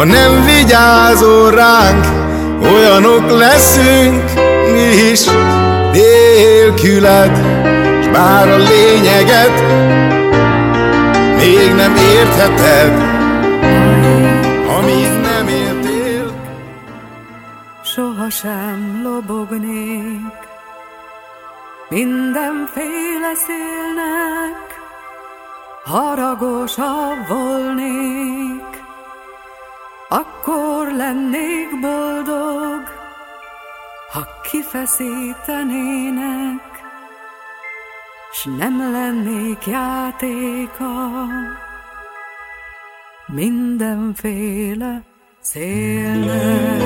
ha nem vigyázol ránk, olyanok leszünk mi is nélküled, s bár a lényeget még nem értheted, amíg nem értél. Sohasem lobognék mindenféle szélnek, haragosabb volnék, akkor lennék boldog, ha kifeszítenének, s nem lennék játéka mindenféle szélnek.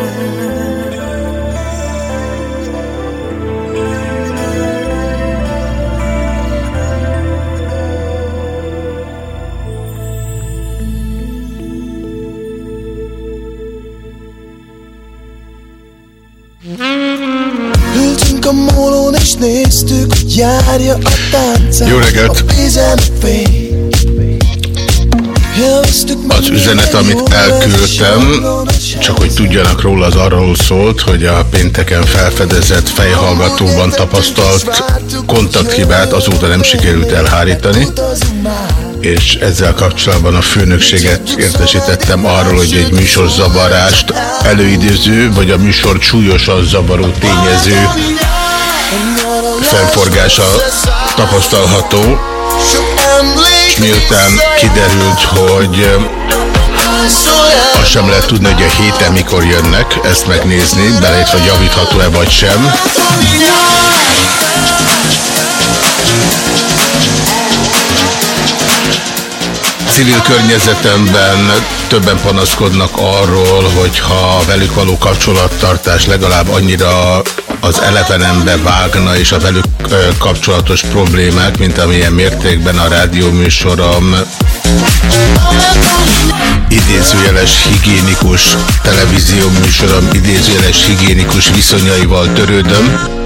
Járja a táncát Jó reggelt! Az üzenet, amit elküldtem, csak hogy tudjanak róla, az arról szólt, hogy a pénteken felfedezett fejhallgatóban tapasztalt kontakthibát azóta nem sikerült elhárítani, és ezzel kapcsolatban a főnökséget értesítettem arról, hogy egy műsor zavarást előidéző, vagy a műsor súlyosan zavaró tényező fennforgása tapasztalható, és miután kiderült, hogy azt sem lehet tudni, hogy a héten mikor jönnek, ezt megnézni, belét, hogy javítható-e vagy sem. Civil környezetemben többen panaszkodnak arról, hogy ha velük való kapcsolattartás legalább annyira az elevenembe vágna, és a velük kapcsolatos problémák, mint amilyen mértékben a rádióműsorom idézőjeles higiénikus televízió műsorom idézőjeles higiénikus viszonyaival törődöm.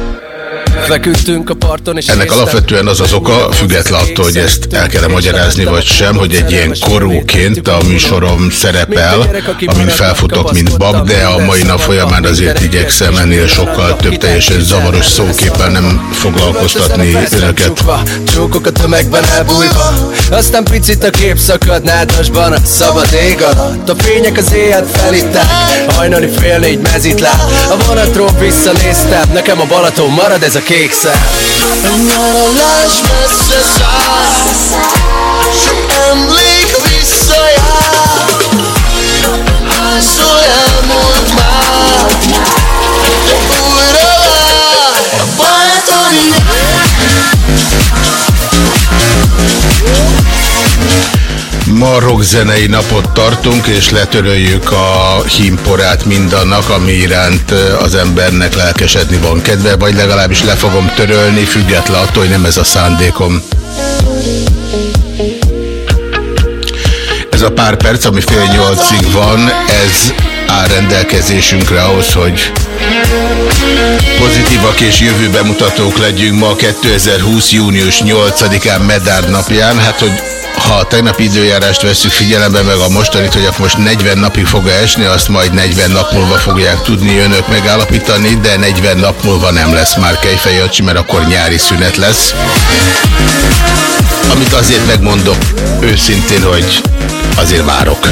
Feküdtünk a parton és Ennek alapvetően az az oka, független attól, hogy ezt el kell magyarázni vagy sem, hogy egy ilyen korúként a műsorom szerepel, amin felfutok, mint bab, de a mai nap folyamán azért igyekszem ennél sokkal több teljesen zavaros szóképpen nem foglalkoztatni önöket. Csókok a tömegben elbújva. Aztán picit a kép szakad nádasban A szabad ég alatt. A fények az éjjel felitták Hajnali fél négy mezitláb A vonatról visszanéztem Nekem a Balaton marad ez a kék szám A nyaralás messze száll Sok emlék visszajár Hányszor elmúlt már Ma rockzenei napot tartunk, és letöröljük a hímporát mindannak, ami iránt az embernek lelkesedni van kedve, vagy legalábbis le fogom törölni, független attól, hogy nem ez a szándékom. Ez a pár perc, ami fél nyolcig van, ez áll rendelkezésünkre ahhoz, hogy pozitívak és jövőbe mutatók legyünk ma 2020. június 8-án Medár napján. Hát, hogy ha a tegnapi időjárást veszük figyelembe, meg a mostanit, hogy akkor most 40 napig fog -e esni, azt majd 40 nap múlva fogják tudni önök megállapítani, de 40 nap múlva nem lesz már Kejfejacsi, mert akkor nyári szünet lesz. Amit azért megmondok őszintén, hogy azért várok.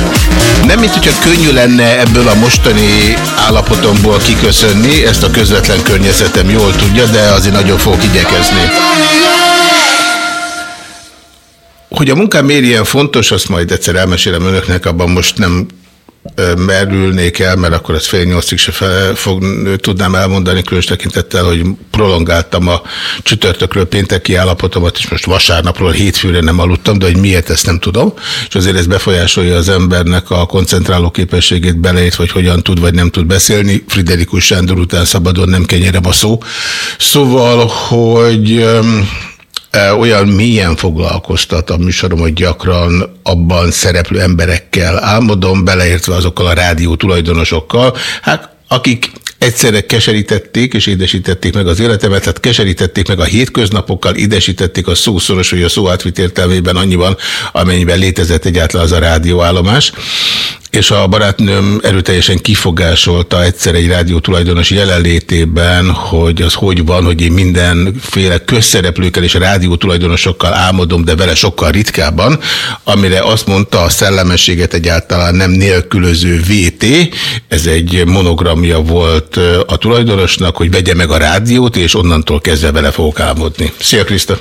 Nem, mint hogyha könnyű lenne ebből a mostani állapotomból kiköszönni, ezt a közvetlen környezetem jól tudja, de azért nagyon fogok igyekezni. Hogy a munkám miért ilyen fontos, azt majd egyszer elmesélem önöknek, abban most nem merülnék el, mert akkor ezt fél nyolcig se fel, fog, tudnám elmondani, különös tekintettel, hogy prolongáltam a csütörtökről pénteki állapotomat, és most vasárnapról hétfőre nem aludtam, de hogy miért ezt nem tudom, és azért ez befolyásolja az embernek a koncentráló képességét belejét, vagy hogyan tud, vagy nem tud beszélni. Friderikus Sándor után szabadon nem kenyerem a szó. Szóval, hogy... Ö, Olyan mélyen foglalkoztat a műsorom, hogy gyakran abban szereplő emberekkel álmodom, beleértve azokkal a rádió tulajdonosokkal, hát akik egyszerre keserítették és édesítették meg az életemet, tehát keserítették meg a hétköznapokkal, édesítették a szószoros vagy a szó átvitt értelmében annyiban, amennyiben létezett egyáltalán az a rádióállomás és a barátnőm erőteljesen kifogásolta egyszer egy rádió tulajdonos jelenlétében, hogy az hogy van, hogy én mindenféle közszereplőkkel és rádió tulajdonosokkal álmodom, de vele sokkal ritkábban, amire azt mondta a szellemességet egyáltalán nem nélkülöző VT, ez egy monogramja volt a tulajdonosnak, hogy vegye meg a rádiót, és onnantól kezdve vele fogok álmodni. Szia Kriszta!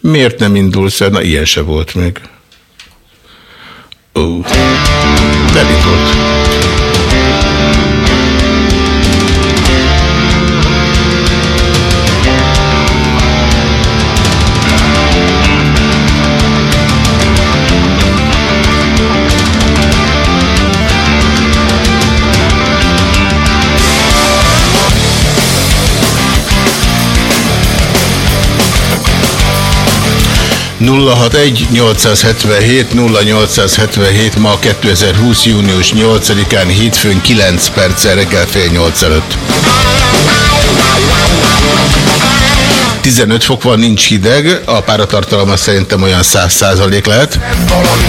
Miért nem indulsz el? Na, ilyen se volt még. Oh, very good. 877 0877 ma 2020. június 8-án hétfőn 9 perccel reggel fél 8 előtt. 15 fok van, nincs hideg, a páratartalma szerintem olyan 100% lehet. Valami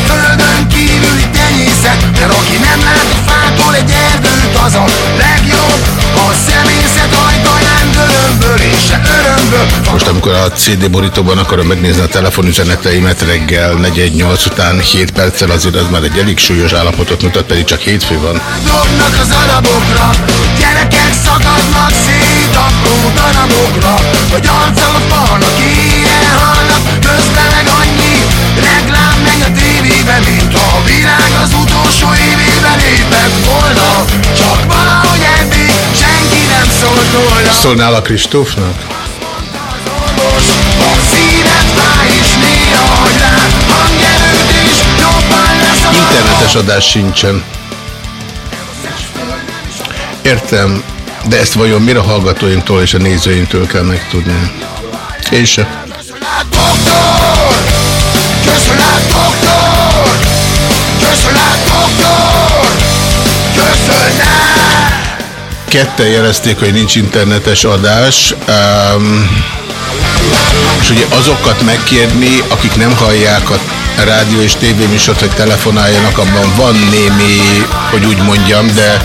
tenyészet Mert aki nem lát a fától egy erdőt Az a legjobb a személyzet ajtaján dörömböl És se örömböl Most amikor a CD borítóban akarom megnézni a telefonüzeneteimet reggel 418 után 7 perccel azért az már egy elég súlyos állapotot mutat, pedig csak hétfő van. Dobnak az arabokra Gyerekek szakadnak szét apró darabokra Hogy arccal a falnak éjjel halnak Közben meg annyi reklám megy a tévében Mint a világ az utolsó évében épett volna. Csak lesz a Internetes adás sincsen. Értem, de ezt vajon mire a hallgatóimtól és a nézőimtől kell megtudni? Én se. Doktor! Köszönet, doktor! Köszönet, Ketten jelezték, hogy nincs internetes adás. Um, és ugye azokat megkérni, akik nem hallják a rádió és tévéműsort, hogy telefonáljanak, abban van némi, hogy úgy mondjam, de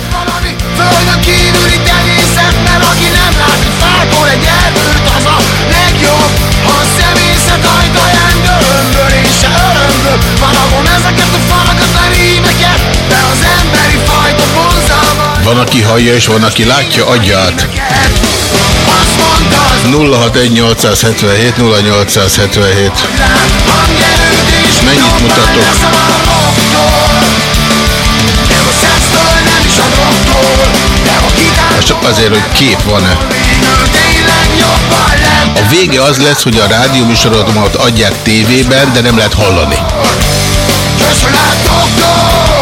Valahol ezeket a van, aki hallja és van, aki látja, adját. Azt mondta az 061 0877 hangerőt is Mennyit mutatok? Most csak azért, hogy kép van-e. A vége az lesz, hogy a rádióműsoromat adják tévében, de nem lehet hallani. Köszönet!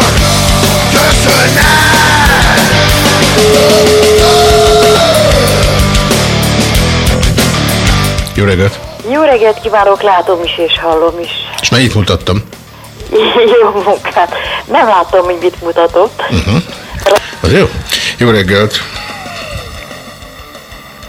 Jó reggelt! Jó reggelt kívánok, látom is és hallom is. És mennyit mutattam? Jó munkát. Nem látom, hogy mit mutatott. Uh-huh. Az jó? Jó reggelt!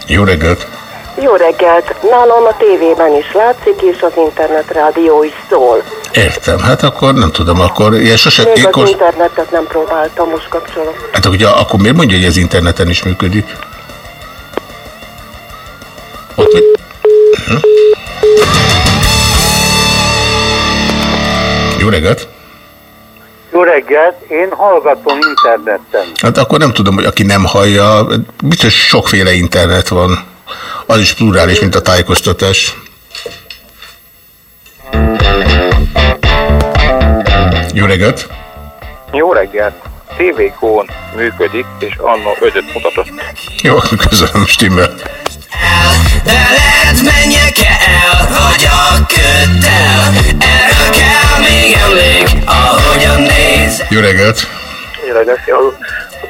Jó reggelt! Jó reggelt. Nálam a tévében is látszik, és az internetrádió is szól. Értem, hát akkor nem tudom, akkor ilyen sose... Még Akkor, az internetet nem próbáltam, most kapcsolom. hát ugye akkor miért mondja, hogy ez interneten is működik? Ott vagy... Uh-huh. Jó reggelt! Jó reggelt, én hallgatom interneten. Hát akkor nem tudom, hogy aki nem hallja, biztos sokféle internet van. Az is plurális, mint a tájékoztatás. Jó reggelt! Jó reggelt! TV-kón működik, és annó ötöt mutatott. Jó, köszönöm, stimmel. De lehet menjek el, vagy a köttel Erről kell még emlék, ahogyan néz Jó reggelt! Jó reggelt! az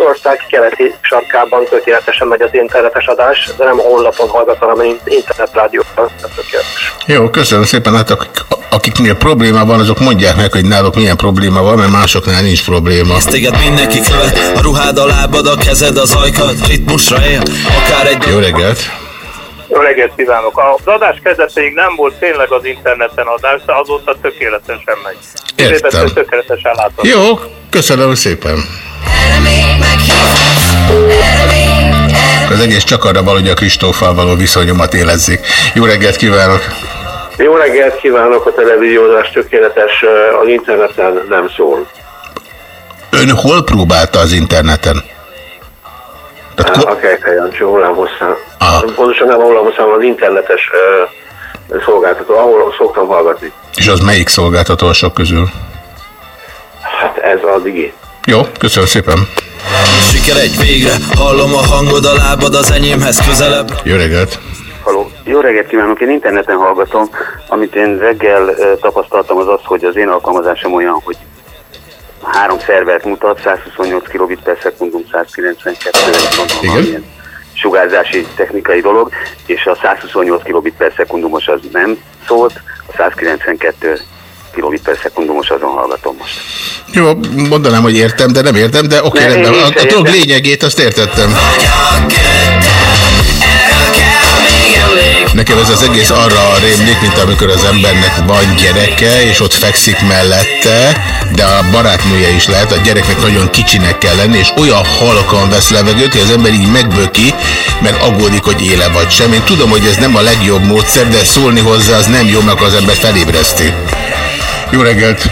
ország keleti sarkában tökéletesen megy az internetes adás, de nem honlapon hallgatom, hanem internetrádióban. Tökéletes. Jó, köszönöm szépen. Hát akik, akiknél probléma van, azok mondják meg, hogy náluk milyen probléma van, mert másoknál nincs probléma. Ezt téged mindenki követ, a ruhád a lábad, a kezed az ajkad, ritmusra él, akár egy... Jó reggelt! Jó reggelt kívánok! Az adás kezdetéig nem volt tényleg az interneten adás, de azóta tökéletesen megy. Értem. Tökéletesen látom. Jó, köszönöm szépen. Az egész csak arra való, hogy a Kristóffal való viszonyomat élezzék. Jó reggelt kívánok! Jó reggelt kívánok, a televíziózás tökéletes, az interneten nem szól. Ön hol próbálta az interneten? Tehát a Kejfejancsi hullámhosszán. Pontosan nem hullámhosszán, az internetes uh, szolgáltató, ahol szoktam hallgatni. És az melyik szolgáltató a sok közül? Hát ez a Digi. Jó, köszönöm szépen. Siker egy végre, hallom a hangod, a lábad az enyémhez közelebb. Jó reggelt! Haló. Jó reggelt kívánok, én interneten hallgatom. Amit én reggel tapasztaltam az az, hogy az én alkalmazásom olyan, hogy három szervert mutat, 128 kilobit per szekundum, 192 Igen. sugárzási technikai dolog, és a 128 kilobit per szekundumos az nem szólt, a 192 kilobit per szekundumos azon hallgatom most. Jó, mondanám, hogy értem, de nem értem, de oké, Ne, rendben. A, a dolog lényegét azt értettem. Nekem ez az egész arra rémlik, mint amikor az embernek van gyereke, és ott fekszik mellette, de a barátnője is lehet, a gyereknek nagyon kicsinek kell lenni, és olyan halkan vesz levegőt, hogy az ember így megböki, mert aggódik, hogy éle vagy sem. Én tudom, hogy ez nem a legjobb módszer, de szólni hozzá az nem jó, mert az ember felébreszti. Jó reggelt!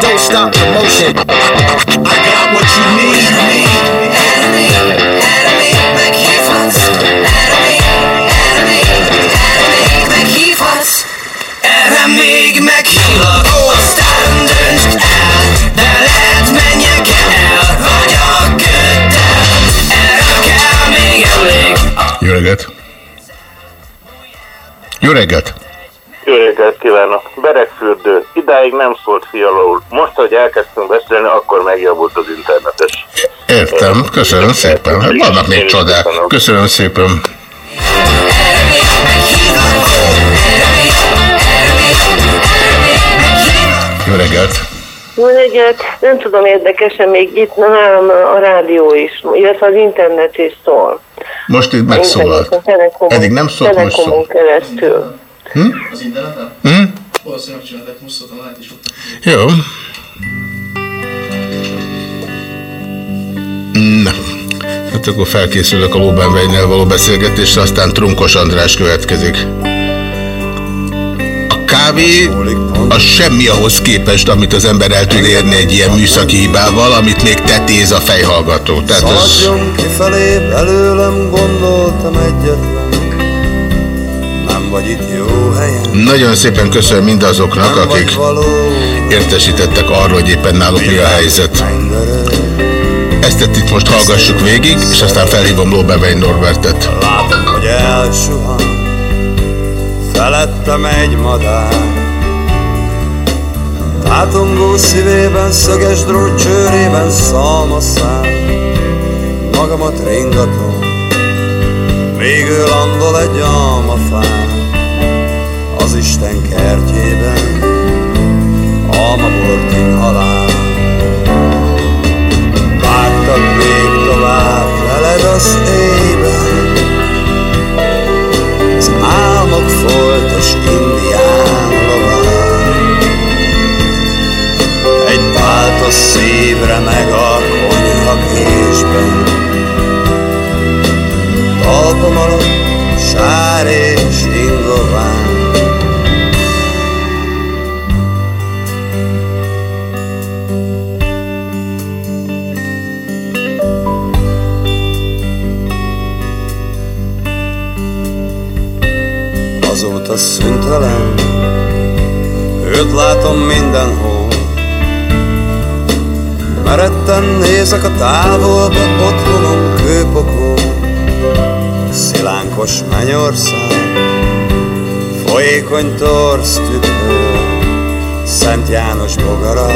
Don't, stop the motion. I got what you need. Reggelt! Jó reggelt! Jó reggelt kívánok! Beregfürdő. Idáig nem szólt fialóul. Most, hogy elkezdtünk beszélni, akkor megjavult az internetes. Értem, köszönöm szépen. Hát vannak még csodák. Köszönöm szépen. Jó reggelt! Reggelt, nem tudom, érdekesen még itt nálam a rádió is, illetve az internet is szól. Most itt megszólalt. Eddig nem szólt, most szól. keresztül. Hm? Az interneten? Hm? Valószínűleg csinálták, most szóltam, is. Jó. Na, hát akkor felkészülök a Lóbenvejnél való beszélgetésre, aztán Trunkos András következik. A kávé az semmi ahhoz képest, amit az ember el tud érni egy ilyen műszaki hibával, amit még tetéz a fejhallgató. Tehát. Szaladjon kifelé, belőlem gondoltam egyetlen Nem vagy itt jó helyen Nagyon szépen köszönöm mindazoknak, akik értesítettek arról, hogy éppen náluk mi a helyzet. Ezt itt most hallgassuk végig, és aztán felhívom Lóbevein Norbertet. Látom, hogy elsuhan Felettem egy madár. Tátongó szívében, szöges drót csőrében szalmaszál. Magamat ringatom ő landol egy almafán. Az Isten kertjében Almabortin halál. Vágtad még tovább veled az éjben álmok foltos indián lován Egy páltos szívre meg a konyha késben Talpam alatt sár és ingován Azóta szüntelen Őt látom mindenhol. Meretten nézek a távolba Otthonom kőpokol Szilánkos mennyország Folyékony torsz tükrő, Szent János bogara,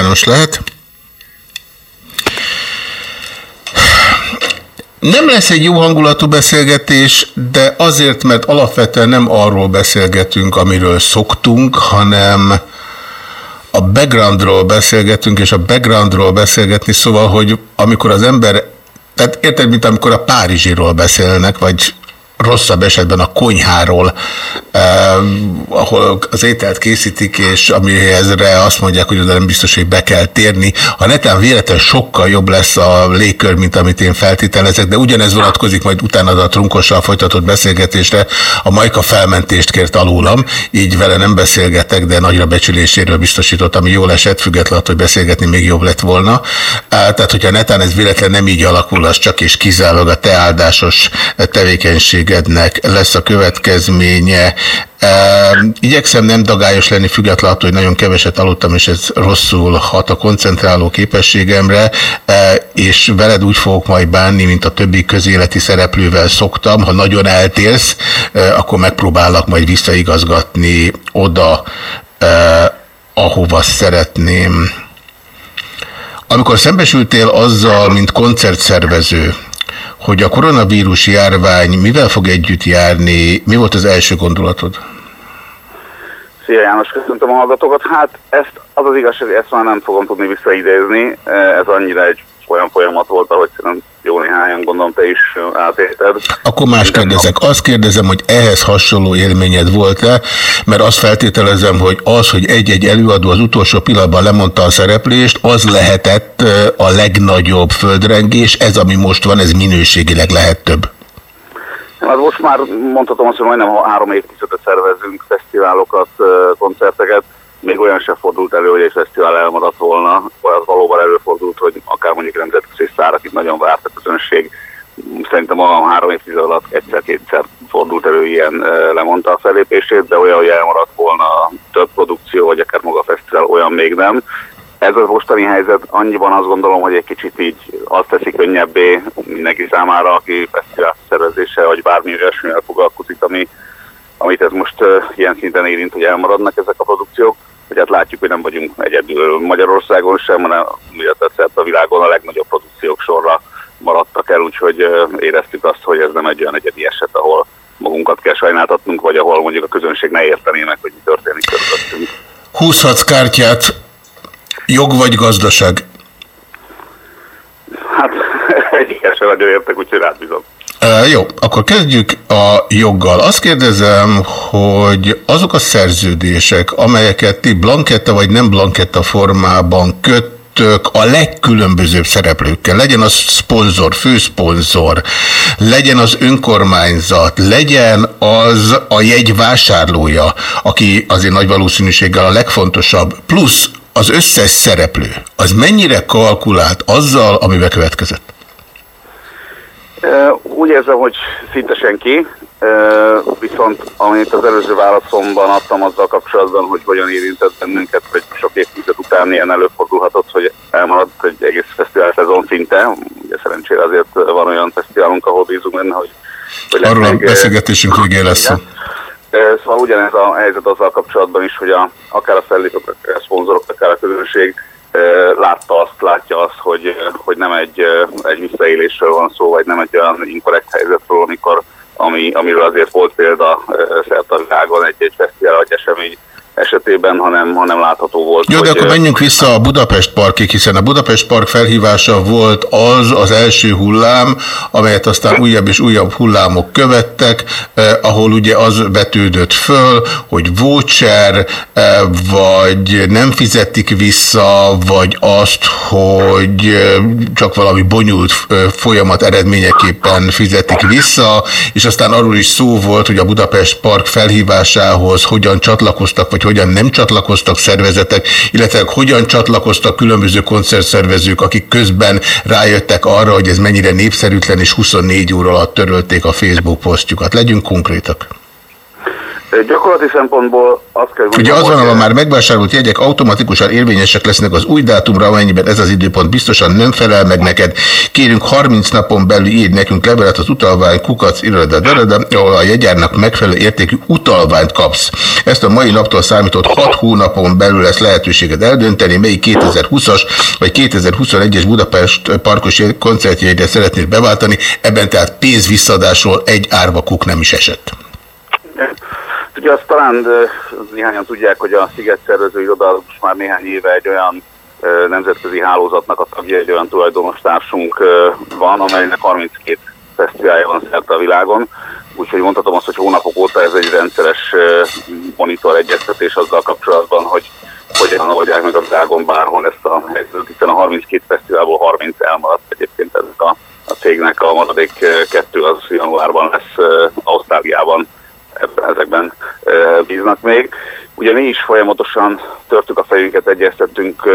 János lehet. Nem lesz egy jó hangulatú beszélgetés, de azért, mert alapvetően nem arról beszélgetünk, amiről szoktunk, hanem a backgroundról beszélgetünk, és a backgroundról beszélgetni, szóval, hogy amikor az ember, tehát érted, mint amikor a Párizsiról beszélnek, vagy rosszabb esetben a konyháról, ahol az ételt készítik, és amihezre azt mondják, hogy oda nem biztos, hogy be kell térni. Ha netán véletlenül sokkal jobb lesz a légkör, mint amit én feltételezek, de ugyanez vonatkozik majd utána a trunkossal folytatott beszélgetésre. A Majka felmentést kért alólam, így vele nem beszélgetek, de nagyra becsüléséről biztosított, ami jól esett, függetlenül, hogy beszélgetni még jobb lett volna. Eh, tehát, hogyha netán ez véletlen nem így alakul, az csak és kizárólag a te áldásos tevékenység tevékenységednek lesz a következménye. Igyekszem nem dagályos lenni, függetlenül attól, hogy nagyon keveset aludtam, és ez rosszul hat a koncentráló képességemre, és veled úgy fogok majd bánni, mint a többi közéleti szereplővel szoktam. Ha nagyon eltérsz, akkor megpróbálok majd visszaigazgatni oda, ahova szeretném. Amikor szembesültél azzal, mint koncertszervező, hogy a koronavírus járvány mivel fog együtt járni, mi volt az első gondolatod? Szia János, köszöntöm a hallgatókat. Hát ezt az az igazság, ezt már nem fogom tudni visszaidézni. Ez annyira egy olyan folyamat volt, ahogy szerintem jó néhányan gondolom te is átélted. Akkor más kérdezek. Azt kérdezem, hogy ehhez hasonló élményed volt-e, mert azt feltételezem, hogy az, hogy egy-egy előadó az utolsó pillanatban lemondta a szereplést, az lehetett a legnagyobb földrengés, ez ami most van, ez minőségileg lehet több. Hát most már mondhatom azt, hogy majdnem három évtizedet szervezünk fesztiválokat, koncerteket, még olyan sem fordult elő, hogy egy fesztivál elmaradt volna, vagy az valóban előfordult, hogy akár mondjuk nemzetközi szár, akit nagyon várt a közönség, szerintem a három évtized alatt egyszer-kétszer fordult elő ilyen lemondta a felépését, de olyan, hogy elmaradt volna több produkció, vagy akár maga a fesztivál, olyan még nem. Ez a mostani helyzet annyiban azt gondolom, hogy egy kicsit így azt teszi könnyebbé mindenki számára, aki fesztivál szervezése, vagy bármi olyasmivel foglalkozik, ami, amit ez most ilyen szinten érint, hogy elmaradnak ezek a produkciók hogy hát látjuk, hogy nem vagyunk egyedül Magyarországon sem, hanem szerte a világon a legnagyobb produkciók sorra maradtak el, úgyhogy éreztük azt, hogy ez nem egy olyan egyedi eset, ahol magunkat kell sajnáltatnunk, vagy ahol mondjuk a közönség ne értené meg, hogy mi történik körülöttünk. Húzhatsz kártyát, jog vagy gazdaság? Hát egyikkel sem nagyon értek, úgyhogy rád bizony. Jó, akkor kezdjük a joggal. Azt kérdezem, hogy azok a szerződések, amelyeket ti blanketta vagy nem blanketta formában köt, a legkülönbözőbb szereplőkkel, legyen az szponzor, főszponzor, legyen az önkormányzat, legyen az a jegy vásárlója, aki azért nagy valószínűséggel a legfontosabb, plusz az összes szereplő, az mennyire kalkulált azzal, ami bekövetkezett? Úgy érzem, hogy szinte senki. viszont amit az előző válaszomban adtam azzal kapcsolatban, hogy hogyan érintett bennünket, hogy sok évtized után ilyen előfordulhatott, hogy elmaradt egy egész fesztivál szezon szinte. Ugye szerencsére azért van olyan fesztiválunk, ahol bízunk benne, hogy, hogy Arról a beszélgetésünk végén lesz szó. Szóval ugyanez a helyzet azzal kapcsolatban is, hogy a, akár a fellépők, akár a szponzorok, akár a közönség látta azt, látja azt, hogy, hogy nem egy, egy visszaélésről van szó, vagy nem egy olyan inkorrekt helyzetről, amikor, ami, amiről azért volt példa szerte a világon egy-egy fesztivál vagy esemény esetében, hanem, hanem látható volt. Jó, de akkor menjünk vissza a Budapest Parkig, hiszen a Budapest Park felhívása volt az az első hullám, amelyet aztán újabb és újabb hullámok követtek, eh, ahol ugye az betődött föl, hogy voucher, eh, vagy nem fizetik vissza, vagy azt, hogy eh, csak valami bonyult eh, folyamat eredményeképpen fizetik vissza, és aztán arról is szó volt, hogy a Budapest Park felhívásához hogyan csatlakoztak, vagy hogyan nem csatlakoztak szervezetek, illetve hogyan csatlakoztak különböző koncertszervezők, akik közben rájöttek arra, hogy ez mennyire népszerűtlen, és 24 óra alatt törölték a Facebook posztjukat. Legyünk konkrétak. Gyakorlati szempontból azt kell Ugye az van, ahol már megvásárolt jegyek automatikusan érvényesek lesznek az új dátumra, amennyiben ez az időpont biztosan nem felel meg neked. Kérünk 30 napon belül írj nekünk levelet az utalvány kukac irada, ahol a jegyárnak megfelelő értékű utalványt kapsz. Ezt a mai naptól számított 6 hónapon belül lesz lehetőséged eldönteni, melyik 2020-as vagy 2021-es Budapest parkos koncertjegyre szeretnéd beváltani, ebben tehát pénz visszadásról egy árva kuk nem is esett. Ugye azt talán néhányan tudják, hogy a Sziget szervező iroda most már néhány éve egy olyan nemzetközi hálózatnak a tagja, egy olyan tulajdonos van, amelynek 32 fesztiválja van szerte a világon. Úgyhogy mondhatom azt, hogy hónapok óta ez egy rendszeres monitor egyeztetés azzal kapcsolatban, hogy hogyan oldják meg a világon bárhol ezt a helyzetet, hiszen a 32 fesztiválból 30 elmaradt egyébként ennek a, a cégnek a maradék kettő az januárban lesz Ausztráliában ezekben bíznak még. Ugye mi is folyamatosan törtük a fejünket, egyeztettünk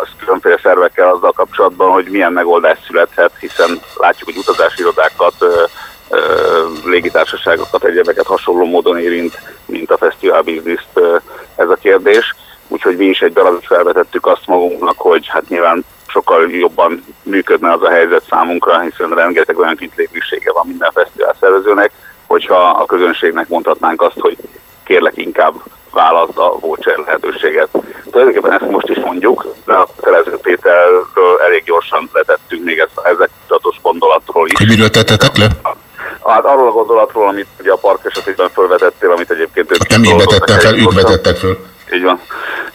az különféle szervekkel azzal kapcsolatban, hogy milyen megoldás születhet, hiszen látjuk, hogy utazási irodákat, légitársaságokat, egyebeket hasonló módon érint, mint a fesztivál bizniszt ez a kérdés. Úgyhogy mi is egy darabig felvetettük azt magunknak, hogy hát nyilván sokkal jobban működne az a helyzet számunkra, hiszen rengeteg olyan kintlévősége van minden fesztivál szervezőnek, hogyha a közönségnek mondhatnánk azt, hogy kérlek inkább választ a voucher lehetőséget. Tulajdonképpen ezt most is mondjuk, de a kötelező Péterről elég gyorsan letettünk még ezt, ezek tudatos gondolatról is. Hogy miről tettetek le? Hát arról a gondolatról, amit ugye a park esetében felvetettél, amit egyébként ők... Nem én vetettem fel, ők vetettek föl. Így van.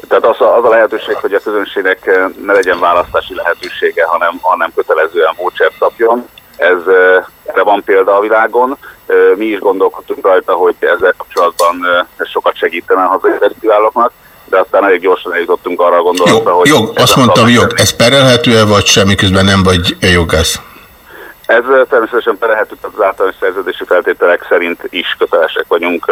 Tehát az a, az a lehetőség, hogy a közönségnek ne legyen választási lehetősége, hanem, hanem kötelezően voucher kapjon. Ez, erre van példa a világon. Mi is gondolkodtunk rajta, hogy ezzel kapcsolatban ez sokat segítene a hazai fesztiváloknak, de aztán elég gyorsan eljutottunk arra a gondolatra, jog, hogy... Jog, azt mondtam, jog. Ez perelhető-e, vagy semmi közben nem vagy jogász? Ez természetesen perelhető, az általános szerződési feltételek szerint is kötelesek vagyunk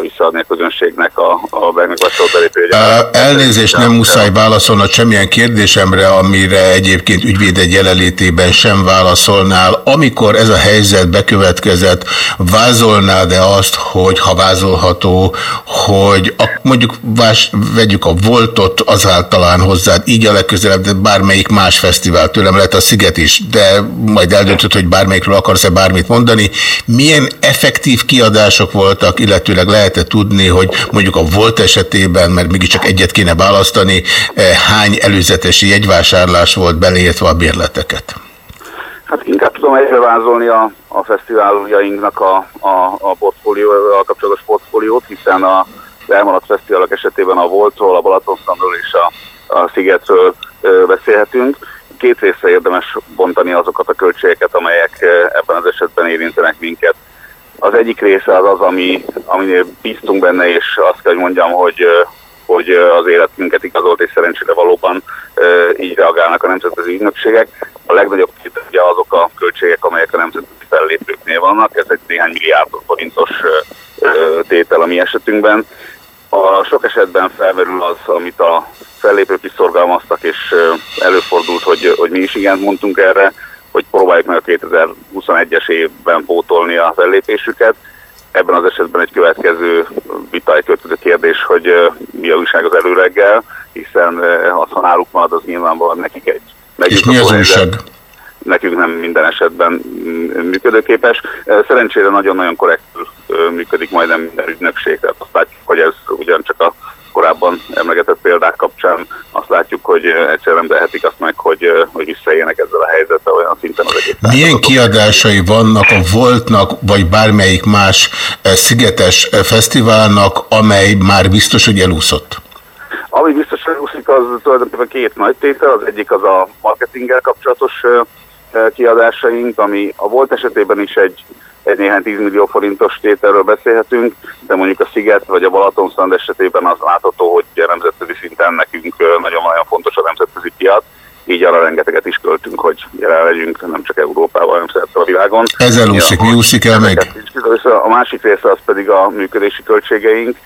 visszaadni a közönségnek a, a megmegvászolt belépő Elnézést, nem muszáj válaszolnod semmilyen kérdésemre, amire egyébként ügyvéded jelenlétében sem válaszolnál. Amikor ez a helyzet bekövetkezett, vázolnád-e azt, hogy ha vázolható, hogy a, mondjuk vás, vegyük a voltot azáltalán hozzád, így a legközelebb, de bármelyik más fesztivál, tőlem lehet a Sziget is, de majd eldöntöd, hogy bármelyikről akarsz-e bármit mondani. Milyen effektív kiadások voltak, illetőleg esetleg lehet-e tudni, hogy mondjuk a volt esetében, mert mégiscsak egyet kéne választani, eh, hány előzetesi jegyvásárlás volt beleértve a bérleteket? Hát inkább tudom egybevázolni a, a fesztiváljainknak a, a, a, portfólió, a kapcsolatos portfóliót, hiszen a elmaradt fesztiválok esetében a Voltról, a Balatonszandról és a, a Szigetről ö, beszélhetünk. Két részre érdemes bontani azokat a költségeket, amelyek ebben az esetben érintenek minket. Az egyik része az az, ami, aminél bíztunk benne, és azt kell, hogy mondjam, hogy, hogy az életünket igazolt, és szerencsére valóban így reagálnak a nemzetközi ügynökségek. A legnagyobb ugye azok a költségek, amelyek a nemzetközi fellépőknél vannak, ez egy néhány milliárd forintos tétel a mi esetünkben. A sok esetben felmerül az, amit a fellépők is szorgalmaztak, és előfordult, hogy, hogy mi is igent mondtunk erre, próbáljuk meg a 2021-es évben pótolni a fellépésüket. Ebben az esetben egy következő vita, egy következő kérdés, hogy mi a újság az előreggel, hiszen az, ha náluk marad, az nyilvánvalóan nekik egy És mi az újság? nekünk nem minden esetben működőképes. Szerencsére nagyon-nagyon korrektül működik majdnem minden ügynökség, tehát azt látjuk, hogy ez ugyancsak a korábban emlegetett példák kapcsán azt látjuk, hogy egyszer nem tehetik azt meg, hogy, hogy visszaéljenek ezzel a helyzettel olyan szinten az egész. Milyen kiadásai vannak a Voltnak, vagy bármelyik más szigetes fesztiválnak, amely már biztos, hogy elúszott? Ami biztos, elúszik, az tulajdonképpen két nagy tétel. Az egyik az a marketinggel kapcsolatos kiadásaink, ami a volt esetében is egy, egy néhány 10 millió forintos tételről beszélhetünk, de mondjuk a Sziget vagy a Balatonszand esetében az látható, hogy a nemzetközi szinten nekünk nagyon-nagyon fontos a nemzetközi piac, így arra rengeteget is költünk, hogy jelen legyünk, nem csak Európában, hanem szerte a világon. Ez elúszik, mi úszik el meg? A másik része az pedig a működési költségeink,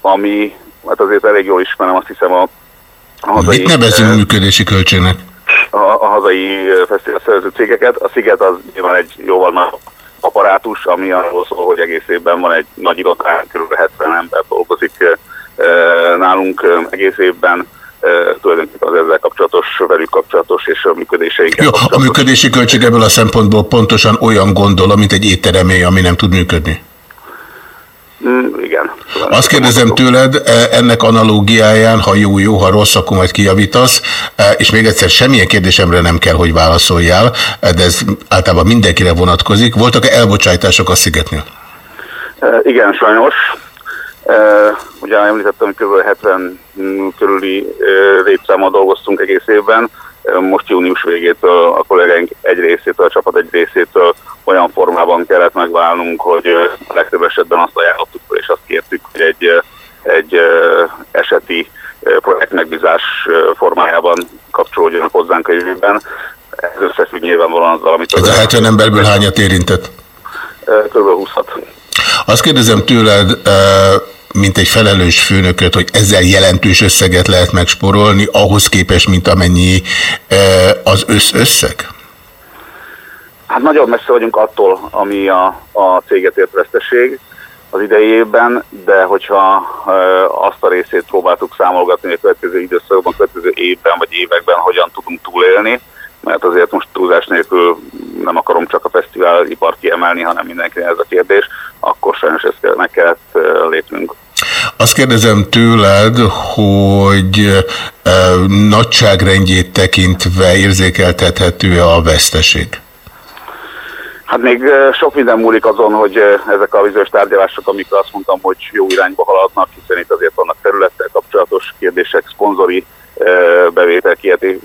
ami, hát azért elég jól ismerem, azt hiszem a, a hazai... Mit nevezünk működési költségnek? a, a hazai fesztivál szervező cégeket. A Sziget az nyilván egy jóval nagyobb apparátus, ami arról szól, hogy egész évben van egy nagy irodán, kb. 70 ember dolgozik nálunk egész évben tulajdonképpen az ezzel kapcsolatos, velük kapcsolatos és a működéseinkkel Jó, a működési költség ebből a szempontból pontosan olyan gondol, mint egy étteremé, ami nem tud működni? Igen. Azt kérdezem tőled, e, ennek analógiáján, ha jó, jó, ha rossz, akkor majd kijavítasz, e, és még egyszer semmilyen kérdésemre nem kell, hogy válaszoljál, e, de ez általában mindenkire vonatkozik. Voltak-e elbocsátások a szigetnél? Igen, sajnos. Ugye említettem, hogy kb. 70 körüli létszámmal dolgoztunk egész évben, most június végétől a kollégáink egy részétől, a csapat egy részétől olyan formában kellett megválnunk, hogy a legtöbb esetben azt ajánlottuk, és azt kértük, hogy egy, egy eseti projekt megbízás formájában kapcsolódjanak hozzánk a jövőben. Ez összefügg nyilvánvalóan azzal, amit... Ez a 70 emberből hányat érintett? Kb. 20 Azt kérdezem tőled, mint egy felelős főnököt, hogy ezzel jelentős összeget lehet megsporolni, ahhoz képest, mint amennyi az össz-összeg? Hát nagyon messze vagyunk attól, ami a, a céget ért veszteség az idei évben, de hogyha e, azt a részét próbáltuk számolgatni, a következő időszakban, a következő évben vagy években hogyan tudunk túlélni, mert azért most túlzás nélkül nem akarom csak a fesztivál ipart kiemelni, hanem mindenki ez a kérdés, akkor sajnos ezt meg kellett lépnünk. Azt kérdezem tőled, hogy e, nagyságrendjét tekintve érzékeltethető -e a veszteség? Hát még sok minden múlik azon, hogy ezek a bizonyos tárgyalások, amikor azt mondtam, hogy jó irányba haladnak, hiszen itt azért vannak területtel kapcsolatos kérdések, szponzori bevétel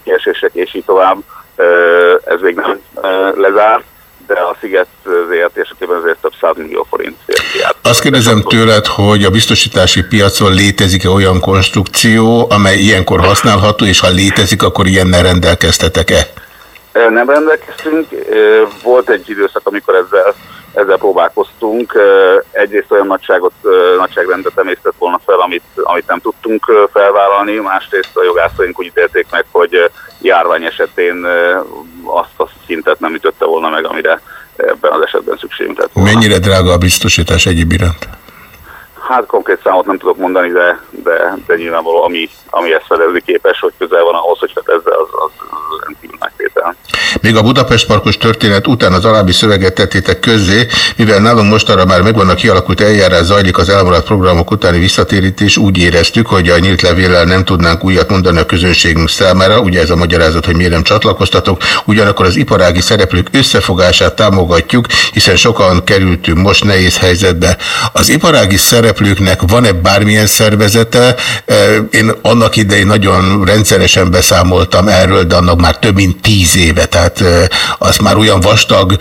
kiesések és így tovább. Ez még nem lezárt de a Sziget ZRT esetében azért több millió forint Azt kérdezem tőled, hogy a biztosítási piacon létezik-e olyan konstrukció, amely ilyenkor használható, és ha létezik, akkor ilyennel rendelkeztetek-e? Nem rendelkeztünk. Volt egy időszak, amikor ezzel, ezzel próbálkoztunk. Egyrészt olyan nagyságot, nagyságrendet emésztett volna fel, amit, amit nem tudtunk felvállalni, másrészt a jogászaink úgy ítélték meg, hogy járvány esetén azt a szintet nem ütötte volna meg, amire ebben az esetben szükségünk lett volna. Mennyire drága a biztosítás egyéb iránt? Hát konkrét számot nem tudok mondani, de, de, de nyilvánvaló, ami, ami ezt fedezni képes, hogy közel van ahhoz, hogy fedezze, az, az, az rendkívül megtétel. Még a Budapest Parkos történet után az alábbi szöveget tettétek közzé, mivel nálunk mostanra már megvan a kialakult eljárás, zajlik az elmaradt programok utáni visszatérítés, úgy éreztük, hogy a nyílt levéllel nem tudnánk újat mondani a közönségünk számára, ugye ez a magyarázat, hogy miért nem csatlakoztatok, ugyanakkor az iparági szereplők összefogását támogatjuk, hiszen sokan kerültünk most nehéz helyzetbe. Az iparági szereplőknek van-e bármilyen szervezete? Én idején nagyon rendszeresen beszámoltam erről, de annak már több mint tíz éve, tehát az már olyan vastag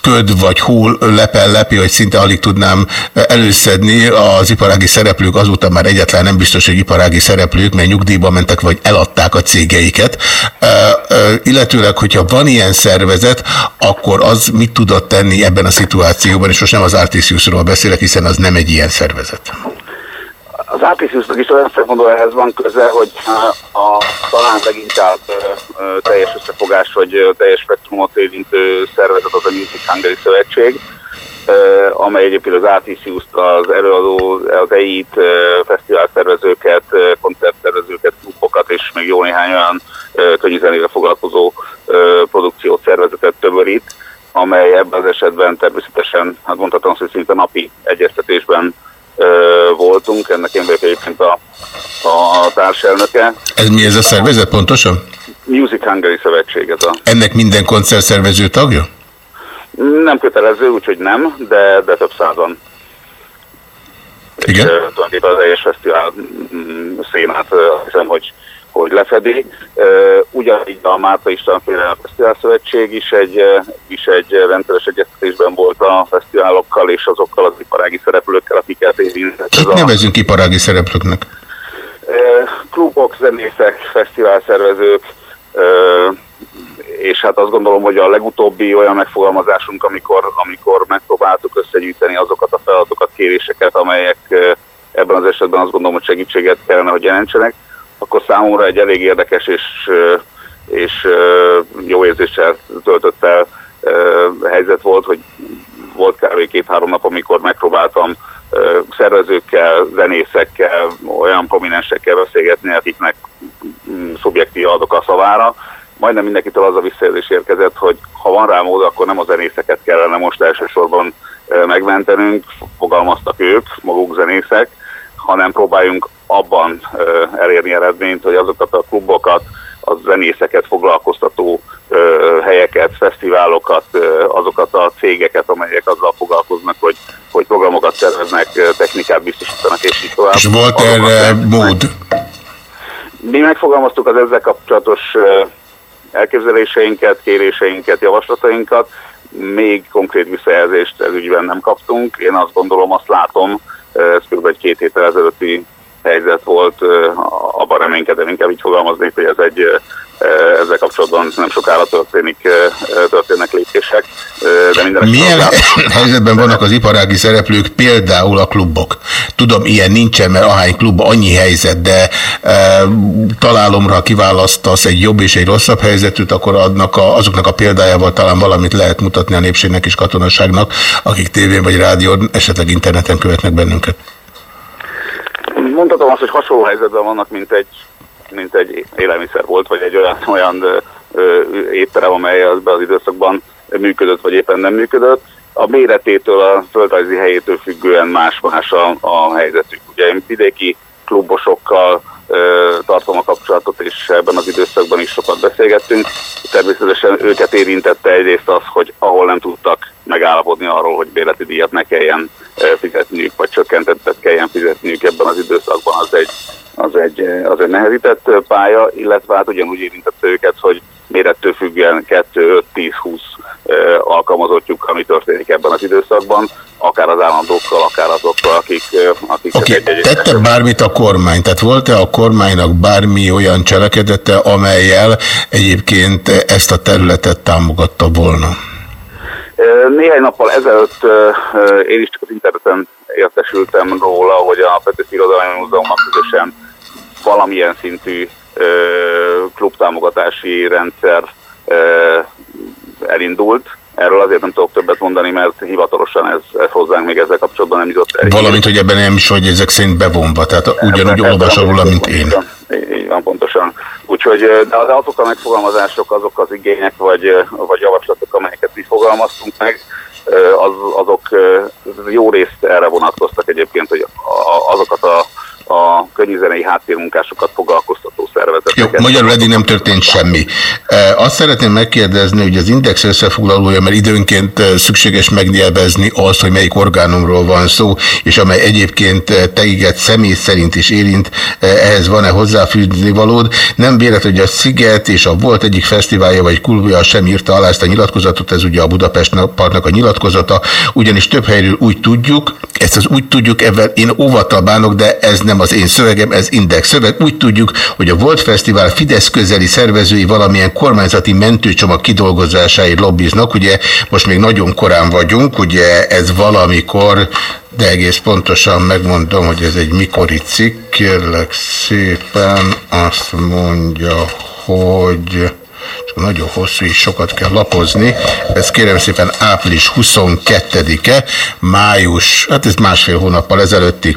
köd vagy hó lepel lepi, hogy szinte alig tudnám előszedni. Az iparági szereplők azóta már egyetlen nem biztos, hogy iparági szereplők, mert nyugdíjba mentek, vagy eladták a cégeiket. Illetőleg, hogyha van ilyen szervezet, akkor az mit tudott tenni ebben a szituációban, és most nem az Artisiusról beszélek, hiszen az nem egy ilyen szervezet. Az áprilisnak is olyan szempontból ehhez van köze, hogy a, talán leginkább teljes összefogás, vagy teljes spektrumot érintő szervezet az a Music Hungary Szövetség, amely egyébként az Artisius, az előadó, az EIT, fesztiválszervezőket, koncertszervezőket, klubokat és még jó néhány olyan könnyűzenére foglalkozó produkciót szervezetet tömörít, amely ebben az esetben természetesen, hát mondhatom, hogy szinte napi egyeztetésben voltunk, ennek én vagyok egyébként a, a társelnöke. Ez mi ez a szervezet pontosan? Music Hungary Szövetség ez a... Ennek minden koncertszervező tagja? Nem kötelező, úgyhogy nem, de, de több százan. Igen? És, tulajdonképpen az egyes fesztivál mm, szénát hiszem, hogy, hogy lefedi. Ugyanígy a Márta István Féle Fesztivál Szövetség is egy, is egy rendszeres egyeztetésben volt a fesztiválokkal és azokkal az iparági szereplőkkel, akiket érintett. Kit nevezünk iparági szereplőknek? Klubok, zenészek, fesztiválszervezők, és hát azt gondolom, hogy a legutóbbi olyan megfogalmazásunk, amikor, amikor megpróbáltuk összegyűjteni azokat a feladatokat, kéréseket, amelyek ebben az esetben azt gondolom, hogy segítséget kellene, hogy jelentsenek, akkor számomra egy elég érdekes és, és jó érzéssel töltött el helyzet volt, hogy volt kb. két-három nap, amikor megpróbáltam szervezőkkel, zenészekkel, olyan prominensekkel beszélgetni, akiknek mm, szubjektív adok a szavára, majdnem mindenkitől az a visszajelzés érkezett, hogy ha van rá mód, akkor nem a zenészeket kellene most elsősorban megmentenünk, fogalmaztak ők, maguk zenészek, hanem próbáljunk abban elérni eredményt, hogy azokat a klubokat, a zenészeket foglalkoztató helyeket, fesztiválokat, azokat a cégeket, amelyek azzal foglalkoznak, hogy, hogy programokat szerveznek, technikát biztosítanak, és így tovább. És volt erre mód? Mi megfogalmaztuk az ezzel kapcsolatos elképzeléseinket, kéréseinket, javaslatainkat. Még konkrét visszajelzést ez ügyben nem kaptunk. Én azt gondolom, azt látom, ez kb. egy két héttel ezelőtti helyzet volt, abban reménykedem, inkább így fogalmaznék, hogy ez egy ezzel kapcsolatban nem sokára történik, történnek lépések. De Milyen helyzetben vannak az iparági szereplők, például a klubok? Tudom, ilyen nincsen, mert ahány klub annyi helyzet, de e, találomra kiválasztasz egy jobb és egy rosszabb helyzetűt, akkor adnak a, azoknak a példájával talán valamit lehet mutatni a népségnek és katonaságnak, akik tévén vagy rádión, esetleg interneten követnek bennünket. Mondhatom azt, hogy hasonló helyzetben vannak, mint egy mint egy élelmiszer volt, vagy egy olyan, olyan étterem, amely az, az időszakban működött, vagy éppen nem működött. A méretétől, a földrajzi helyétől függően más-más a, a helyzetük. Ugye én vidéki klubosokkal tartom a kapcsolatot, és ebben az időszakban is sokat beszélgettünk. Természetesen őket érintette egyrészt az, hogy ahol nem tudtak megállapodni arról, hogy béleti díjat ne kelljen fizetniük, vagy csökkentettet kelljen fizetniük ebben az időszakban, az egy, az egy, az egy nehezített pálya, illetve hát ugyanúgy érintette őket, hogy mérettől függően 2, 5, 10, 20 alkalmazottjuk, ami történik ebben az időszakban, akár az állandókkal, akár azokkal, akik... akik Oké, okay. tette bármit a kormány? Tehát volt-e a kormánynak bármi olyan cselekedete, amelyel egyébként ezt a területet támogatta volna? Néhány nappal ezelőtt én is csak az interneten értesültem róla, hogy a Petőfi Irodalmi Múzeumnak közösen valamilyen szintű klubtámogatási rendszer elindult. Erről azért nem tudok többet mondani, mert hivatalosan ez, ez hozzánk még ezzel kapcsolatban nem jutott el. Valamint, hogy ebben nem is vagy ezek szerint bevonva, tehát ugyanúgy olvas róla, mint én. Így van, pontosan. Úgyhogy de azok a megfogalmazások, azok az igények vagy, vagy javaslatok, amelyeket mi fogalmaztunk meg, az, azok jó részt erre vonatkoztak egyébként, hogy azokat a a könnyűzenei háttérmunkásokat foglalkoztató szervezeteket. Jó, magyarul eddig nem történt semmi. Azt szeretném megkérdezni, hogy az Index összefoglalója, mert időnként szükséges megnyelvezni azt, hogy melyik orgánumról van szó, és amely egyébként teiget személy szerint is érint, ehhez van-e hozzáfűzni valód. Nem véletlen, hogy a Sziget és a volt egyik fesztiválja vagy klubja sem írta alá ezt a nyilatkozatot, ez ugye a Budapest Partnak a nyilatkozata, ugyanis több helyről úgy tudjuk, ezt az úgy tudjuk, ebben én óvattal bánok, de ez nem az én szövegem, ez index szöveg. Úgy tudjuk, hogy a Volt Fesztivál Fidesz közeli szervezői valamilyen kormányzati mentőcsomag kidolgozásáért lobbiznak. Ugye most még nagyon korán vagyunk, ugye ez valamikor de egész pontosan megmondom, hogy ez egy mikori cikk, kérlek szépen azt mondja, hogy csak nagyon hosszú és sokat kell lapozni. Ez kérem szépen április 22-e, május, hát ez másfél hónappal ezelőtti.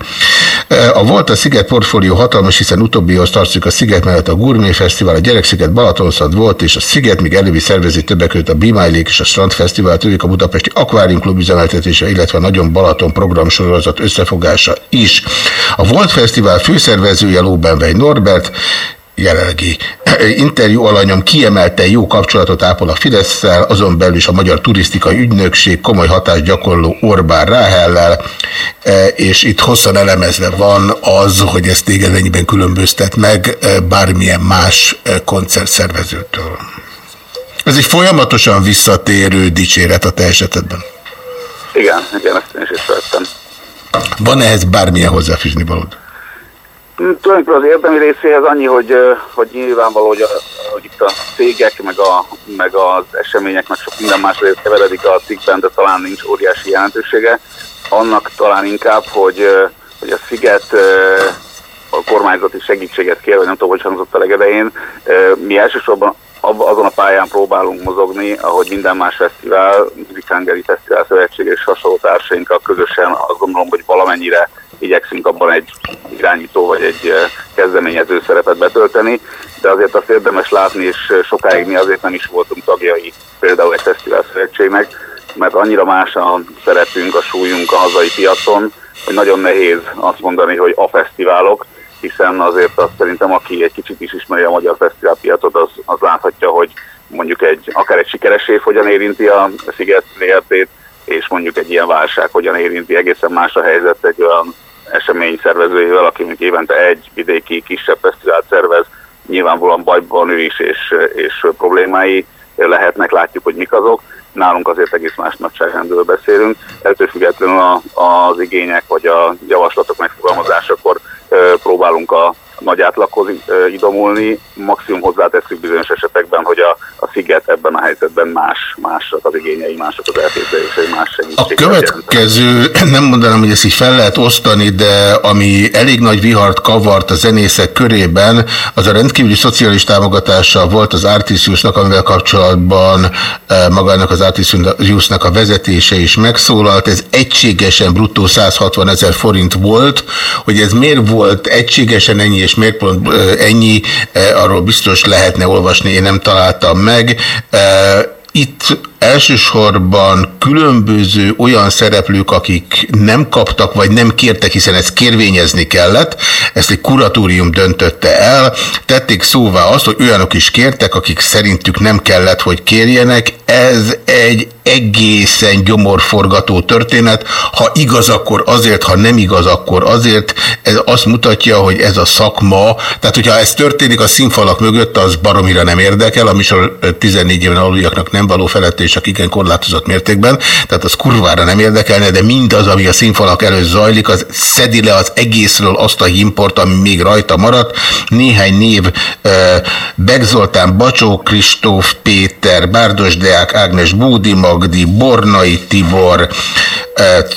A Volt a Sziget portfólió hatalmas, hiszen utóbbihoz tartozik a Sziget mellett a Gourmet Fesztivál, a Gyereksziget Balatonszad volt, és a Sziget még előbbi szervezi többek között a Bimajlék és a Strand Fesztivál, tőlük a Budapesti Akvárium Klub üzemeltetése, illetve a Nagyon Balaton programsorozat összefogása is. A Volt Fesztivál főszervezője Lóbenvej Norbert, jelenlegi interjú alanyom kiemelte jó kapcsolatot ápol a fidesz azon belül is a Magyar Turisztikai Ügynökség komoly hatást gyakorló Orbán Ráhellel, e, és itt hosszan elemezve van az, hogy ezt téged ennyiben különböztet meg e, bármilyen más koncertszervezőtől. Ez egy folyamatosan visszatérő dicséret a te esetedben. Igen, igen, ezt én is észrevettem. Van ehhez bármilyen hozzáfűzni valód? Tulajdonképpen az érdemi részéhez annyi, hogy, hogy nyilvánvaló, hogy, hogy itt a cégek, meg, a, meg az események, meg sok minden más részt keveredik a cikkben, de talán nincs óriási jelentősége. Annak talán inkább, hogy, hogy a Sziget a kormányzati segítséget kér, vagy nem tudom, hogy hangzott a legelején. Mi elsősorban azon a pályán próbálunk mozogni, ahogy minden más fesztivál, Muzikangeri Fesztivál Szövetség és hasonló társainkkal közösen azt gondolom, hogy valamennyire igyekszünk abban egy irányító vagy egy kezdeményező szerepet betölteni, de azért azt érdemes látni, és sokáig mi azért nem is voltunk tagjai például egy fesztivál szövetségnek, mert annyira más a szerepünk, a súlyunk a hazai piacon, hogy nagyon nehéz azt mondani, hogy a fesztiválok, hiszen azért azt szerintem, aki egy kicsit is ismeri a magyar fesztiválpiacot, az, az láthatja, hogy mondjuk egy, akár egy sikeres év hogyan érinti a Sziget vrt és mondjuk egy ilyen válság hogyan érinti egészen más a helyzet egy olyan esemény szervezőjével, aki még évente egy vidéki kisebb fesztivált szervez, nyilvánvalóan bajban ő is, és, és problémái lehetnek, látjuk, hogy mik azok. Nálunk azért egész más nagyságrendről beszélünk. Ettől függetlenül az igények vagy a javaslatok megfogalmazásakor próbálunk a nagy átlaghoz idomulni. Maximum hozzáteszünk bizonyos esetekben, hogy a, a sziget ebben a helyzetben más, mások az igényei, mások az elképzelései, más segítség. A következő, nem mondanám, hogy ezt így fel lehet osztani, de ami elég nagy vihart kavart a zenészek körében, az a rendkívüli szociális támogatása volt az Artisiusnak, amivel kapcsolatban magának az Artisiusnak a vezetése is megszólalt. Ez egységesen bruttó 160 ezer forint volt, hogy ez miért volt egységesen ennyi és miért pont ennyi, arról biztos lehetne olvasni, én nem találtam meg. Itt elsősorban különböző olyan szereplők, akik nem kaptak, vagy nem kértek, hiszen ezt kérvényezni kellett, ezt egy kuratórium döntötte el, tették szóvá azt, hogy olyanok is kértek, akik szerintük nem kellett, hogy kérjenek. Ez egy egészen gyomorforgató történet. Ha igaz, akkor azért, ha nem igaz, akkor azért. Ez azt mutatja, hogy ez a szakma, tehát hogyha ez történik a színfalak mögött, az baromira nem érdekel, a műsor 14 éven aluljaknak nem való felett, és csak igen korlátozott mértékben, tehát az kurvára nem érdekelne, de mindaz, ami a színfalak előtt zajlik, az szedi le az egészről azt a himport, ami még rajta maradt. Néhány név Beg Zoltán, Bacsó Kristóf, Péter, Bárdos Deák, Ágnes Búdi, Magdi, Bornai Tibor,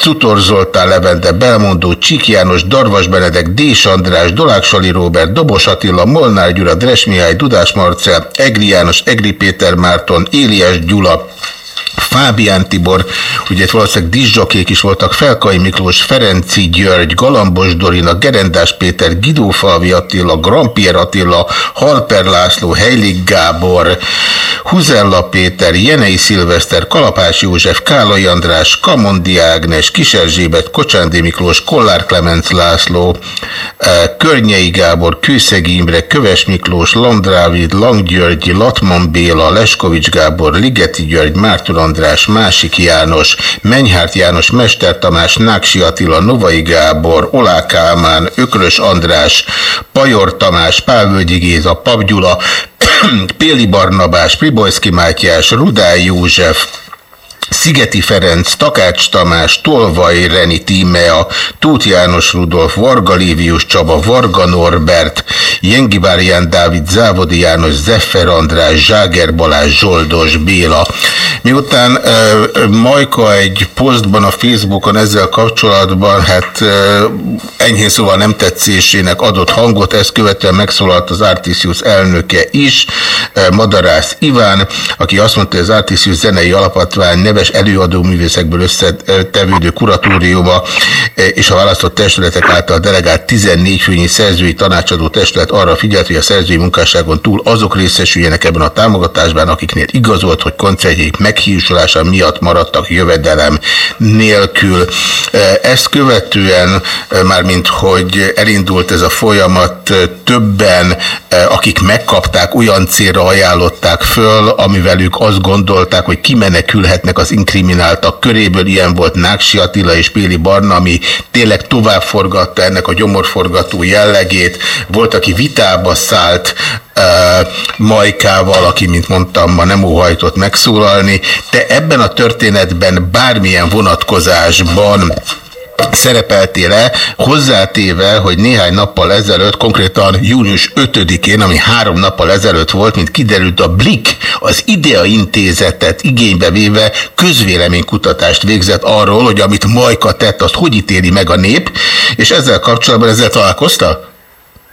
Cutor Zoltán, Levente, Belmondó, Csik János, Darvas Benedek, Dés András, Dolák Sali Róbert, Dobos Attila, Molnár Gyura, Dres Mihály, Dudás Marcel, Egri János, Egri Péter Márton, Éliás Gyula, Fábián Tibor, ugye itt valószínűleg diszszokék is voltak, Felkai Miklós, Ferenci György, Galambos Dorina, Gerendás Péter, Gidófalvi Attila, Grampier Attila, Halper László, Heilig Gábor, Huzella Péter, Jenei Szilveszter, Kalapás József, Kálai András, Kamondi Ágnes, Kiserzsébet, Kocsándi Miklós, Kollár Klemenc László, eh, Környei Gábor, Kőszegi Imre, Köves Miklós, Landrávid, Langgyörgyi, Latman Béla, Leskovics Gábor, Ligeti György, Márton András, Másik János, Menyhárt János, Mester Tamás, Náksi Attila, Novai Gábor, Olá Kálmán, Ökrös András, Pajor Tamás, Pálvölgyi Géza, Pap Gyula, Péli Barnabás, Pribojszki Mátyás, Rudály József, Szigeti Ferenc, Takács Tamás, Tolvaj Reni Tímea, Tóth János Rudolf, Varga Lévius Csaba, Varga Norbert, Jengi Bárján Dávid, Závodi János, Zeffer András, Zságer Balázs, Zsoldos Béla. Miután uh, Majka egy posztban a Facebookon ezzel kapcsolatban, hát uh, enyhén szóval nem tetszésének adott hangot, ezt követően megszólalt az Artisius elnöke is, Madarász Iván, aki azt mondta, hogy az Artisius zenei alapítvány neves előadó művészekből összetevődő kuratóriuma és a választott testületek által delegált 14 főnyi szerzői tanácsadó testület arra figyelt, hogy a szerzői munkásságon túl azok részesüljenek ebben a támogatásban, akiknél igazolt, hogy koncertjék meghísulása miatt maradtak jövedelem nélkül. Ezt követően, mármint hogy elindult ez a folyamat, többen, akik megkapták, olyan célra ajánlották föl, amivel ők azt gondolták, hogy kimenekülhetnek az inkrimináltak köréből. Ilyen volt Náksi Attila és Péli Barna, ami tényleg továbbforgatta ennek a gyomorforgató jellegét. Volt, aki vitába szállt Majkával, aki, mint mondtam, ma nem óhajtott megszólalni. Te ebben a történetben bármilyen vonatkozásban szerepeltél-e, hozzátéve, hogy néhány nappal ezelőtt, konkrétan június 5-én, ami három nappal ezelőtt volt, mint kiderült a Blik, az IDEA intézetet igénybe véve közvéleménykutatást végzett arról, hogy amit Majka tett, azt hogy ítéli meg a nép, és ezzel kapcsolatban ezzel találkoztál?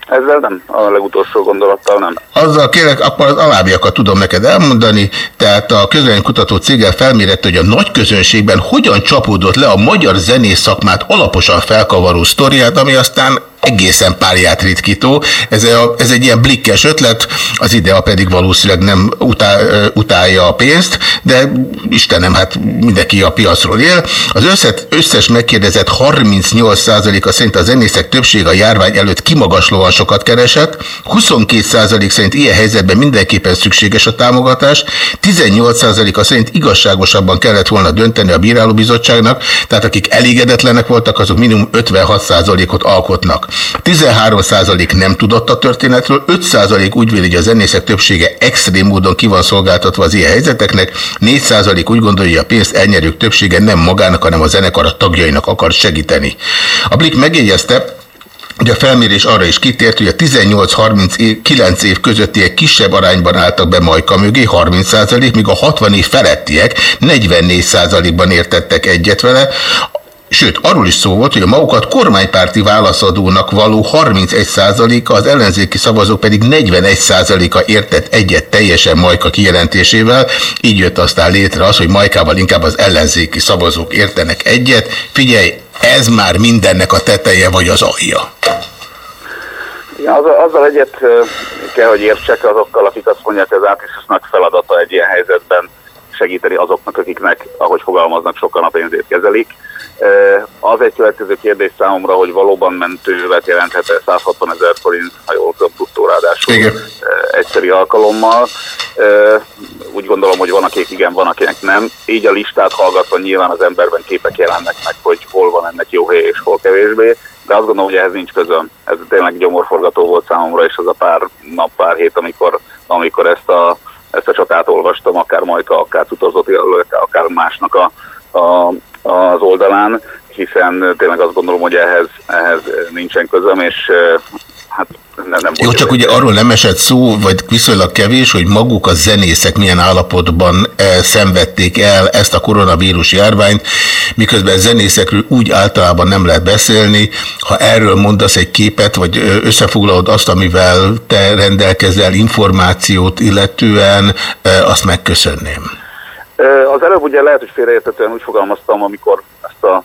Ezzel nem, a legutolsó gondolattal nem. Azzal kérlek, akkor az alábbiakat tudom neked elmondani. Tehát a kutató céggel felmérette, hogy a nagy közönségben hogyan csapódott le a magyar zenész szakmát alaposan felkavaró sztoriát, ami aztán egészen párját ritkító. Ez, a, ez egy ilyen blikkes ötlet, az idea pedig valószínűleg nem utá, utálja a pénzt, de Istenem, hát mindenki a piacról él. Az összes, összes megkérdezett 38%-a szerint a zenészek többsége a járvány előtt kimagaslóan sokat keresett, 22% szerint ilyen helyzetben mindenképpen szükséges a támogatás, 18%-a szerint igazságosabban kellett volna dönteni a bírálóbizottságnak, tehát akik elégedetlenek voltak, azok minimum 56%-ot alkotnak. 13% nem tudott a történetről, 5% úgy véli, hogy a zenészek többsége extrém módon ki van szolgáltatva az ilyen helyzeteknek, 4% úgy gondolja, hogy a pénzt elnyerők többsége nem magának, hanem a zenekar a tagjainak akar segíteni. A Blik megjegyezte, hogy a felmérés arra is kitért, hogy a 18-39 év közöttiek kisebb arányban álltak be Majka mögé, 30%, míg a 60 év felettiek 44%-ban értettek egyet vele, Sőt, arról is szó volt, hogy a magukat kormánypárti válaszadónak való 31%-a, az ellenzéki szavazók pedig 41%-a értett egyet teljesen Majka kijelentésével. Így jött aztán létre az, hogy Majkával inkább az ellenzéki szavazók értenek egyet. Figyelj, ez már mindennek a teteje vagy az alja. Ja, azzal, azzal egyet kell, hogy értsek azokkal, akik azt mondják, hogy az átisztusnak feladata egy ilyen helyzetben segíteni azoknak, akiknek, ahogy fogalmaznak, sokan a pénzét kezelik. Az egy következő kérdés számomra, hogy valóban mentővet jelenthet 160 ezer forint, ha jól tudom, ráadásul Igen. egyszeri alkalommal. Úgy gondolom, hogy van, akik igen, van, akinek nem. Így a listát hallgatva nyilván az emberben képek jelennek meg, hogy hol van ennek jó hely és hol kevésbé, de azt gondolom, hogy ehhez nincs közöm. Ez tényleg gyomorforgató volt számomra, és az a pár nap, pár hét, amikor, amikor ezt a ezt a csatát olvastam, akár Majka, akár utazott akár másnak a, a, az oldalán, hiszen tényleg azt gondolom, hogy ehhez, ehhez nincsen közöm, és hát nem, nem Jó, csak ugye arról nem esett szó, vagy viszonylag kevés, hogy maguk a zenészek milyen állapotban e, szenvedték el ezt a koronavírus járványt, miközben zenészekről úgy általában nem lehet beszélni. Ha erről mondasz egy képet, vagy összefoglalod azt, amivel te rendelkezel információt illetően, e, azt megköszönném. Az előbb ugye lehet, hogy félreértetően úgy fogalmaztam, amikor ezt a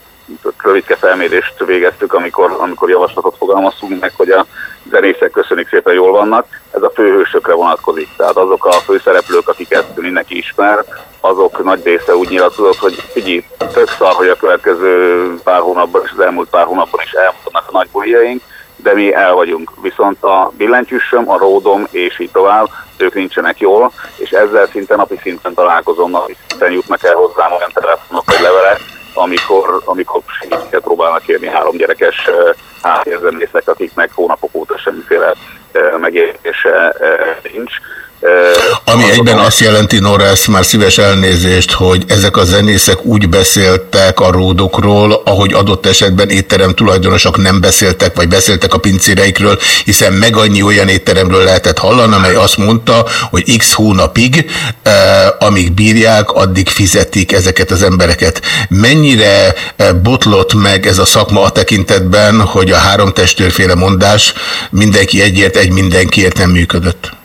rövidke felmérést végeztük, amikor, amikor javaslatot fogalmaztunk meg, hogy a zenészek köszönik szépen jól vannak. Ez a főhősökre vonatkozik. Tehát azok a főszereplők, akiket mindenki ismer, azok nagy része úgy nyilatkozott, hogy figyelj, tök szar, hogy a következő pár hónapban és az elmúlt pár hónapban is elmutatnak a nagy buliaink, de mi el vagyunk. Viszont a billentyűsöm, a ródom és így tovább, ők nincsenek jól, és ezzel szinte napi szinten találkozom, napi szinten jutnak el hozzám olyan telefonok vagy levelek, amikor, amikor segítséget próbálnak kérni három gyerekes háttérzenészek, akiknek hónapok óta semmiféle megérése nincs. Ami egyben azt jelenti, Nora, ezt már szíves elnézést, hogy ezek a zenészek úgy beszéltek a ródokról, ahogy adott esetben étterem tulajdonosok nem beszéltek, vagy beszéltek a pincéreikről, hiszen meg annyi olyan étteremről lehetett hallani, amely azt mondta, hogy x hónapig, amíg bírják, addig fizetik ezeket az embereket. Mennyire botlott meg ez a szakma a tekintetben, hogy a három testőrféle mondás mindenki egyért, egy mindenkiért nem működött?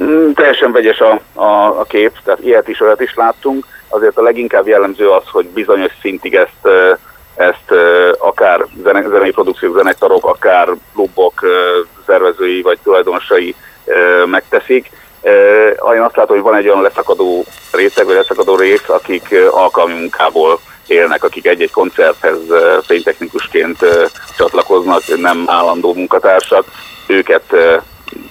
Mm, Teljesen vegyes a, a, a kép, tehát ilyet is, olyat is láttunk. Azért a leginkább jellemző az, hogy bizonyos szintig ezt, ezt akár zene, zenei produkciók, zenekarok, akár klubok szervezői vagy tulajdonosai megteszik. Én azt látom, hogy van egy olyan leszakadó réteg, vagy leszakadó rész, akik alkalmi munkából élnek, akik egy-egy koncerthez fénytechnikusként csatlakoznak, nem állandó munkatársak. Őket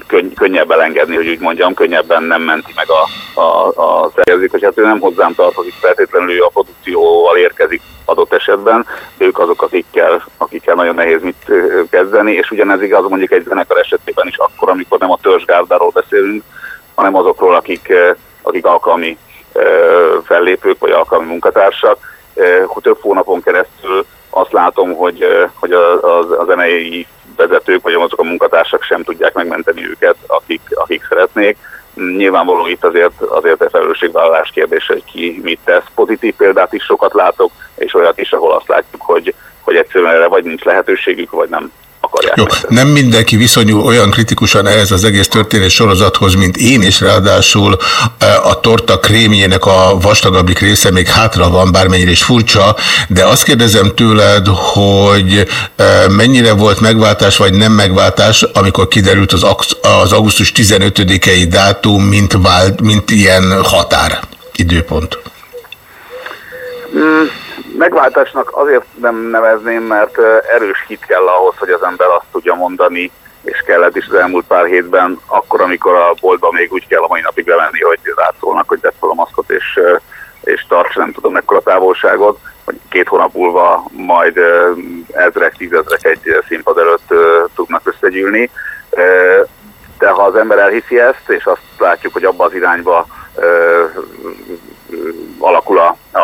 könny, könnyebb elengedni, hogy úgy mondjam, könnyebben nem menti meg a, a, a szerzők, hogy hát ő nem hozzám tartozik feltétlenül, ő a produkcióval érkezik adott esetben, de ők azok, akikkel, akikkel nagyon nehéz mit kezdeni, és ugyanez igaz mondjuk egy zenekar esetében is akkor, amikor nem a törzsgárdáról beszélünk, hanem azokról, akik, akik alkalmi fellépők, vagy alkalmi munkatársak. Több hónapon keresztül azt látom, hogy, hogy a, a, a zenei vezetők, vagy azok a munkatársak sem tudják megmenteni őket, akik, akik szeretnék. Nyilvánvaló itt azért, azért a felelősségvállalás kérdése, hogy ki mit tesz. Pozitív példát is sokat látok, és olyat is, ahol azt látjuk, hogy, hogy egyszerűen erre vagy nincs lehetőségük, vagy nem akarják. Jó, nem mindenki viszonyul olyan kritikusan ehhez az egész történés sorozathoz, mint én, és ráadásul eh, a torta krémjének a vastagabbik része még hátra van, bármennyire is furcsa, de azt kérdezem tőled, hogy eh, mennyire volt megváltás, vagy nem megváltás, amikor kiderült az, az augusztus 15-i dátum, mint, vált, mint ilyen határ időpont? Mm, megváltásnak azért nem nevezném, mert erős hit kell ahhoz, hogy az ember azt tudja mondani, és kellett is az elmúlt pár hétben, akkor, amikor a boltba még úgy kell a mai napig bemenni, hogy rátszólnak, hogy tett fel a maszkot, és, és tarts nem tudom mekkora távolságot, hogy két hónap múlva majd ezrek, tízezrek egy színpad előtt tudnak összegyűlni. De ha az ember elhiszi ezt, és azt látjuk, hogy abba az irányba alakul a, a,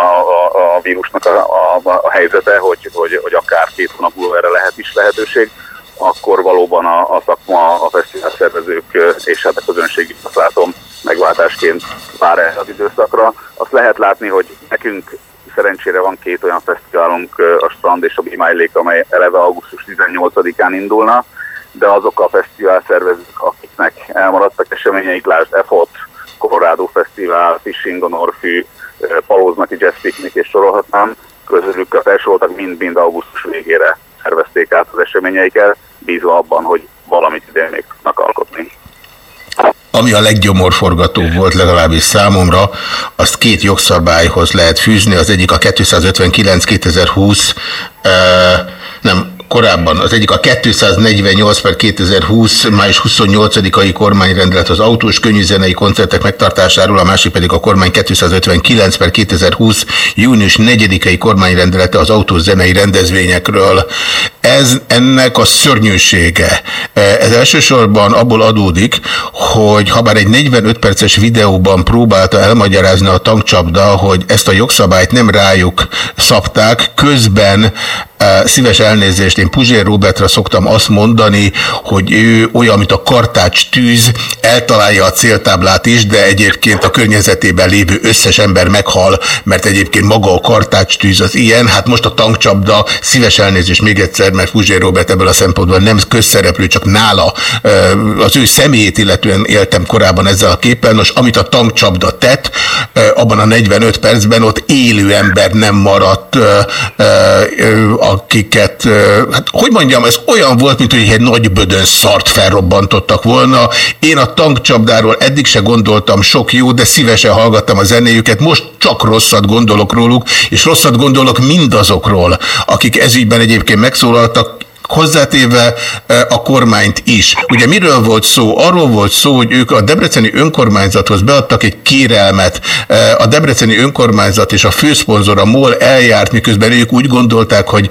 a, vírusnak a, a, a helyzete, hogy, hogy, hogy akár két hónap múlva erre lehet is lehetőség, akkor valóban a, a szakma, a fesztivál szervezők és hát a közönség azt látom megváltásként vár erre az időszakra. Azt lehet látni, hogy nekünk szerencsére van két olyan fesztiválunk, a Strand és a Bimájlék, amely eleve augusztus 18-án indulna, de azok a fesztivál szervezők, akiknek elmaradtak eseményeik, lásd EFOT, Colorado Fesztivál, Fishing on Orfű, Palóznaki Jazz Picnic és sorolhatnám, közülük a felsoroltak mind-mind augusztus végére szervezték át az eseményeiket, bízva abban, hogy valamit idén még tudnak alkotni. Ami a leggyomorforgatóbb volt legalábbis számomra, azt két jogszabályhoz lehet fűzni. Az egyik a 259-2020, nem, korábban. Az egyik a 248 per 2020 május 28-ai kormányrendelet az autós könnyűzenei koncertek megtartásáról, a másik pedig a kormány 259 per 2020 június 4-ai kormányrendelete az autós zenei rendezvényekről. Ez ennek a szörnyűsége. Ez elsősorban abból adódik, hogy ha bár egy 45 perces videóban próbálta elmagyarázni a tankcsapda, hogy ezt a jogszabályt nem rájuk szabták, közben szíves elnézést, én Puzsér Robertra szoktam azt mondani, hogy ő olyan, mint a kartács tűz, eltalálja a céltáblát is, de egyébként a környezetében lévő összes ember meghal, mert egyébként maga a kartács tűz az ilyen. Hát most a tankcsapda, szíves elnézést még egyszer, mert Puzsér Robert ebből a szempontból nem közszereplő, csak nála az ő személyét illetően éltem korábban ezzel a képpel. Nos, amit a tankcsapda tett, abban a 45 percben ott élő ember nem maradt akiket, hát hogy mondjam, ez olyan volt, mint hogy egy nagy bödön szart felrobbantottak volna. Én a tankcsapdáról eddig se gondoltam sok jó, de szívesen hallgattam a zenéjüket, most csak rosszat gondolok róluk, és rosszat gondolok mindazokról, akik ezügyben egyébként megszólaltak, hozzátéve a kormányt is. Ugye miről volt szó? Arról volt szó, hogy ők a Debreceni önkormányzathoz beadtak egy kérelmet. A Debreceni önkormányzat és a főszponzor a MOL eljárt, miközben ők úgy gondolták, hogy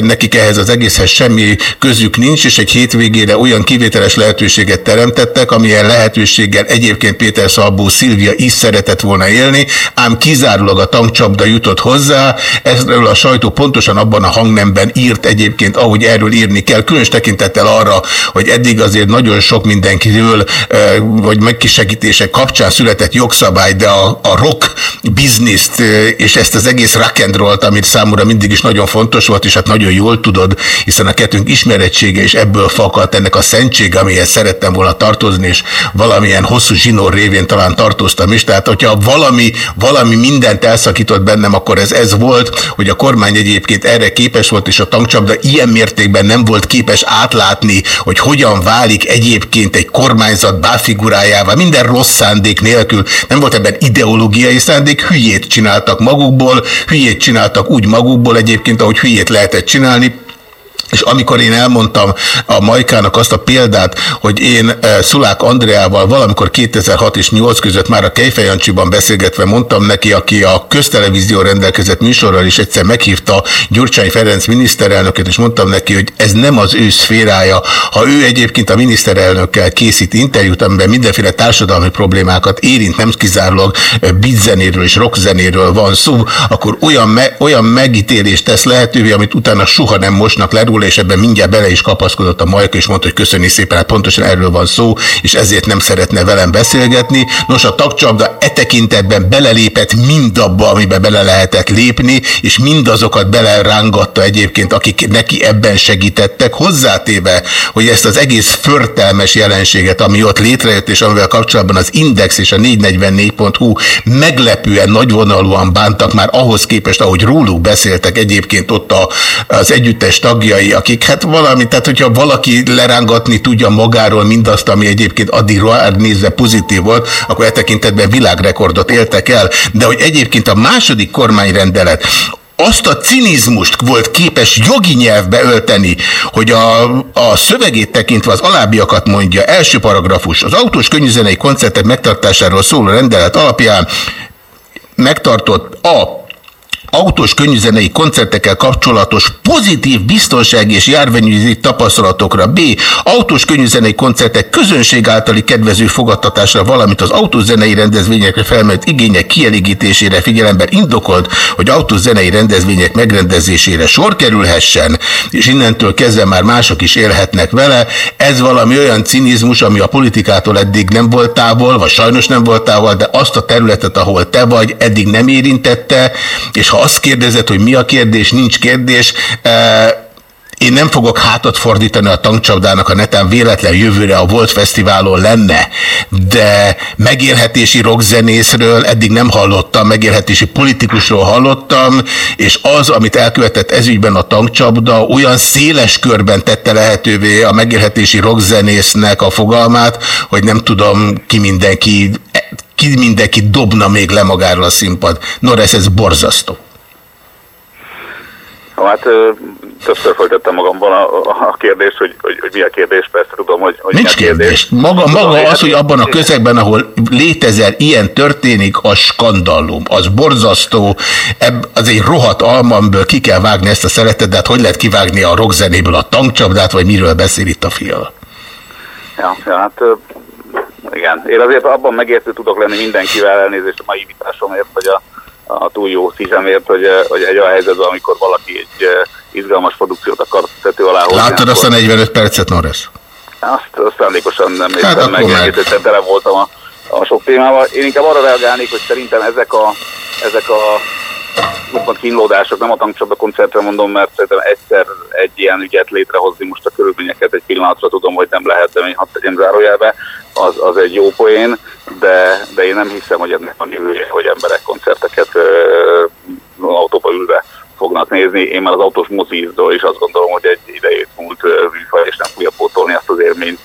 nekik ehhez az egészhez semmi közük nincs, és egy hétvégére olyan kivételes lehetőséget teremtettek, amilyen lehetőséggel egyébként Péter Szabó Szilvia is szeretett volna élni, ám kizárólag a tankcsapda jutott hozzá, ezről a sajtó pontosan abban a hangnemben írt egyébként, ahogy erről írni kell, különös tekintettel arra, hogy eddig azért nagyon sok mindenkiről, vagy megkisegítések kapcsán született jogszabály, de a, a rock bizniszt és ezt az egész rock and roll-t, amit számomra mindig is nagyon fontos volt, és hát nagyon jól tudod, hiszen a kettőnk ismerettsége és ebből fakadt ennek a szentség, amihez szerettem volna tartozni, és valamilyen hosszú zsinór révén talán tartoztam is. Tehát, hogyha valami, valami mindent elszakított bennem, akkor ez ez volt, hogy a kormány egyébként erre képes volt, és a tankcsapda ilyen mértékben nem volt képes átlátni, hogy hogyan válik egyébként egy kormányzat báfigurájává, minden rossz szándék nélkül, nem volt ebben ideológiai szándék, hülyét csináltak magukból, hülyét csináltak úgy magukból egyébként, ahogy hülyét lehetett csinálni, és amikor én elmondtam a Majkának azt a példát, hogy én eh, Szulák Andreával valamikor 2006 és 8 között már a Kejfejancsiban beszélgetve mondtam neki, aki a köztelevízió rendelkezett műsorral is egyszer meghívta Gyurcsány Ferenc miniszterelnöket, és mondtam neki, hogy ez nem az ő szférája. Ha ő egyébként a miniszterelnökkel készít interjút, amiben mindenféle társadalmi problémákat érint, nem kizárólag eh, bizzenéről és rockzenéről van szó, akkor olyan, me olyan megítélést tesz lehetővé, amit utána soha nem mosnak le róla, és ebben mindjárt bele is kapaszkodott a Majka, és mondta, hogy köszöni szépen, hát pontosan erről van szó, és ezért nem szeretne velem beszélgetni. Nos, a tagcsapda e tekintetben belelépett mindabba, amiben bele lehetett lépni, és mindazokat belerángatta egyébként, akik neki ebben segítettek, hozzátéve, hogy ezt az egész förtelmes jelenséget, ami ott létrejött, és amivel kapcsolatban az Index és a 444.hu meglepően nagyvonalúan bántak már ahhoz képest, ahogy róluk beszéltek egyébként ott a, az együttes tagjai, akik hát valami, tehát hogyha valaki lerángatni tudja magáról mindazt, ami egyébként addig nézve pozitív volt, akkor e tekintetben világrekordot éltek el. De hogy egyébként a második kormányrendelet azt a cinizmust volt képes jogi nyelvbe ölteni, hogy a, a szövegét tekintve az alábbiakat mondja, első paragrafus, az autós könnyűzenei koncertek megtartásáról szóló rendelet alapján megtartott a autós könnyűzenei koncertekkel kapcsolatos pozitív biztonsági és járványügyi tapasztalatokra, B. autós könnyűzenei koncertek közönség általi kedvező fogadtatásra, valamint az autózenei rendezvényekre felmerült igények kielégítésére figyelemben indokolt, hogy autózenei rendezvények megrendezésére sor kerülhessen, és innentől kezdve már mások is élhetnek vele. Ez valami olyan cinizmus, ami a politikától eddig nem volt távol, vagy sajnos nem volt távol, de azt a területet, ahol te vagy, eddig nem érintette, és ha azt kérdezed, hogy mi a kérdés, nincs kérdés, én nem fogok hátat fordítani a tankcsapdának, a neten véletlen jövőre a Volt Fesztiválon lenne, de megélhetési rockzenészről eddig nem hallottam, megélhetési politikusról hallottam, és az, amit elkövetett ezügyben a tankcsapda, olyan széles körben tette lehetővé a megélhetési rockzenésznek a fogalmát, hogy nem tudom ki mindenki, ki mindenki dobna még le magáról a színpad. Norris, ez borzasztó. Hát többször folytattam magamban a, a kérdést, hogy, hogy, hogy mi a kérdés, persze tudom, hogy, hogy Nincs kérdés. kérdés. Maga, tudom, maga az, hogy abban a közegben, ahol létezer ilyen történik, a skandallum, az borzasztó, ebb, az egy rohadt alma, amiből ki kell vágni ezt a szeretet, de hát hogy lehet kivágni a rockzenéből a tankcsapdát, vagy miről beszél itt a fia? Ja, ja hát igen. Én azért abban megértő tudok lenni mindenkivel elnézést a mai vitásomért, hogy a a túl jó szívemért, hogy, eh, hogy egy olyan helyzetben, amikor valaki egy eh, izgalmas produkciót akar tető alá hozni. Láttad azt a 45 percet, Norris? Azt, azt szándékosan nem értem hát meg, meg. egészen tele voltam a, a sok témával. Én inkább arra reagálnék, hogy szerintem ezek a, ezek a úgymond kínlódások, nem a tankcsapda koncertre mondom, mert szerintem egyszer egy ilyen ügyet létrehozni, most a körülményeket egy pillanatra tudom, hogy nem lehet, de én hadd tegyem zárójelbe, az, az egy jó poén, de, de én nem hiszem, hogy ennek a jövője, hogy emberek koncerteket ö, autóba ülve fognak nézni. Én már az autós mozizdól is azt gondolom, hogy egy idejét múlt műfaj, és nem fogja pótolni azt az élményt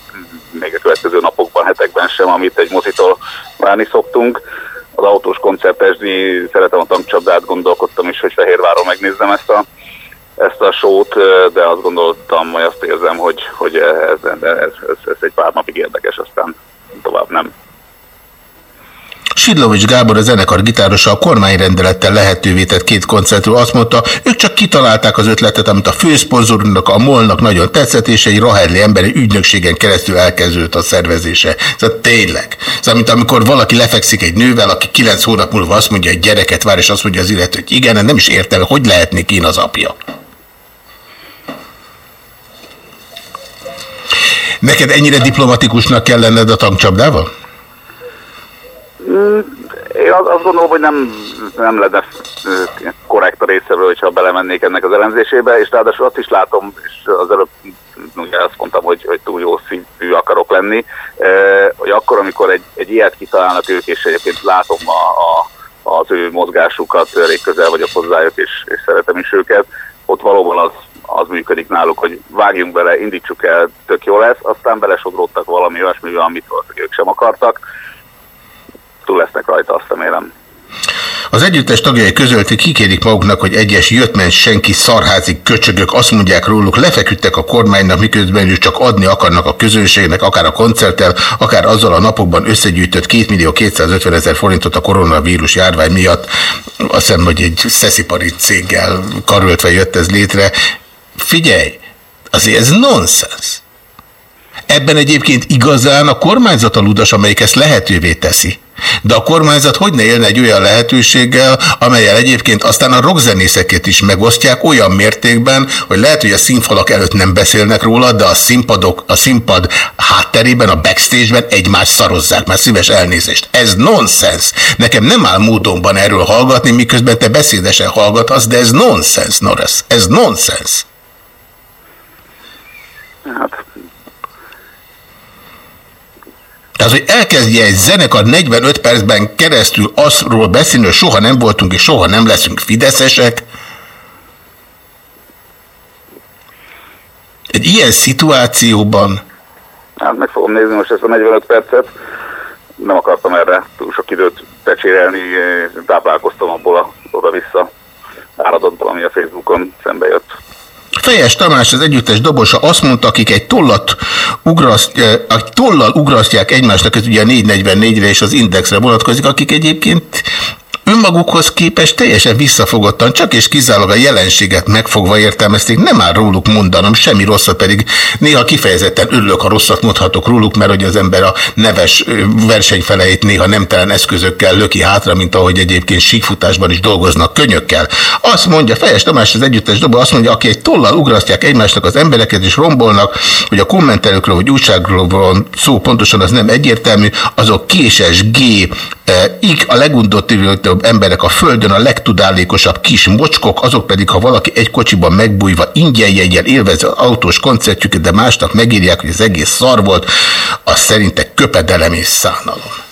még a következő napokban, hetekben sem, amit egy mozitól várni szoktunk az autós koncertesdi, szeretem a tankcsapdát, gondolkodtam is, hogy Fehérváron megnézzem ezt a ezt a sót, de azt gondoltam, vagy azt érzem, hogy, hogy ez, ez, ez, ez egy pár napig érdekes, aztán tovább nem. Sidlovics Gábor a zenekar gitárosa a kormányrendelettel lehetővé tett két koncertről azt mondta, ők csak kitalálták az ötletet, amit a főszponzornak, a molnak nagyon tetszett, és egy Raherli emberi ügynökségen keresztül elkezdődött a szervezése. Szóval tényleg. Szóval, mint amikor valaki lefekszik egy nővel, aki kilenc hónap múlva azt mondja, hogy gyereket vár, és azt mondja az illető, hogy igen, nem is értem, hogy lehetnék én az apja. Neked ennyire diplomatikusnak kell lenned a tankcsapdával? Én azt gondolom, hogy nem, nem lenne korrekt a részéről, hogyha belemennék ennek az elemzésébe, és ráadásul azt is látom, és az előbb ugye azt mondtam, hogy, hogy túl jó szívű akarok lenni, hogy akkor, amikor egy, egy ilyet kitalálnak ők, és egyébként látom a, a, az ő mozgásukat, elég közel vagyok hozzájuk, és, és szeretem is őket, ott valóban az, az működik náluk, hogy vágjunk bele, indítsuk el, tök jó lesz, aztán belesodródtak valami olyasmivel, amit ők sem akartak, túl lesznek rajta, azt remélem. Az együttes tagjai közölték, kikérik maguknak, hogy egyes jöttmen senki szarházi köcsögök azt mondják róluk, lefeküdtek a kormánynak, miközben ők csak adni akarnak a közönségnek, akár a koncerttel, akár azzal a napokban összegyűjtött 2 millió 250 ezer forintot a koronavírus járvány miatt. Azt hiszem, hogy egy szeszipari céggel karöltve jött ez létre. Figyelj, azért ez nonsens. Ebben egyébként igazán a kormányzat a ludas, amelyik ezt lehetővé teszi. De a kormányzat hogy ne élne egy olyan lehetőséggel, amelyel egyébként aztán a rockzenészeket is megosztják olyan mértékben, hogy lehet, hogy a színfalak előtt nem beszélnek róla, de a színpadok, a színpad hátterében, a backstage-ben egymást szarozzák, már szíves elnézést. Ez nonsens. Nekem nem áll módonban erről hallgatni, miközben te beszédesen hallgatsz, de ez nonsens, Norris. Ez nonsens. Hát Tehát, hogy elkezdje egy zenekar 45 percben keresztül azról beszélni, hogy soha nem voltunk és soha nem leszünk fideszesek, egy ilyen szituációban... Hát meg fogom nézni most ezt a 45 percet. Nem akartam erre túl sok időt becsérelni, táplálkoztam abból oda-vissza áradatból, ami a Facebookon szembe jött. Fejes Tamás, az együttes dobosa azt mondta, akik egy tollat ugraszt, egy tollal ugrasztják egymásnak, ez ugye a 444-re és az indexre vonatkozik, akik egyébként önmagukhoz képest teljesen visszafogottan, csak és kizárólag a jelenséget megfogva értelmezték, nem áll róluk mondanom, semmi rosszat pedig néha kifejezetten örülök, ha rosszat mondhatok róluk, mert hogy az ember a neves versenyfeleit néha nemtelen eszközökkel löki hátra, mint ahogy egyébként síkfutásban is dolgoznak könyökkel. Azt mondja, Fejes Tamás az együttes dobo, azt mondja, aki egy tollal ugrasztják egymásnak az embereket és rombolnak, hogy a kommentelőkről vagy újságról van szó pontosan az nem egyértelmű, azok késes G, ik a legundottivőbb emberek a földön, a legtudálékosabb kis mocskok, azok pedig, ha valaki egy kocsiban megbújva ingyen jegyel élvezze az autós koncertjüket, de másnak megírják, hogy az egész szar volt, az szerinte köpedelem és szánalom.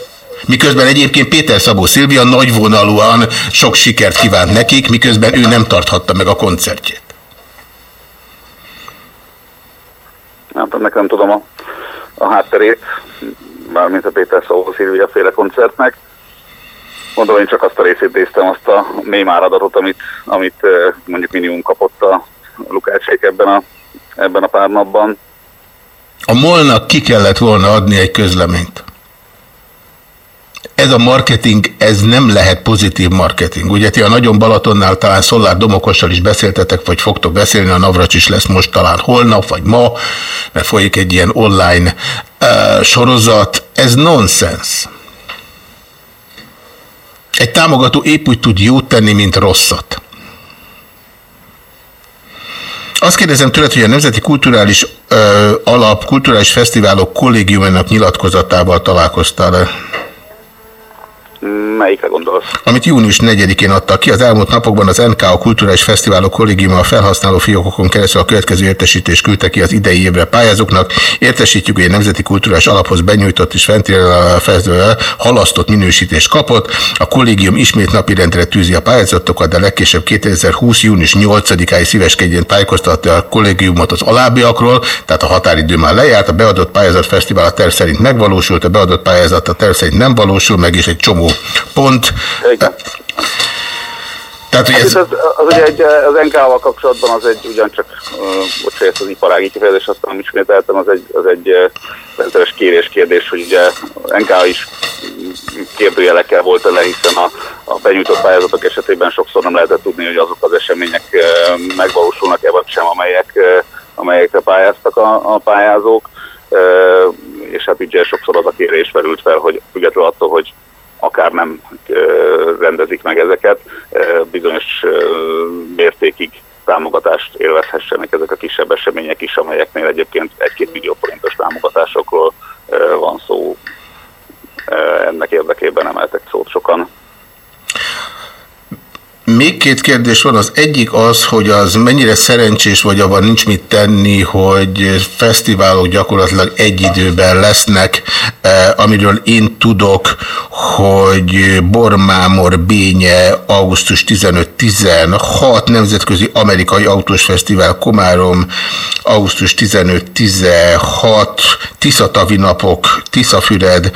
Miközben egyébként Péter Szabó Szilvia nagyvonalúan sok sikert kívánt nekik, miközben ő nem tarthatta meg a koncertjét. Hát nekem tudom a, a hátterét, mármint a Péter Szabó Szilvia féle koncertnek. Mondom, én csak azt a részét néztem, azt a mély áradatot, amit, amit mondjuk minimum kapott a Lukácsék ebben a, ebben a pár napban. A molnak ki kellett volna adni egy közleményt. Ez a marketing, ez nem lehet pozitív marketing. Ugye ti a Nagyon Balatonnál talán Szollár Domokossal is beszéltetek, vagy fogtok beszélni, a Navracs is lesz most talán holnap, vagy ma, mert folyik egy ilyen online uh, sorozat. Ez nonsens. Egy támogató épp úgy tud jót tenni, mint rosszat. Azt kérdezem tőled, hogy a Nemzeti Kulturális ö, Alap, Kulturális Fesztiválok kollégiumának nyilatkozatával találkoztál-e? Melyikre gondolsz? Amit június 4-én adtak ki, az elmúlt napokban az NKA Kulturális Fesztiválok Kollégiuma a felhasználó fiókokon keresztül a következő értesítést küldte ki az idei évre pályázóknak. Értesítjük, hogy a Nemzeti Kulturális Alaphoz benyújtott és fentire halasztott minősítést kapott. A kollégium ismét napirendre tűzi a pályázatokat, de legkésőbb 2020. június 8-áig szíveskedjen tájékoztatja a kollégiumot az alábbiakról, tehát a határidő már lejárt, a beadott pályázat fesztivál a terv szerint megvalósult, a beadott pályázat a terv szerint nem valósul meg, és egy csomó pont. Tehát, hogy Hát ez... itt az, az, ugye egy, az NK-val kapcsolatban az egy ugyancsak, uh, bocsánat, az iparági kifejezés, azt nem ismételtem, az egy, az egy uh, rendszeres kérés kérdés, hogy ugye NK is kérdőjelekkel volt le, hiszen a, a benyújtott pályázatok esetében sokszor nem lehetett tudni, hogy azok az események uh, megvalósulnak-e vagy sem, amelyek, uh, amelyekre pályáztak a, a pályázók, uh, és hát ugye sokszor az a kérés felült fel, hogy függetlenül attól, hogy akár nem rendezik meg ezeket, bizonyos mértékig támogatást élvezhessenek ezek a kisebb események is, amelyeknél egyébként egy-két millió forintos támogatásokról van szó. Ennek érdekében emeltek szót sokan. Még két kérdés van. Az egyik az, hogy az mennyire szerencsés, vagy abban nincs mit tenni, hogy fesztiválok gyakorlatilag egy időben lesznek, eh, amiről én tudok, hogy Bormámor Bénye augusztus 15-16, Nemzetközi Amerikai Autós Fesztivál Komárom augusztus 15-16, Tiszatavi napok, Tiszafüred,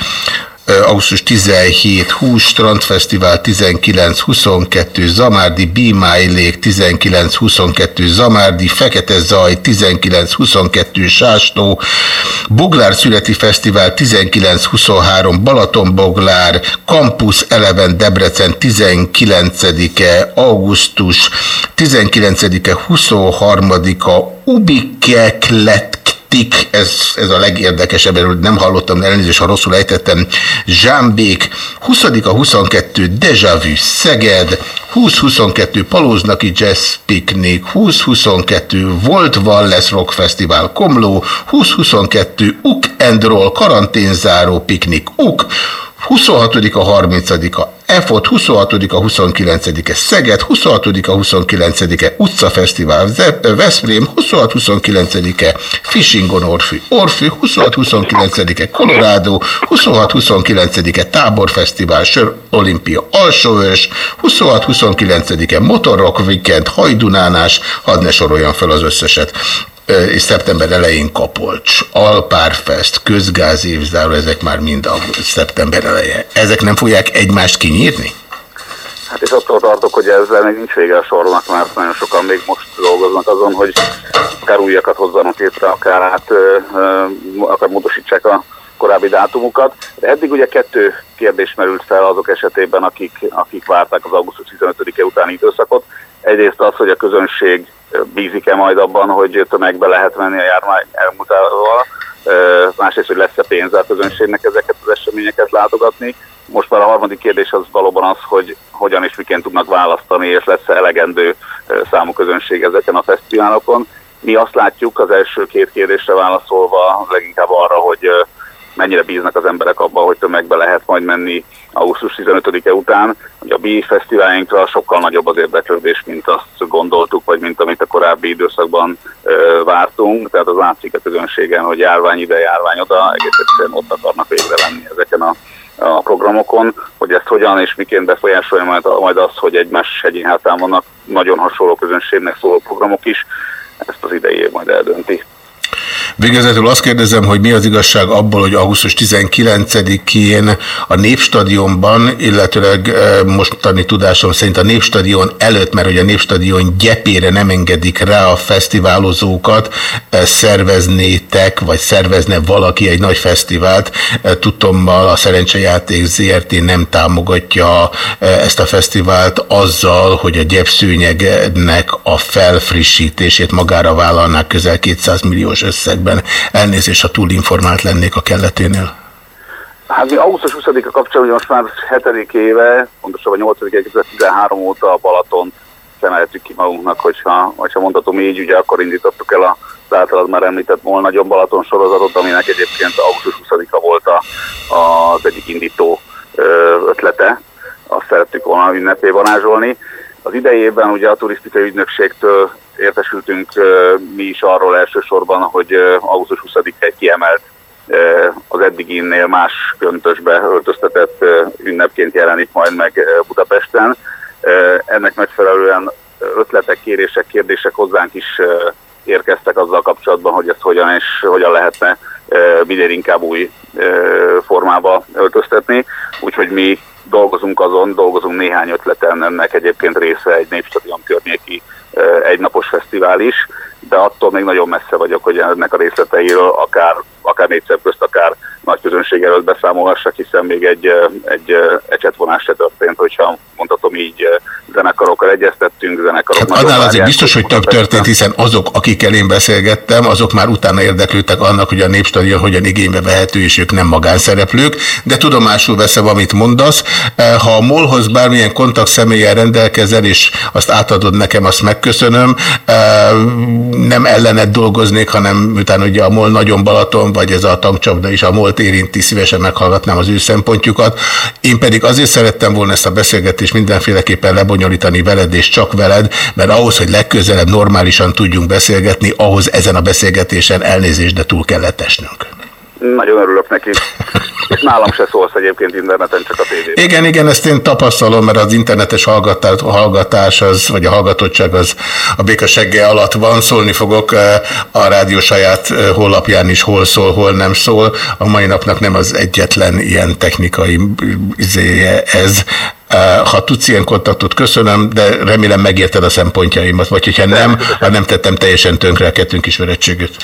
augusztus 17-20, Strandfesztivál 19-22, Zamárdi Bímájlék 19-22, Zamárdi Fekete Zaj 19-22, Sástó, Boglár Születi Fesztivál 19-23, Balatonboglár, Campus Eleven Debrecen 19-e, augusztus 19-e, 23-a, Ubikek lett Tik, ez, ez a legérdekesebb, erről nem hallottam, elnézést, ha rosszul ejtettem, Zsámbék, 20-a 22 Deja Vu Szeged, 20-22 Palóznaki Jazz Picnic, 20-22 Volt Wallace Rock Festival Komló, 20-22 Uk and Roll karanténzáró piknik Uk, 26-a, 30-a EFOT, 26-a, 29-e Szeged, 26-a, 29-e Utcafesztivál Veszprém, 26-29-e Fishingon Orfű, Orfű, 26-29-e Colorado, 26-29-e Táborfesztivál Sör Olimpia Alsóörs, 26-29-e Motorrock Weekend Hajdunánás, hadd ne soroljam fel az összeset és szeptember elején Kapolcs, Alpárfest, közgázévzáró, ezek már mind a szeptember eleje. Ezek nem fogják egymást kinyírni? Hát és attól tartok, hogy ezzel még nincs vége a sornak, mert nagyon sokan még most dolgoznak azon, hogy akár újakat hozzanak létre, akár, hát, akár módosítsák a korábbi dátumukat. Eddig ugye kettő kérdés merült fel azok esetében, akik, akik várták az augusztus 15-e utáni időszakot. Egyrészt az, hogy a közönség bízik-e majd abban, hogy tömegbe lehet menni a járvány elmúltával, másrészt, hogy lesz-e pénz a közönségnek ezeket az eseményeket látogatni. Most már a harmadik kérdés az valóban az, hogy hogyan és miként tudnak választani, és lesz-e elegendő számú közönség ezeken a fesztiválokon. Mi azt látjuk az első két kérdésre válaszolva leginkább arra, hogy mennyire bíznak az emberek abban, hogy tömegbe lehet majd menni augusztus 15-e után. Ugye a BI fesztiválinkra sokkal nagyobb az érdeklődés, mint azt gondoltuk, vagy mint amit a korábbi időszakban ö, vártunk. Tehát az látszik a közönségen, hogy járvány ide, járvány oda, egész egyszerűen ott akarnak végre lenni ezeken a a programokon, hogy ezt hogyan és miként befolyásolja majd, majd az, hogy egymás hegyén hátán vannak nagyon hasonló közönségnek szóló programok is, ezt az idejé majd eldönti. Végezetül azt kérdezem, hogy mi az igazság abból, hogy augusztus 19-én a Népstadionban, illetőleg mostani tudásom szerint a Népstadion előtt, mert hogy a Népstadion gyepére nem engedik rá a fesztiválozókat, szerveznétek, vagy szervezne valaki egy nagy fesztivált. Tudtommal a Szerencsejáték ZRT nem támogatja ezt a fesztivált azzal, hogy a gyepszőnyegnek a felfrissítését magára vállalnák közel 200 milliós összegben. Elnézést, ha túl informált lennék a kelleténél. Hát mi augusztus 20-a kapcsolatban most már 7. éve, pontosabban 8. 2013 óta a Balaton szemeltük ki magunknak, hogyha, hogyha mondhatom így, ugye akkor indítottuk el az általad már említett Mol Nagyobb Balaton sorozatot, aminek egyébként augusztus 20-a volt a, az egyik indító ötlete. Azt szerettük volna ünnepé varázsolni. Az idejében ugye a turisztikai ügynökségtől értesültünk mi is arról elsősorban, hogy augusztus 20 egy kiemelt az eddiginnél más köntösbe öltöztetett ünnepként jelenik majd meg Budapesten. Ennek megfelelően ötletek, kérések, kérdések hozzánk is érkeztek azzal kapcsolatban, hogy ezt hogyan és hogyan lehetne minél inkább új formába öltöztetni. Úgyhogy mi dolgozunk azon, dolgozunk néhány ötleten, ennek egyébként része egy népstadion környéki egynapos fesztivál is, de attól még nagyon messze vagyok, hogy ennek a részleteiről akár, akár négyszer közt, akár nagy közönség előtt beszámolhassak, hiszen még egy, egy ecsetvonás se történt, hogyha mondhatom így zenekarokkal egyeztettünk, zenekarok. Hát annál azért biztos, hogy több történt, hiszen azok, akikkel én beszélgettem, azok már utána érdeklődtek annak, hogy a Népstadion hogyan igénybe vehető, és ők nem magánszereplők, de tudomásul veszem, amit mondasz. Ha a molhoz bármilyen kontakt személyen rendelkezel, és azt átadod nekem, azt megköszönöm. Nem ellened dolgoznék, hanem utána ugye a MOL nagyon Balaton, vagy ez a tankcsapda is a MOL érinti, szívesen meghallgatnám az ő szempontjukat. Én pedig azért szerettem volna ezt a beszélgetést mindenféleképpen lebonyolítani veled és csak veled, mert ahhoz, hogy legközelebb normálisan tudjunk beszélgetni, ahhoz ezen a beszélgetésen elnézést, de túl kellett esnünk. Nagyon örülök neki. És nálam se szólsz egyébként interneten, csak a tévében. Igen, igen, ezt én tapasztalom, mert az internetes hallgatás, hallgatás az, vagy a hallgatottság az a békasegge alatt van. Szólni fogok eh, a rádió saját eh, honlapján is, hol szól, hol nem szól. A mai napnak nem az egyetlen ilyen technikai izéje ez. Eh, ha tudsz ilyen kontaktot, köszönöm, de remélem megérted a szempontjaimat, vagy hogyha nem, ha nem tettem teljesen tönkre a kettőnk ismerettségét.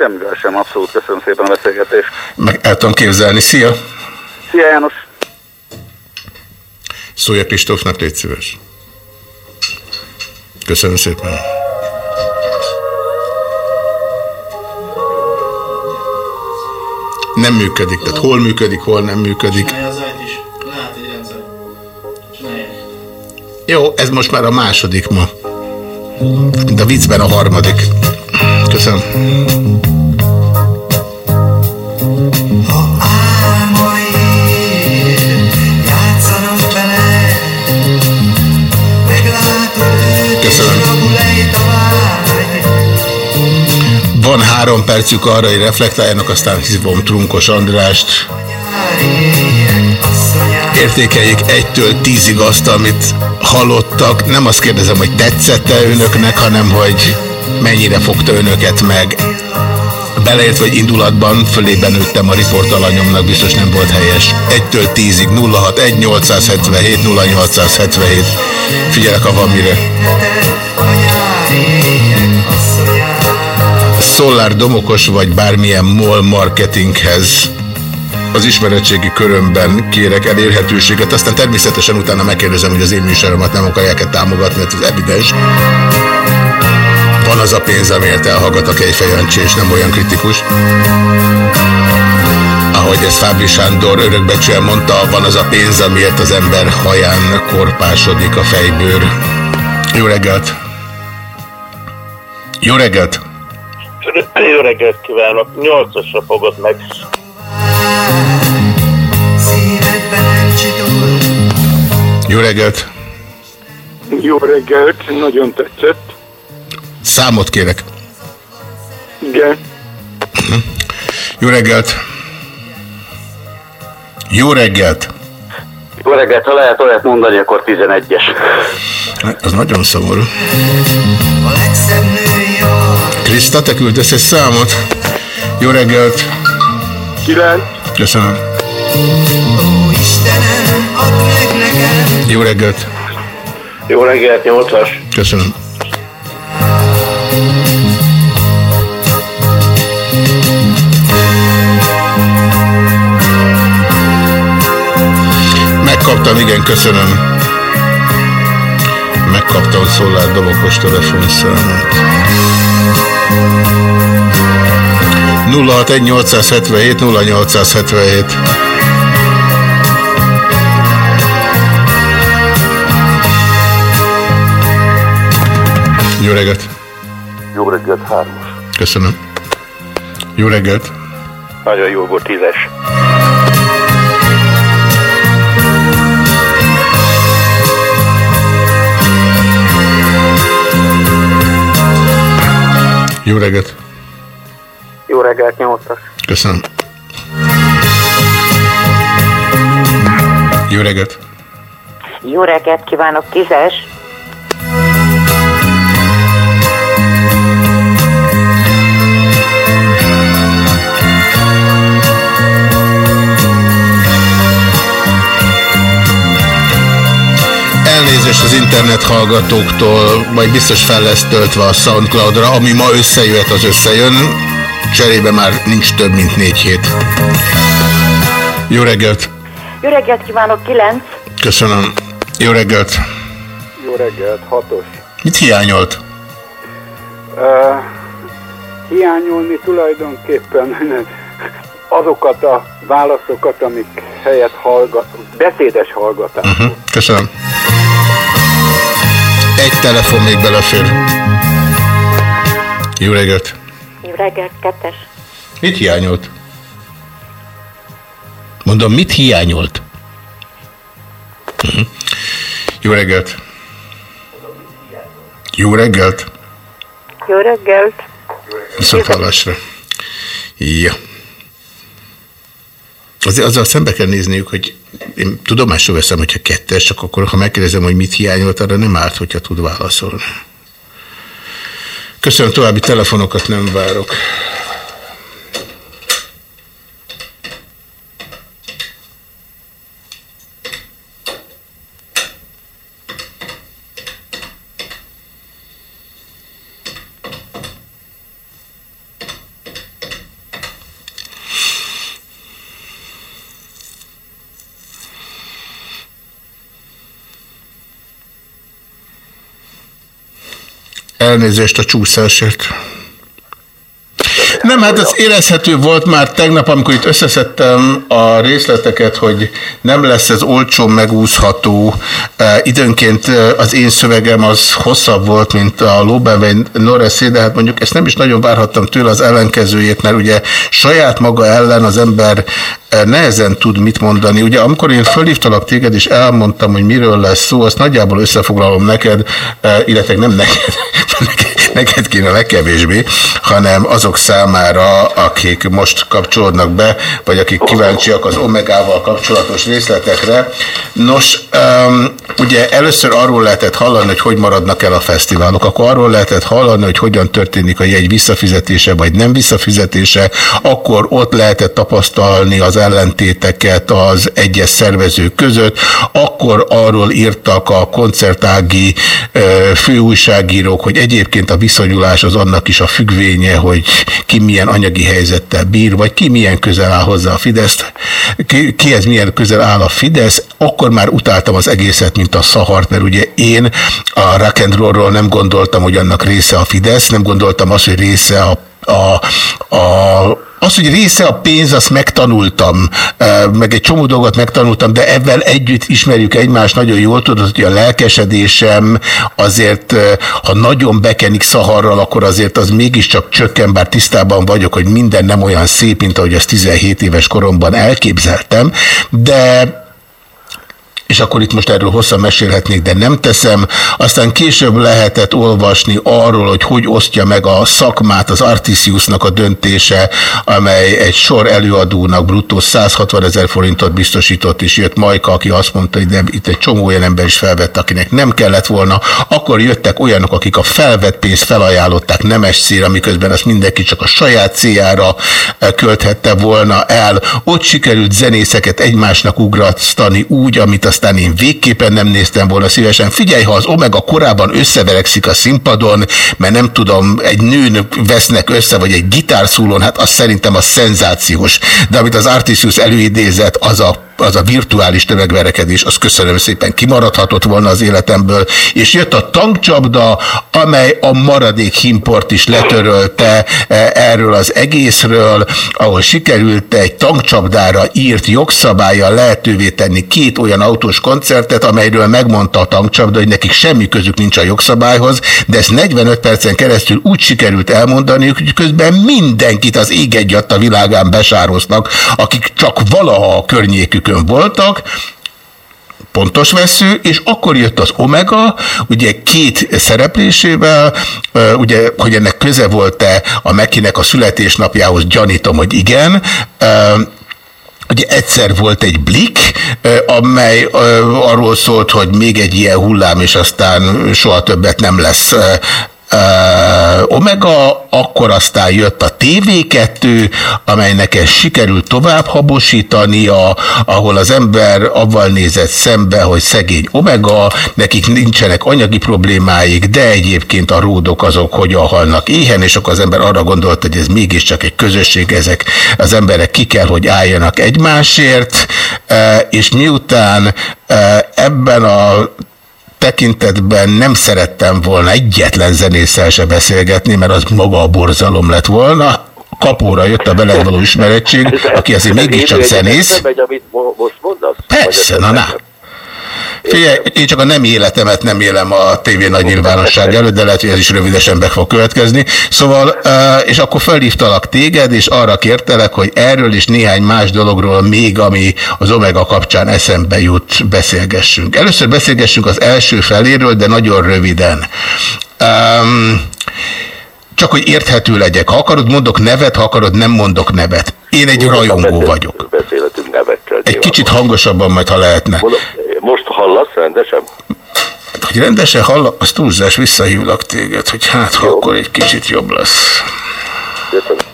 Semmivel sem, abszolút. Köszönöm szépen a beszélgetést. Meg el tudom képzelni. Szia! Szia János! Szólja Kristófnak, légy szíves. Köszönöm szépen. Nem működik, tehát hol működik, hol nem működik. Jó, ez most már a második ma. De viccben a harmadik. Köszönöm. Van három percük arra, hogy reflektáljanak, aztán hívom Trunkos Andrást. Értékeljék egytől tízig azt, amit hallottak. Nem azt kérdezem, hogy tetszette önöknek, hanem hogy mennyire fogta önöket meg. Beleértve, hogy indulatban fölében nőttem a riportalanyomnak, biztos nem volt helyes. 1-től 10-ig 061 877 0877. Figyelek, ha van mire. Szolár Domokos vagy bármilyen MOL marketinghez az ismeretségi körömben kérek elérhetőséget, aztán természetesen utána megkérdezem, hogy az én műsoromat nem akarják-e támogatni, mert az evidens. Van az a pénz, amiért elhallgat a Kejfejancsi, és nem olyan kritikus. Ahogy ezt Fábri Sándor örökbecsően mondta, van az a pénz, amiért az ember haján korpásodik a fejbőr. Jó reggelt! Jó reggelt! Jó reggelt kívánok! Nyolcasra fogod meg. Jó reggelt! Jó reggelt, nagyon tetszett. Számot kérek. Igen. Jó reggelt! Jó reggelt! Jó reggelt, ha lehet olyat mondani, akkor 11-es. Az nagyon szomorú. Kriszta, te küldesz egy számot? Jó reggelt! 9. Köszönöm. Jó reggelt! Jó reggelt, 8-as. Köszönöm. Megkaptam, igen, köszönöm. Megkaptam Szolár Dobokos telefonszámát. 061 877 0877 Jó reggelt! Jó reggelt, hármas. Köszönöm. Jó reggelt! Nagyon jó volt, tízes. Jó reggelt! Jó reggelt, 8-as. Köszönöm. Jó reggelt! Jó reggelt kívánok, tízes. Elnézést az internet hallgatóktól, majd biztos fel lesz töltve a Soundcloudra, ami ma összejöhet, az összejön. Cserébe már nincs több, mint négy hét. Jó reggelt! Jó reggelt kívánok, 9. Köszönöm. Jó reggelt! Jó reggelt, hatos. Mit hiányolt? Uh, hiányolni tulajdonképpen azokat a válaszokat, amik helyett hallgat, beszédes hallgatás. Uh -huh. Köszönöm. Egy telefon még belefér. Jó reggelt! Jó reggelt, kettes. Mit hiányolt? Mondom, mit hiányolt? -huh. Jó reggelt! Jó reggelt! Jó reggelt! Viszont hallásra. Ja. Azért azzal szembe kell nézniük, hogy én tudomásul veszem, hogyha kettes, csak akkor, ha megkérdezem, hogy mit hiányolt, arra nem árt, hogyha tud válaszolni. Köszönöm, további telefonokat nem várok. Elnézést a csúszásért. Nem, hát ez érezhető volt már tegnap, amikor itt összeszedtem a részleteket, hogy nem lesz ez olcsó, megúszható. időnként az én szövegem az hosszabb volt, mint a Lobenvein Noreszé, de hát mondjuk ezt nem is nagyon várhattam tőle az ellenkezőjét, mert ugye saját maga ellen az ember nehezen tud mit mondani. Ugye amikor én fölhívtalak téged, és elmondtam, hogy miről lesz szó, azt nagyjából összefoglalom neked, illetve nem neked, neked kéne legkevésbé, hanem azok számára, akik most kapcsolódnak be, vagy akik kíváncsiak az Omegával kapcsolatos részletekre. Nos, um, ugye először arról lehetett hallani, hogy hogy maradnak el a fesztiválok, akkor arról lehetett hallani, hogy hogyan történik a jegy visszafizetése, vagy nem visszafizetése, akkor ott lehetett tapasztalni az ellentéteket az egyes szervezők között, akkor arról írtak a koncertági főújságírók, hogy egyébként a viszonyulás az annak is a függvénye, hogy ki milyen anyagi helyzettel bír, vagy ki milyen közel áll hozzá a Fidesz, ki, kihez milyen közel áll a Fidesz, akkor már utáltam az egészet, mint a szahart, mert ugye én a rock nem gondoltam, hogy annak része a Fidesz, nem gondoltam azt, hogy része a a, a, az, hogy része a pénz, azt megtanultam, meg egy csomó dolgot megtanultam, de ebben együtt ismerjük egymást, nagyon jól tudod, hogy a lelkesedésem azért, ha nagyon bekenik szaharral, akkor azért az mégiscsak csökken, bár tisztában vagyok, hogy minden nem olyan szép, mint ahogy ezt 17 éves koromban elképzeltem, de és akkor itt most erről hosszan mesélhetnék, de nem teszem. Aztán később lehetett olvasni arról, hogy hogy osztja meg a szakmát az Artisiusnak a döntése, amely egy sor előadónak bruttó 160 ezer forintot biztosított, és jött Majka, aki azt mondta, hogy nem, itt egy csomó olyan ember is felvett, akinek nem kellett volna. Akkor jöttek olyanok, akik a felvett pénzt felajánlották nemes célra, miközben azt mindenki csak a saját céljára eh, költhette volna el. Ott sikerült zenészeket egymásnak ugrasztani úgy, amit az aztán én végképpen nem néztem volna szívesen. Figyelj, ha az Omega korábban összeverekszik a színpadon, mert nem tudom, egy nőn vesznek össze, vagy egy gitárszólón, hát az szerintem a szenzációs. De amit az Artisius előidézett, az a az a virtuális tömegverekedés, az köszönöm szépen kimaradhatott volna az életemből, és jött a tankcsapda, amely a maradék himport is letörölte e, erről az egészről, ahol sikerült egy tankcsapdára írt jogszabálya lehetővé tenni két olyan autós koncertet, amelyről megmondta a tankcsapda, hogy nekik semmi közük nincs a jogszabályhoz, de ezt 45 percen keresztül úgy sikerült elmondani, hogy közben mindenkit az ég a világán besároznak, akik csak valaha a környékük környékükön voltak, pontos vesző, és akkor jött az Omega, ugye két szereplésével, ugye, hogy ennek köze volt-e a Mekinek a születésnapjához, gyanítom, hogy igen, Ugye egyszer volt egy blik, amely arról szólt, hogy még egy ilyen hullám, és aztán soha többet nem lesz Omega, akkor aztán jött a TV2, amelynek ez sikerült tovább habosítania, ahol az ember avval nézett szembe, hogy szegény Omega, nekik nincsenek anyagi problémáik, de egyébként a ródok azok hogyan halnak éhen, és akkor az ember arra gondolt, hogy ez mégiscsak egy közösség, ezek az emberek ki kell, hogy álljanak egymásért, és miután ebben a tekintetben nem szerettem volna egyetlen zenésszel se beszélgetni, mert az maga a borzalom lett volna. Kapóra jött a veled való ismerettség, aki azért mégiscsak zenész. Persze, na, na. Figyelj, én csak a nem életemet nem élem a tévé nagy nyilvánosság előtt, de lehet, hogy ez is rövidesen be fog következni. Szóval, és akkor felhívtalak téged, és arra kértelek, hogy erről és néhány más dologról még, ami az Omega kapcsán eszembe jut, beszélgessünk. Először beszélgessünk az első feléről, de nagyon röviden. Um, csak hogy érthető legyek. Ha akarod, mondok nevet, ha akarod, nem mondok nevet. Én egy rajongó vagyok. Beszélhetünk nevekkel. Egy kicsit hangosabban majd, ha lehetne. Most hallasz rendesen? Hát, hogy rendesen hall, az túlzás, visszahívlak téged, hogy hát, ha akkor egy kicsit jobb lesz. Köszönöm.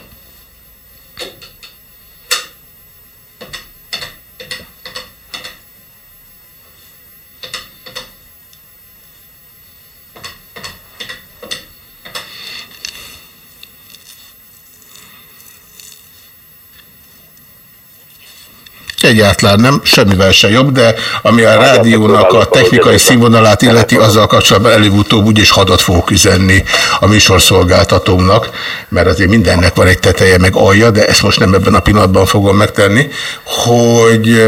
Egyáltalán nem, semmivel se jobb, de ami a rádiónak a technikai színvonalát illeti, azzal kapcsolatban előbb-utóbb úgyis hadat fogok üzenni a műsorszolgáltatómnak, mert azért mindennek van egy teteje, meg alja, de ezt most nem ebben a pillanatban fogom megtenni, hogy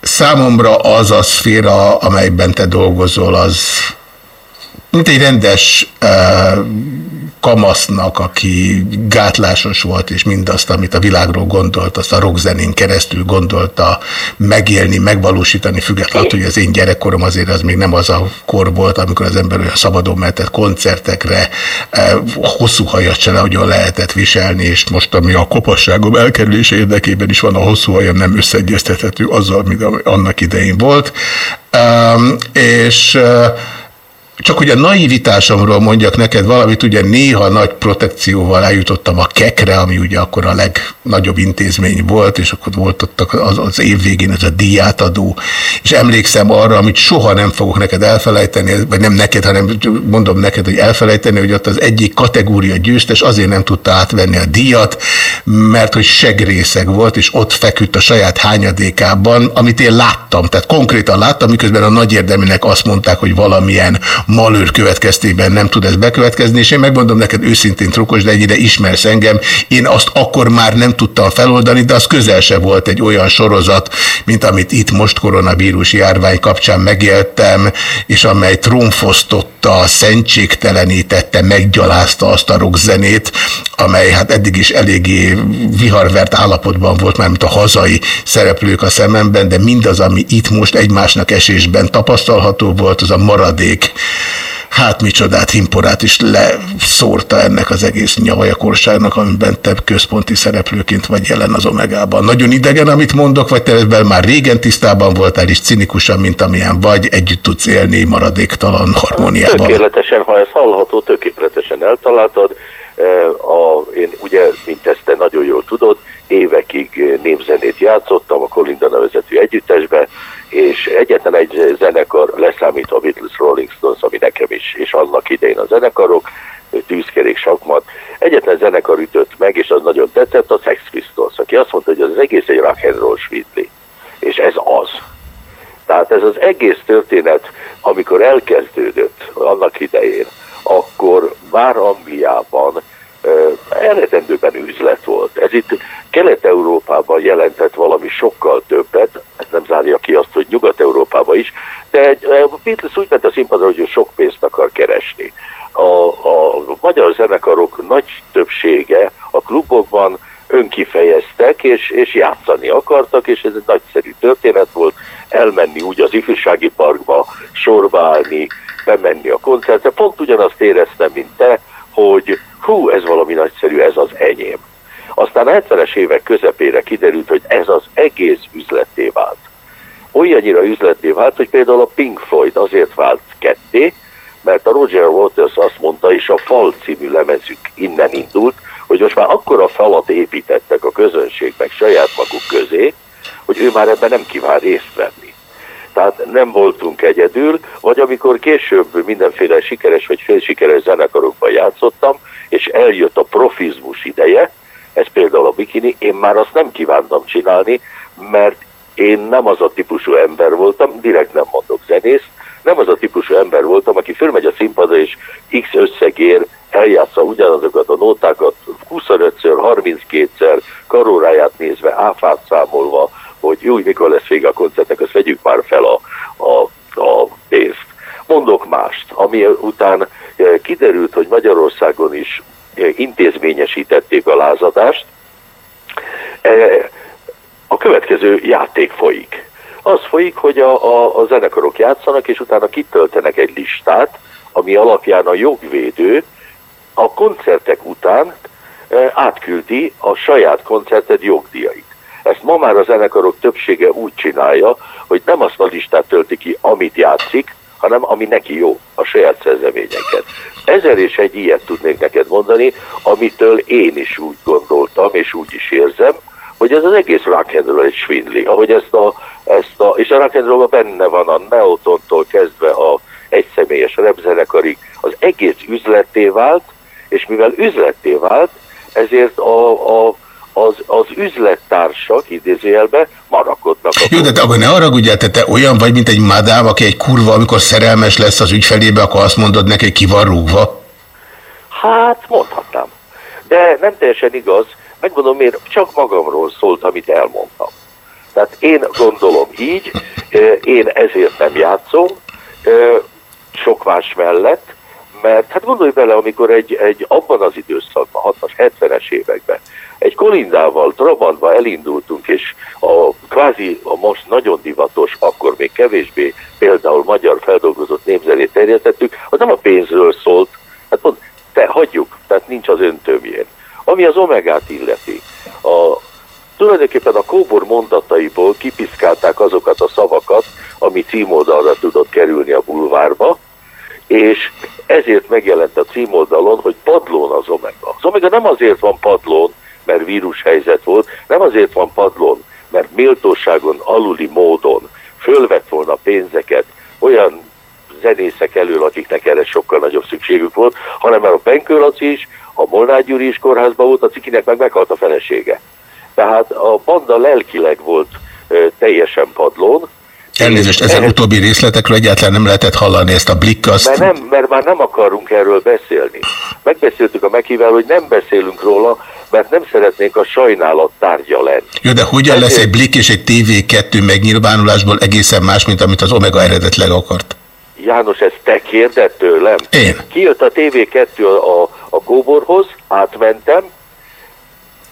számomra az a szféra, amelyben te dolgozol, az mint egy rendes kamasznak, aki gátlásos volt, és mindazt, amit a világról gondolt, azt a rockzenén keresztül gondolta megélni, megvalósítani, függetlenül, hogy az én gyerekkorom azért az még nem az a kor volt, amikor az ember olyan szabadon mehetett koncertekre, hosszú hajat se hogyan lehetett viselni, és most ami a kopasságom elkerülése érdekében is van, a hosszú hajam nem összeegyeztethető azzal, mint annak idején volt. És csak hogy a naivitásomról mondjak neked valamit, ugye néha nagy protekcióval eljutottam a kekre, ami ugye akkor a legnagyobb intézmény volt, és akkor volt ott az, az év végén ez a díjátadó, és emlékszem arra, amit soha nem fogok neked elfelejteni, vagy nem neked, hanem mondom neked, hogy elfelejteni, hogy ott az egyik kategória győztes azért nem tudta átvenni a díjat, mert hogy segrészeg volt, és ott feküdt a saját hányadékában, amit én láttam, tehát konkrétan láttam, miközben a nagy érdeminek azt mondták, hogy valamilyen malőr következtében nem tud ez bekövetkezni, és én megmondom neked őszintén trukos, de ennyire ismersz engem, én azt akkor már nem tudtam feloldani, de az közel se volt egy olyan sorozat, mint amit itt most koronavírus járvány kapcsán megéltem, és amely trónfosztotta, szentségtelenítette, meggyalázta azt a rockzenét, amely hát eddig is eléggé viharvert állapotban volt, már mint a hazai szereplők a szememben, de mindaz, ami itt most egymásnak esésben tapasztalható volt, az a maradék hát micsodát, himporát is leszórta ennek az egész nyavajakorságnak, amiben te központi szereplőként vagy jelen az Omegában. Nagyon idegen, amit mondok, vagy te ebben már régen tisztában voltál, és cinikusan, mint amilyen vagy, együtt tudsz élni maradéktalan harmóniában. Tökéletesen, ha ez hallható, tökéletesen eltaláltad. E, a, én ugye, mint ezt te nagyon jól tudod, évekig népzenét játszottam a Colinda nevezetű együttesbe, és egyetlen egy zenekar leszámítva a Beatles Rolling Stones, ami nekem is, és annak idején a zenekarok, tűzkerék, sakmat, egyetlen zenekar ütött meg, és az nagyon tetszett, a Sex Pistols, aki azt mondta, hogy az egész egy rock and roll svidli. És ez az. Tehát ez az egész történet, amikor elkezdődött annak idején, akkor már Angliában eredendőben üzlet volt. Ez itt Kelet-Európában jelentett valami sokkal többet, ez nem zárja ki azt, hogy Nyugat-Európában is, de Beatles úgy ment a színpadra, hogy sok pénzt akar keresni. A, a magyar zenekarok nagy többsége a klubokban önkifejeztek, és, és játszani akartak, és ez egy nagyszerű történet volt, elmenni úgy az ifjúsági parkba, sorba állni, bemenni a koncertre. Pont ugyanazt éreztem, mint te, hogy hú, ez valami nagyszerű, ez az enyém. Aztán a 70-es évek közepére kiderült, hogy ez az egész üzleté vált. Olyannyira üzleté vált, hogy például a Pink Floyd azért vált ketté, mert a Roger Waters azt mondta, és a Fal című lemezük innen indult, hogy most már akkora falat építettek a közönség meg saját maguk közé, hogy ő már ebben nem kíván részt venni. Tehát nem voltunk egyedül, vagy amikor később mindenféle sikeres vagy félsikeres zenekarokban játszottam, és eljött a profizmus ideje, ez például a bikini, én már azt nem kívántam csinálni, mert én nem az a típusú ember voltam, direkt nem mondok zenész, nem az a típusú ember voltam, aki fölmegy a színpadra és x összegér eljátsza ugyanazokat a nótákat 25-ször, 32-szer, karóráját nézve, áfát számolva, hogy jó, mikor lesz vége a koncertnek, azt vegyük már fel a, a, a pénzt. Mondok mást, ami után eh, kiderült, hogy Magyarországon is eh, intézményesítették a lázadást, eh, a következő játék folyik. Az folyik, hogy a, a, a zenekarok játszanak, és utána kitöltenek egy listát, ami alapján a jogvédő a koncertek után e, átküldi a saját koncerted jogdíjait. Ezt ma már a zenekarok többsége úgy csinálja, hogy nem azt a listát tölti ki, amit játszik, hanem ami neki jó, a saját szerzeményeket. Ezer és egy ilyet tudnék neked mondani, amitől én is úgy gondoltam, és úgy is érzem, hogy ez az egész rock and roll egy svindli, ahogy ezt a, ezt a és a rock and roll benne van a Neotontól kezdve a egyszemélyes repzenekarig, az egész üzletté vált, és mivel üzletté vált, ezért a, a, az, az üzlettársak idézőjelben marakodnak. A Jó, de te, ne ugye, te, te olyan vagy, mint egy madám, aki egy kurva, amikor szerelmes lesz az ügyfelébe, akkor azt mondod neki, ki van rúgva? Hát, mondhatnám. De nem teljesen igaz, megmondom miért, csak magamról szólt, amit elmondtam. Tehát én gondolom így, én ezért nem játszom, sok más mellett, mert hát gondolj bele, amikor egy, egy abban az időszakban, 60-as, 70-es években, egy kolindával, Trabantba elindultunk, és a kvázi a most nagyon divatos, akkor még kevésbé például magyar feldolgozott népzenét terjesztettük, az nem a pénzről szólt, hát mond, te hagyjuk, tehát nincs az öntömjén. Ami az omegát illeti, a, tulajdonképpen a kóbor mondataiból kipiszkálták azokat a szavakat, ami címoldalra tudott kerülni a bulvárba, és ezért megjelent a címoldalon, hogy padlón az omega. Az omega nem azért van padlón, mert vírushelyzet volt, nem azért van padlón, mert méltóságon aluli módon fölvett volna pénzeket olyan zenészek elől, akiknek erre sokkal nagyobb szükségük volt, hanem mert a Benkő Laci is, a Molnár Gyuri is kórházban volt, a cikinek meg meghalt a felesége. Tehát a banda lelkileg volt ö, teljesen padlón, Elnézést, ezen utóbbi részletekről egyáltalán nem lehetett hallani ezt a blikkaszt. Mert, nem, mert már nem akarunk erről beszélni. Megbeszéltük a meghívával, hogy nem beszélünk róla, mert nem szeretnénk a sajnálat tárgya lenni. Jó, de hogyan Ezért... lesz egy blik és egy TV2 megnyilvánulásból egészen más, mint amit az Omega eredetleg akart? János, ezt te kérdett tőlem? Én. Kijött a TV2 a, a, a Kóborhoz, átmentem,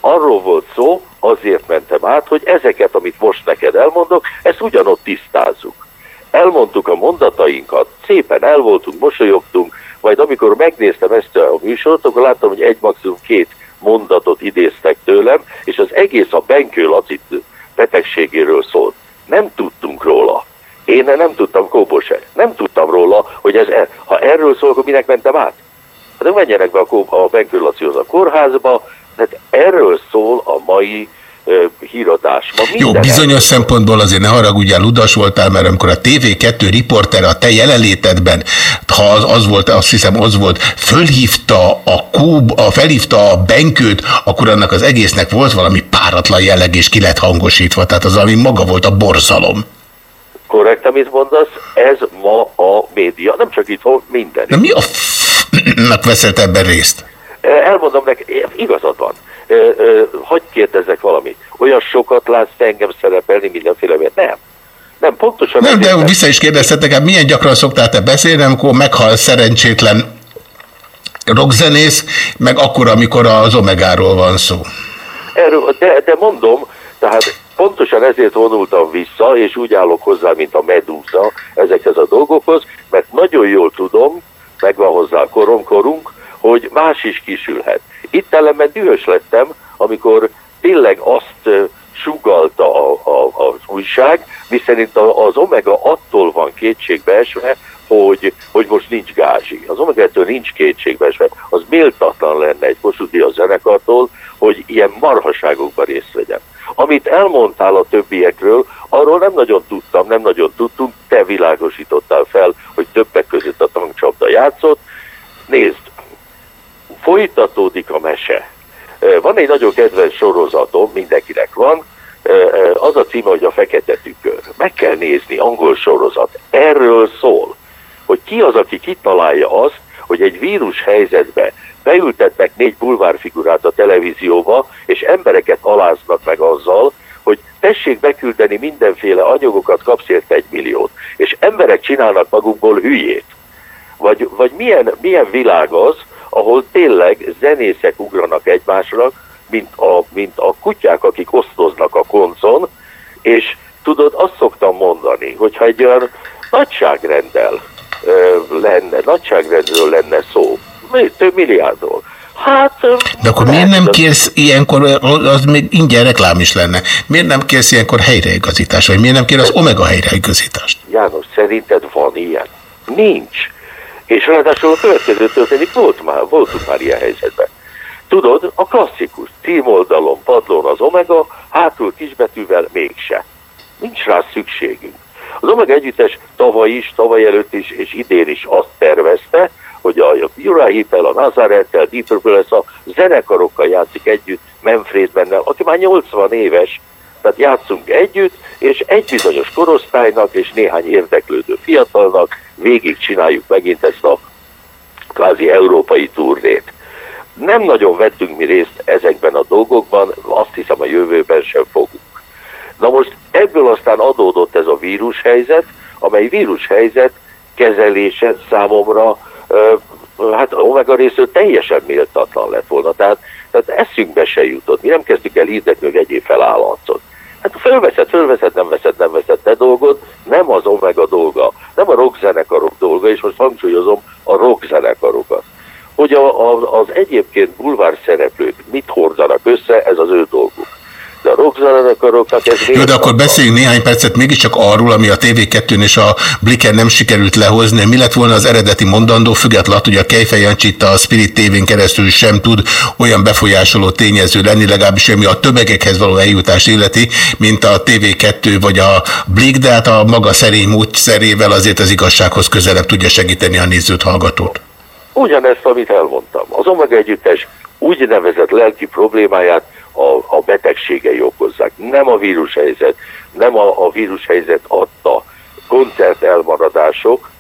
arról volt szó, azért mentem át, hogy ezeket, amit most neked elmondok, ezt ugyanott tisztázzuk. Elmondtuk a mondatainkat, szépen el voltunk, mosolyogtunk, majd amikor megnéztem ezt a műsort, akkor láttam, hogy egy maximum két mondatot idéztek tőlem, és az egész a Benkő Laci betegségéről szólt. Nem tudtunk róla. Én nem tudtam Kóbor se. Nem tudtam róla, hogy ez, e- ha erről szól, akkor minek mentem át? Hát menjenek be a, a Benkő Lacihoz a kórházba, tehát erről szól a mai híradás. Ma Jó, bizonyos el... szempontból azért ne haragudjál, ludas voltál, mert amikor a TV2 riporter a te jelenlétedben, ha az, az volt, azt hiszem az volt, fölhívta a kúb, a, felhívta a benkőt, akkor annak az egésznek volt valami páratlan jelleg, és ki lett hangosítva, tehát az, ami maga volt a borzalom. Korrekt, amit mondasz, ez ma a média, nem csak itt, minden. De mi a f***nak veszett ebben részt? Elmondom neki, igazad van. Hogy kérdezzek valamit? Olyan sokat látsz engem szerepelni mindenféle? Nem. Nem, pontosan... Nem, de vissza is kérdeztetek, hát milyen gyakran szoktál te beszélni, amikor meghal szerencsétlen rockzenész, meg akkor, amikor az Omegáról van szó. Erről, de, de mondom, tehát pontosan ezért vonultam vissza, és úgy állok hozzá, mint a medúza ezekhez a dolgokhoz, mert nagyon jól tudom, megvan hozzá a koromkorunk, hogy más is kisülhet. Itt ellenben dühös lettem, amikor tényleg azt sugalta a, a, az újság, mi szerint a- az Omega attól van kétségbeesve, hogy, hogy most nincs gázsi. Az Omega ettől nincs kétségbeesve. Az méltatlan lenne egy Kossuth Díjas zenekartól, hogy ilyen marhaságokban részt vegyen. Amit elmondtál a többiekről, arról nem nagyon tudtam, nem nagyon tudtunk, te világosítottál fel, hogy többek között a tankcsapda játszott. Nézd, folytatódik a mese. Van egy nagyon kedves sorozatom, mindenkinek van, az a címe, hogy a Fekete Tükör. Meg kell nézni, angol sorozat. Erről szól, hogy ki az, aki kitalálja azt, hogy egy vírus helyzetbe beültetnek négy bulvárfigurát a televízióba, és embereket aláznak meg azzal, hogy tessék beküldeni mindenféle anyagokat, kapsz érte egy milliót. És emberek csinálnak magukból hülyét. Vagy, vagy milyen, milyen világ az, ahol tényleg zenészek ugranak egymásra, mint a, mint a kutyák, akik osztoznak a koncon, és tudod, azt szoktam mondani, hogyha egy olyan nagyságrendel ö, lenne, nagyságrendről lenne szó, több milliárdról, hát... De akkor miért nem kérsz ilyenkor, az még ingyen reklám is lenne, miért nem kérsz ilyenkor helyreigazítást, vagy miért nem kér az Omega helyreigazítást? János, szerinted van ilyen? Nincs. És ráadásul a következő történik, volt már, voltunk már ilyen helyzetben. Tudod, a klasszikus címoldalon, padlón az Omega, hátul kisbetűvel mégse. Nincs rá szükségünk. Az Omega együttes tavaly is, tavaly előtt is, és idén is azt tervezte, hogy a Uriah Hippel, a Nazarettel, Deep Purple lesz a zenekarokkal játszik együtt Manfred Mennel, aki már 80 éves, tehát játszunk együtt, és egy bizonyos korosztálynak és néhány érdeklődő fiatalnak végig csináljuk megint ezt a kvázi európai turnét. Nem nagyon vettünk mi részt ezekben a dolgokban, azt hiszem a jövőben sem fogunk. Na most ebből aztán adódott ez a vírushelyzet, amely vírushelyzet kezelése számomra, hát Omega részről teljesen méltatlan lett volna. Tehát, tehát eszünkbe se jutott. Mi nem kezdtük el hirdetni, hogy egyéb felállatszot. Hát fölveszed, fölveszed, nem veszed, nem veszed, te dolgod, nem az Omega dolga, nem a rockzenekarok dolga, és most hangsúlyozom a rockzenekarokat. Hogy a, a, az egyébként bulvár szereplők mit hordanak össze, ez az ő dolguk. De rockzenekaroknak ez Jó, de akkor beszéljünk néhány percet mégiscsak arról, ami a TV2-n és a Blicken nem sikerült lehozni. Mi lett volna az eredeti mondandó, függetlenül, hogy a Kejfej Jancsit a Spirit TV-n keresztül sem tud olyan befolyásoló tényező lenni, legalábbis ami a tömegekhez való eljutás illeti, mint a TV2 vagy a Blik, de hát a maga szerény módszerével azért az igazsághoz közelebb tudja segíteni a nézőt, hallgatót. Ugyanezt, amit elmondtam. Az Omega Együttes úgynevezett lelki problémáját a, a betegségei okozzák. Nem a vírushelyzet, nem a, a vírushelyzet adta koncert elmaradások,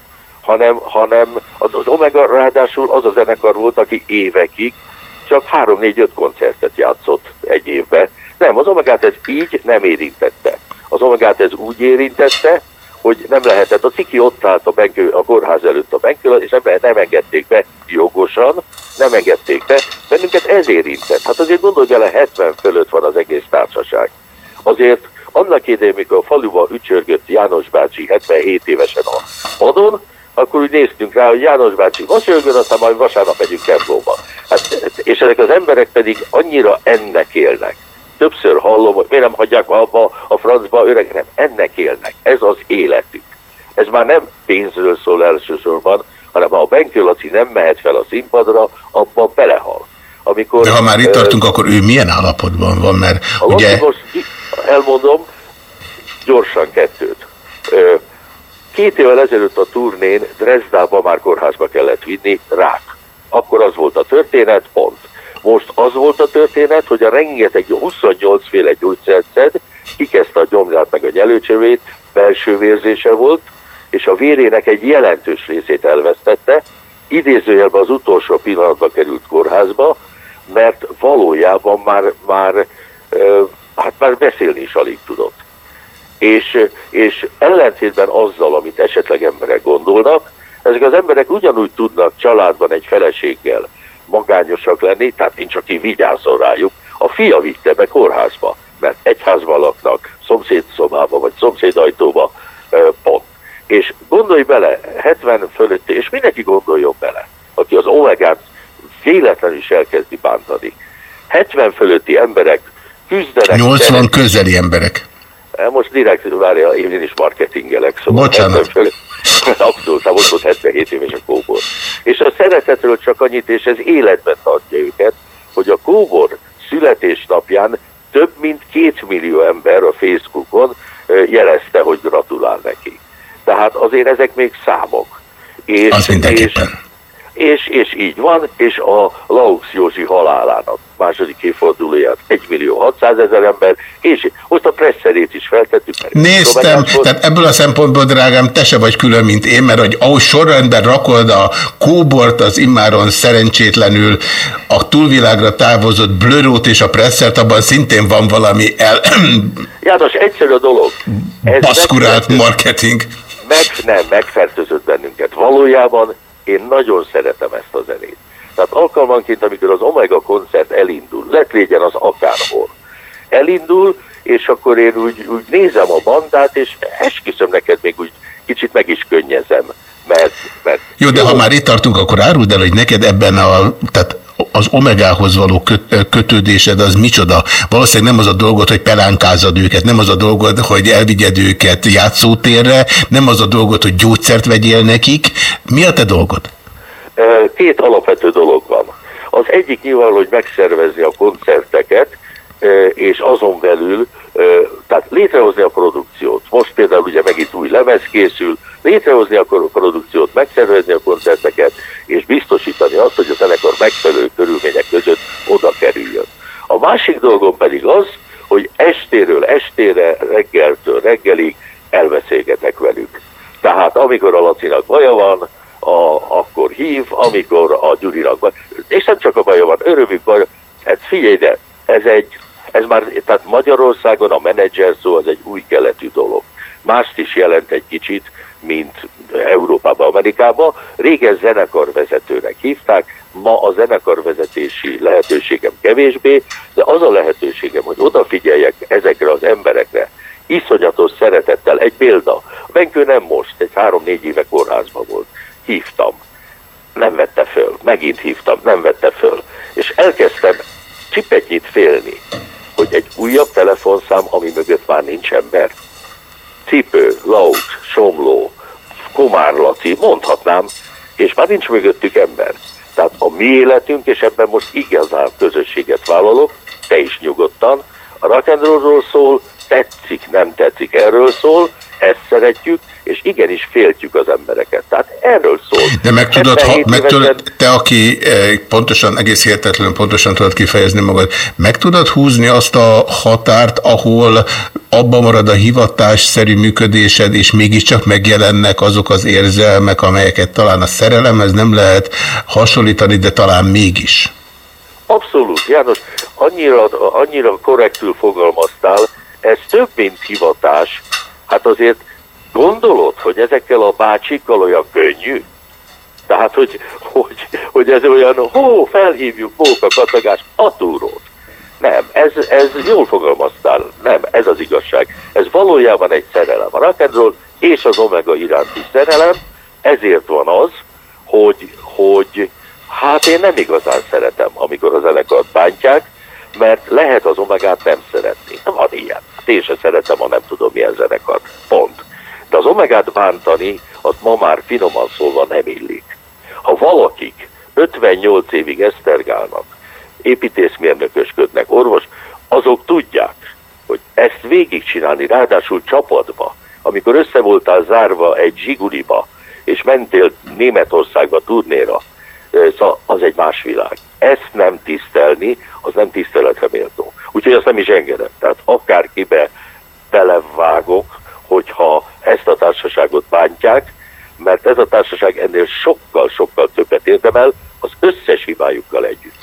hanem, hanem az, az Omega ráadásul az a zenekar volt, aki évekig csak 3-4-5 koncertet játszott egy évben. Nem, az Omegát ez így nem érintette. Az Omegát ez úgy érintette, hogy nem lehetett. A ciki ott állt a, benkő, a kórház előtt a benkő, és nem, nem engedték be jogosan, nem engedték be. Bennünket ez érintett. Hát azért gondolj bele, 70 fölött van az egész társaság. Azért annak idején, mikor a faluban ücsörgött János bácsi 77 évesen a padon, akkor úgy néztünk rá, hogy János bácsi vasölgön, aztán majd vasárnap megyünk templomba. Hát, és ezek az emberek pedig annyira ennek élnek. Többször hallom, hogy miért nem hagyják abba a francba öreg, nem, ennek élnek. Ez az életük. Ez már nem pénzről szól elsősorban, hanem ha a Benkő Laci nem mehet fel a színpadra, abban belehal. Amikor, De ha már itt tartunk, akkor ő milyen állapotban van, mert a ugye... Most elmondom, gyorsan kettőt. Két évvel ezelőtt a turnén Dresdába már kórházba kellett vinni, rák. Akkor az volt a történet, pont. Most az volt a történet, hogy a rengeteg 28 féle gyógyszert szed, kikezdte a gyomrát meg a nyelőcsövét, belső vérzése volt, és a vérének egy jelentős részét elvesztette, idézőjelben az utolsó pillanatban került kórházba, mert valójában már, már, hát már beszélni is alig tudott. És, és ellentétben azzal, amit esetleg emberek gondolnak, ezek az emberek ugyanúgy tudnak családban egy feleséggel magányosak lenni, tehát nincs, aki vigyázzon rájuk. A fia vitte be kórházba, mert egyházban laknak, szomszédszobába vagy szomszédajtóba, pont. És gondolj bele, 70 fölötti, és mindenki gondoljon bele, aki az omegát véletlenül is elkezdi bántani. 70 fölötti emberek küzdenek. 80 közeli emberek. Most direkt, várja, én is marketingelek, szóval... Bocsánat. Abszolút, hát most volt 77 éves a kóbor. És a szeretetről csak annyit, és ez életben tartja őket, hogy a kóbor születésnapján több mint két millió ember a Facebookon jelezte, hogy gratulál neki. Tehát azért ezek még számok. És, Az mindenképpen. És, és, és így van, és a Laux Józsi halálának második évfordulóját 1 millió 600 ezer ember, és most a presszerét is feltettük. Néztem, tehát ebből a szempontból, drágám, te se vagy külön, mint én, mert hogy ahogy sorrendben rakod a kóbort, az immáron szerencsétlenül a túlvilágra távozott blörót és a presszert, abban szintén van valami el... János, egyszerű a dolog. Ez Baszkurált marketing. Meg nem, megfertőzött bennünket. Valójában én nagyon szeretem ezt a zenét. Tehát alkalmanként, amikor az Omega koncert elindul, lett légyen az akárhol, elindul, és akkor én úgy, úgy nézem a bandát, és esküszöm neked még úgy kicsit meg is könnyezem, mert... mert jó, de jó. ha már itt tartunk, akkor áruld el, hogy neked ebben a... Tehát az omegához való kötődésed az micsoda? Valószínűleg nem az a dolgot, hogy pelánkázad őket, nem az a dolgot, hogy elvigyed őket játszótérre, nem az a dolgot, hogy gyógyszert vegyél nekik. Mi a te dolgod? Két alapvető dolog van. Az egyik nyilván, hogy megszervezni a koncerteket, és azon belül, tehát létrehozni a produkciót. Most például ugye megint új lemez készül, létrehozni a produkciót, megszervezni a koncerteket, és biztosítani azt, hogy a zenekar megfelelő körülmények között oda kerüljön. A másik dolgom pedig az, hogy estéről estére, reggeltől reggelig elbeszélgetek velük. Tehát amikor a Lacinak baja van, a, akkor hív, amikor a Gyurinak van. És nem csak a baja van, örömük van. Hát figyelj, de ez egy, ez már, tehát Magyarországon a menedzser szó az egy új keletű dolog. Mást is jelent egy kicsit, mint Európában, Amerikában. Régen zenekarvezetőnek hívták, ma a zenekarvezetési lehetőségem kevésbé, de az a lehetőségem, hogy odafigyeljek ezekre az emberekre, iszonyatos szeretettel. Egy példa, Benkő nem most, egy három-négy éve kórházban volt. Hívtam, nem vette föl, megint hívtam, nem vette föl. És elkezdtem csipetnyit félni, hogy egy újabb telefonszám, ami mögött már nincs ember. Cipő, Laut, Somló, Komár mondhatnám, és már nincs mögöttük ember. Tehát a mi életünk, és ebben most igazán közösséget vállalok, te is nyugodtan, a rock'n'rollról szól, tetszik, nem tetszik, erről szól, ezt szeretjük, és igenis féltjük az embereket. Tehát erről szól. De meg tudod, ha, meg tudod te, aki pontosan, egész hihetetlenül pontosan tudod kifejezni magad, meg tudod húzni azt a határt, ahol abban marad a hivatásszerű működésed, és mégiscsak megjelennek azok az érzelmek, amelyeket talán a szerelemhez nem lehet hasonlítani, de talán mégis. Abszolút, János, annyira, annyira korrektül fogalmaztál, ez több, mint hivatás. Hát azért gondolod, hogy ezekkel a bácsikkal olyan könnyű? Tehát, hogy, hogy, hogy ez olyan, hó, felhívjuk Móka Katagás atúrót. Nem, ez, ez jól fogalmaztál, nem, ez az igazság. Ez valójában egy szerelem. A rock'n'roll és az omega iránti szerelem, ezért van az, hogy, hogy hát én nem igazán szeretem, amikor a zenekart bántják, mert lehet az omegát nem szeretni. Van ilyen. Hát én sem szeretem, ha nem tudom milyen zenekar. Pont. De az omegát bántani, az ma már finoman szólva nem illik. Ha valakik 58 évig esztergálnak, építészmérnökösködnek, orvos, azok tudják, hogy ezt végigcsinálni, ráadásul csapatba, amikor össze voltál zárva egy zsiguliba, és mentél Németországba turnéra, szóval az egy más világ. Ezt nem tisztelni, az nem tiszteletre méltó. Úgyhogy azt nem is engedem. Tehát akárkibe belevágok, hogyha ezt a társaságot bántják, mert ez a társaság ennél sokkal-sokkal többet érdemel, az összes hibájukkal együtt.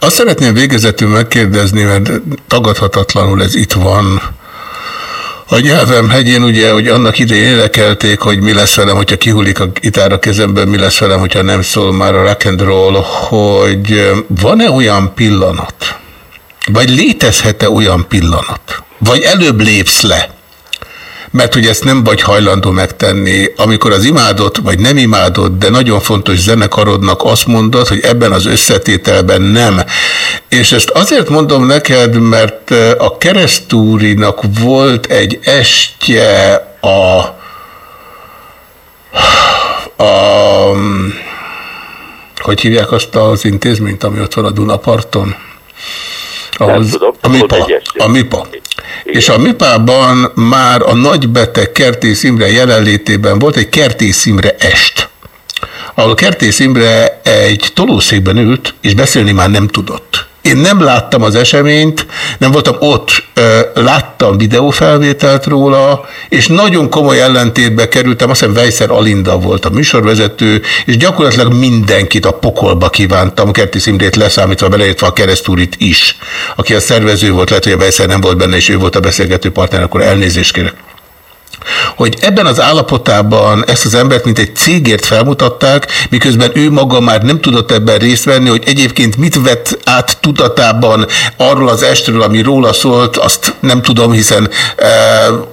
Azt szeretném végezetül megkérdezni, mert tagadhatatlanul ez itt van, a nyelvem hegyén ugye, hogy annak idején énekelték, hogy mi lesz velem, hogyha kihullik a gitár a kezemben, mi lesz velem, hogyha nem szól már a rock and roll, hogy van-e olyan pillanat, vagy létezhet-e olyan pillanat, vagy előbb lépsz le, mert hogy ezt nem vagy hajlandó megtenni, amikor az imádott, vagy nem imádott, de nagyon fontos zenekarodnak azt mondod, hogy ebben az összetételben nem És ezt azért mondom neked, mert a keresztúrinak volt egy estje a, a hogy hívják azt az intézményt, ami ott van a Dunaparton? Ahhoz, tudom, a MIPA. A MIPA. És a MIPA-ban már a nagybeteg Kertész Imre jelenlétében volt egy Kertész Imre est, ahol Kertész Imre egy tolószékben ült, és beszélni már nem tudott. Én nem láttam az eseményt, nem voltam ott, láttam videófelvételt róla, és nagyon komoly ellentétbe kerültem, azt hiszem Vejszer Alinda volt a műsorvezető, és gyakorlatilag mindenkit a pokolba kívántam, Kerti Szimrét leszámítva, beleértve a keresztúrit is, aki a szervező volt, lehet, hogy a Vejszer nem volt benne, és ő volt a beszélgető partner, akkor elnézést kérek hogy ebben az állapotában ezt az embert mint egy cégért felmutatták, miközben ő maga már nem tudott ebben részt venni, hogy egyébként mit vett át tudatában arról az estről, ami róla szólt, azt nem tudom, hiszen e,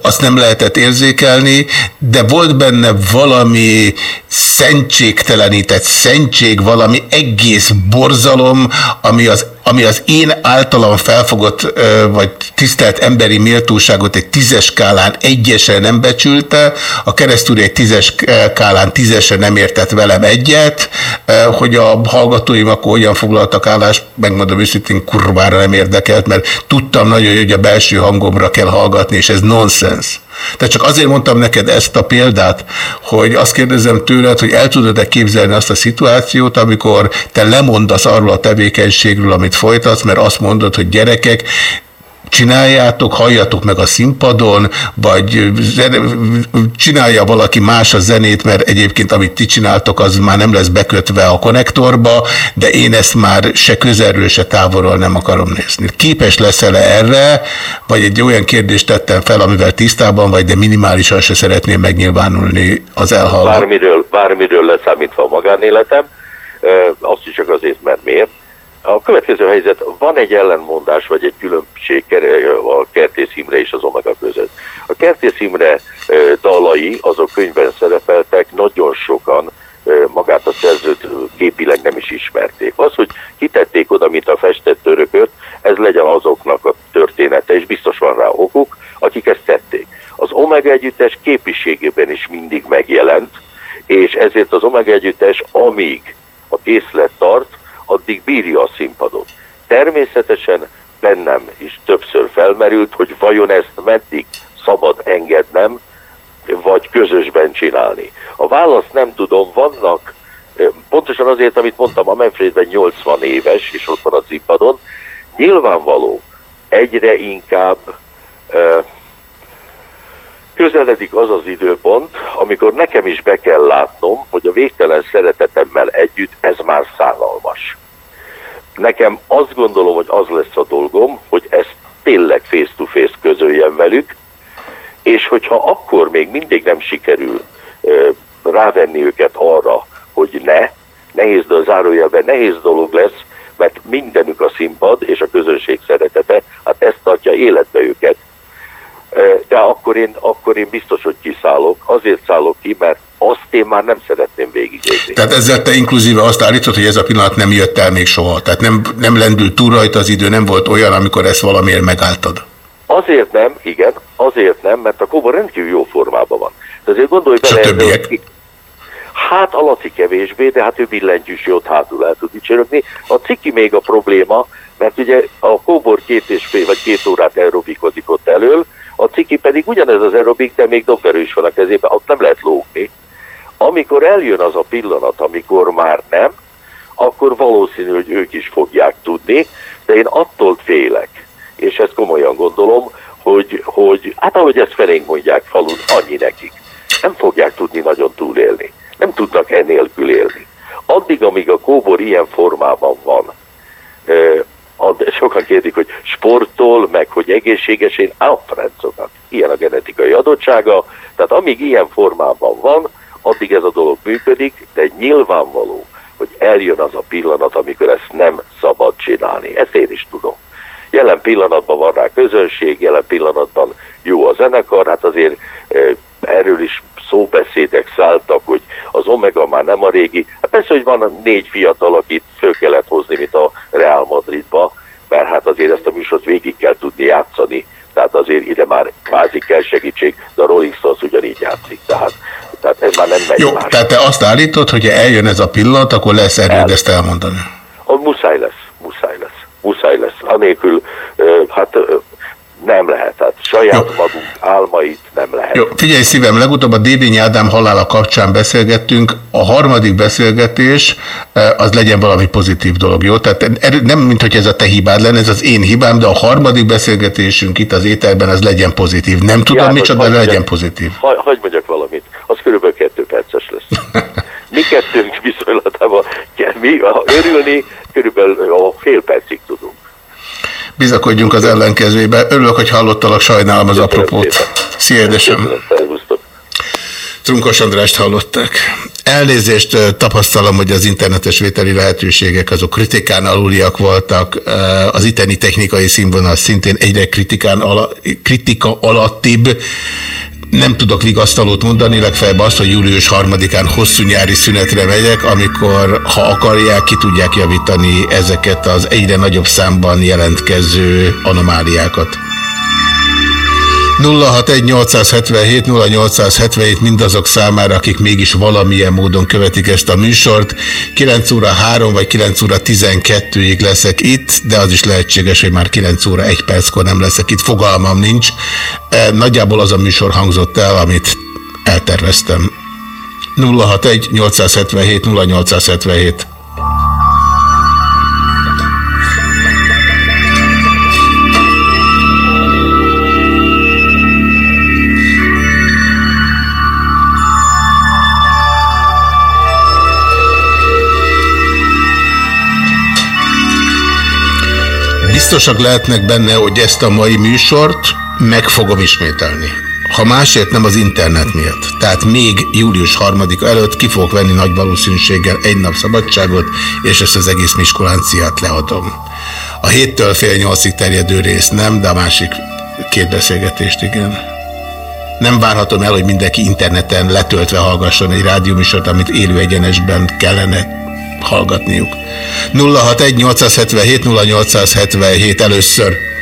azt nem lehetett érzékelni, de volt benne valami szentségtelenített szentség, valami egész borzalom, ami az ami az én általam felfogott, vagy tisztelt emberi méltóságot egy tízes skálán egyesen nem becsülte, a keresztúri egy tízes skálán tízesen nem értett velem egyet, hogy a hallgatóim akkor hogyan foglaltak állást, megmondom őszintén kurvára nem érdekelt, mert tudtam nagyon, hogy a belső hangomra kell hallgatni, és ez nonsens. Tehát csak azért mondtam neked ezt a példát, hogy azt kérdezem tőled, hogy el tudod-e képzelni azt a szituációt, amikor te lemondasz arról a tevékenységről, amit folytatsz, mert azt mondod, hogy gyerekek, csináljátok, halljatok meg a színpadon, vagy csinálja valaki más a zenét, mert egyébként amit ti csináltok, az már nem lesz bekötve a konnektorba, de én ezt már se közelről, se távolról nem akarom nézni. Képes leszel-e erre, vagy egy olyan kérdést tettem fel, amivel tisztában vagy, de minimálisan se szeretném megnyilvánulni az elhallgat. Bármiről, bármiről leszámítva a magánéletem, azt is csak azért, mert miért? A következő helyzet, van egy ellenmondás, vagy egy különbség a Kertész Imre és az Omega között. A Kertész Imre dalai, azok könyvben szerepeltek, nagyon sokan magát a szerzőt képileg nem is ismerték. Az, hogy kitették oda, mint a festett törököt, ez legyen azoknak a története, és biztos van rá okuk, akik ezt tették. Az Omega együttes képiségében is mindig megjelent, és ezért az Omega együttes, amíg a készlet tart, addig bírja a színpadot. Természetesen bennem is többször felmerült, hogy vajon ezt meddig szabad engednem, vagy közösben csinálni. A választ nem tudom, vannak, pontosan azért, amit mondtam, a Manfredben 80 éves, és ott van a színpadon, nyilvánvaló, egyre inkább közeledik az az időpont, amikor nekem is be kell látnom, hogy a végtelen szeretetemmel együtt ez már szállalmas. Nekem azt gondolom, hogy az lesz a dolgom, hogy ezt tényleg face-to-face -face közöljem velük, és hogyha akkor még mindig nem sikerül rávenni őket arra, hogy ne, nehéz, de a zárójelben nehéz dolog lesz, mert mindenük a színpad és a közönség szeretete, hát ezt tartja életbe őket, de akkor én, akkor én biztos, hogy kiszállok. Azért szállok ki, mert azt én már nem szeretném végigézni. Tehát ezzel te inkluzíve azt állítod, hogy ez a pillanat nem jött el még soha. Tehát nem, nem lendült túl rajta az idő, nem volt olyan, amikor ezt valamiért megálltad. Azért nem, igen, azért nem, mert a kóbor rendkívül jó formában van. De azért gondolj bele, többiek? Hogy, hát alaci kevésbé, de hát ő billentyűs jót hátul el tud dicsörögni. A ciki még a probléma, mert ugye a kóbor két és fél vagy két órát aerobikozik ott elől, a ciki pedig ugyanez az aerobik, de még dobverő is van a kezében, ott nem lehet lógni. Amikor eljön az a pillanat, amikor már nem, akkor valószínű, hogy ők is fogják tudni, de én attól félek, és ezt komolyan gondolom, hogy, hogy hát ahogy ezt felénk mondják falun, annyi nekik. Nem fogják tudni nagyon túlélni. Nem tudnak ennélkül élni. Addig, amíg a kóbor ilyen formában van, sokan kérdik, hogy sporttól, meg hogy egészséges, én áprencokat. Ilyen a genetikai adottsága, tehát amíg ilyen formában van, addig ez a dolog működik, de nyilvánvaló, hogy eljön az a pillanat, amikor ezt nem szabad csinálni. Ezt én is tudom. Jelen pillanatban van rá közönség, jelen pillanatban jó a zenekar, hát azért erről is szóbeszédek szálltak, hogy az Omega már nem a régi. Hát persze, hogy van négy fiatal, akit föl kellett hozni, mint a Real Madridba, mert hát azért ezt a műsort végig kell tudni játszani, tehát azért ide már kvázi kell segítség, de a Rolling Stones ugyanígy játszik, tehát, tehát ez már nem megy Jó, más. tehát te azt állítod, hogy ha eljön ez a pillanat, akkor lesz erőd ezt elmondani. A muszáj lesz, muszáj lesz, muszáj lesz. Anélkül, hát nem lehet, hát saját Jó. magunk álmait nem lehet. Jó, figyelj szívem, legutóbb a Dévényi Ádám halála kapcsán beszélgettünk, a harmadik beszélgetés az legyen valami pozitív dolog, jó? Tehát nem, mint hogy ez a te hibád lenne, ez az én hibám, de a harmadik beszélgetésünk itt az ételben az legyen pozitív. Nem tudom János, micsoda, de legyen pozitív. Hagy, hagy mondjak valamit, az körülbelül kettő perces lesz. Mi kettőnk viszonylatában mi örülni körülbelül a fél percig tudunk. Bizakodjunk az ellenkezőbe. Örülök, hogy hallottalak, sajnálom az apropót. Szia, édesem! Trunkos Andrást hallották. Elnézést tapasztalom, hogy az internetes vételi lehetőségek azok kritikán aluliak voltak, az itteni technikai színvonal szintén egyre kritikán ala, kritika alattibb, nem tudok vigasztalót mondani, legfeljebb azt, hogy július harmadikán hosszú nyári szünetre megyek, amikor, ha akarják, ki tudják javítani ezeket az egyre nagyobb számban jelentkező anomáliákat. 061-877-0877 mindazok számára, akik mégis valamilyen módon követik ezt a műsort. 9 óra 3 vagy 9 óra 12-ig leszek itt, de az is lehetséges, hogy már 9 óra 1 perckor nem leszek itt, fogalmam nincs. E, nagyjából az a műsor hangzott el, amit elterveztem. 061-877-0877 biztosak lehetnek benne, hogy ezt a mai műsort meg fogom ismételni. Ha másért nem az internet miatt. Tehát még július 3 előtt ki fogok venni nagy valószínűséggel egy nap szabadságot, és ezt az egész Miskolánciát leadom. A héttől fél nyolcig terjedő rész nem, de a másik két beszélgetést igen. Nem várhatom el, hogy mindenki interneten letöltve hallgasson egy rádióműsort, amit élő egyenesben kellene hallgatniuk. 061 877 0877 először.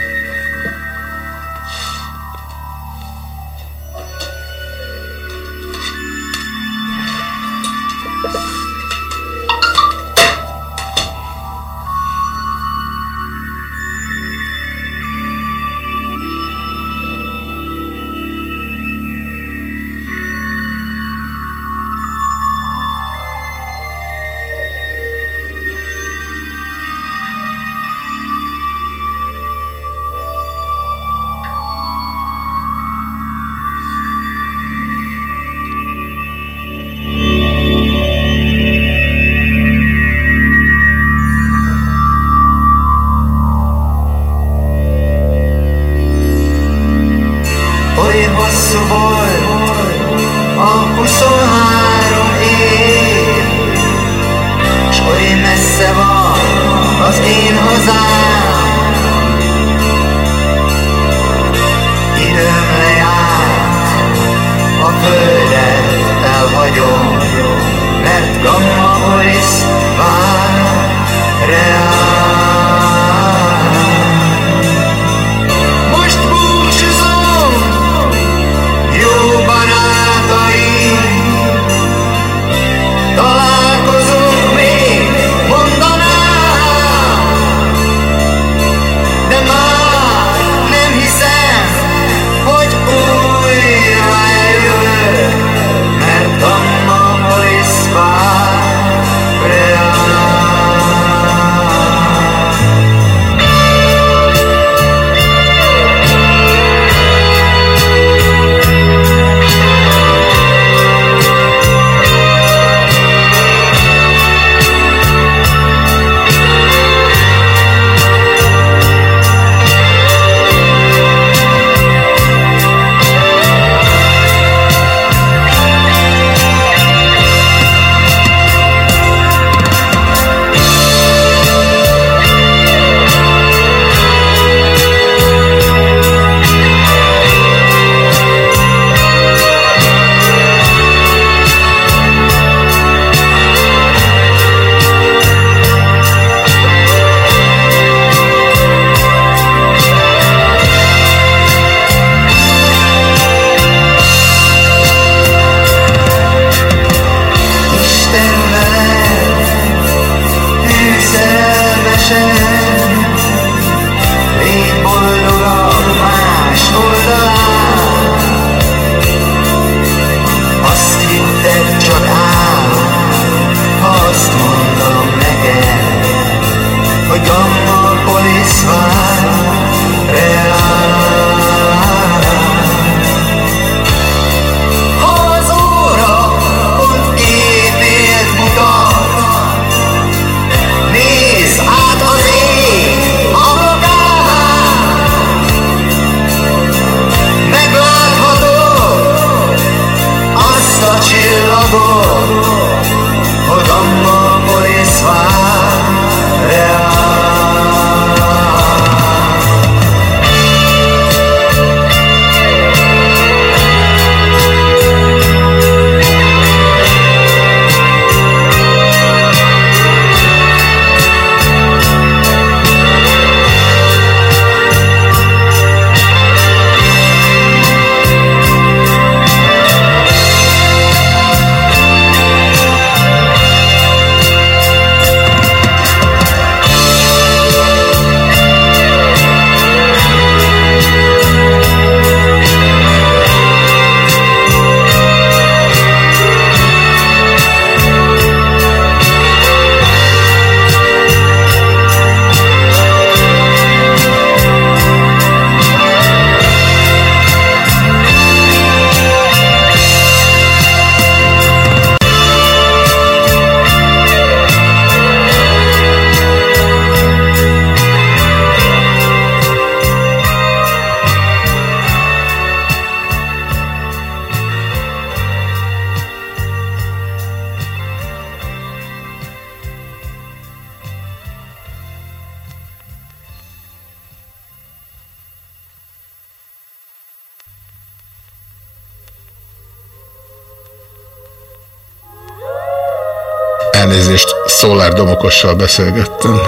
Elnézést, Szolár Domokossal beszélgettem.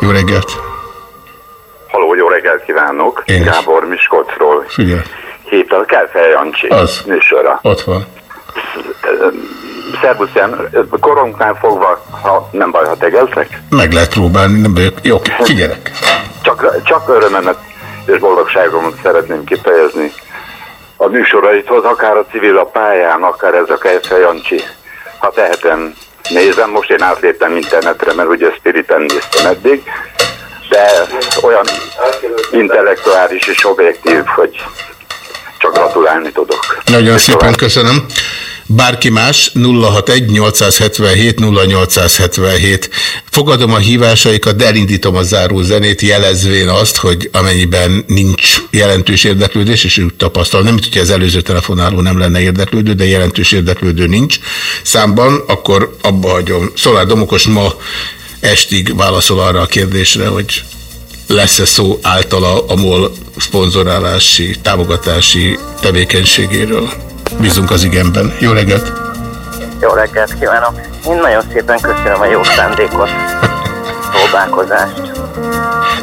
Jó reggelt! Haló, jó reggelt kívánok! Én is. Gábor Miskolcról. Figyelj, Héttel Kelfej Jancsi Az. műsora. ott van. Szervusz, korunknál fogva, ha nem baj, ha tegeltek, Meg lehet próbálni, nem vagyok. Jó, figyelek. csak, csak örömemet és boldogságomat szeretném kifejezni. A műsoraithoz, akár a civil a pályán, akár ez a Kelfej Jancsi, ha tehetem, nézem, most én átléptem internetre, mert ugye Spiriten néztem eddig, de olyan intellektuális és objektív, hogy csak gratulálni tudok. Nagyon szépen köszönöm. Bárki más 061-877-0877. Fogadom a hívásaikat, de elindítom a záró zenét, jelezvén azt, hogy amennyiben nincs jelentős érdeklődés, és úgy tapasztalom, nem tudja az előző telefonáló nem lenne érdeklődő, de jelentős érdeklődő nincs számban, akkor abba hagyom. Szolár Domokos ma estig válaszol arra a kérdésre, hogy lesz-e szó általa a MOL szponzorálási, támogatási tevékenységéről. Bízunk az igenben. Jó reggelt! Jó reggelt kívánok! Én nagyon szépen köszönöm a jó szándékot, próbálkozást.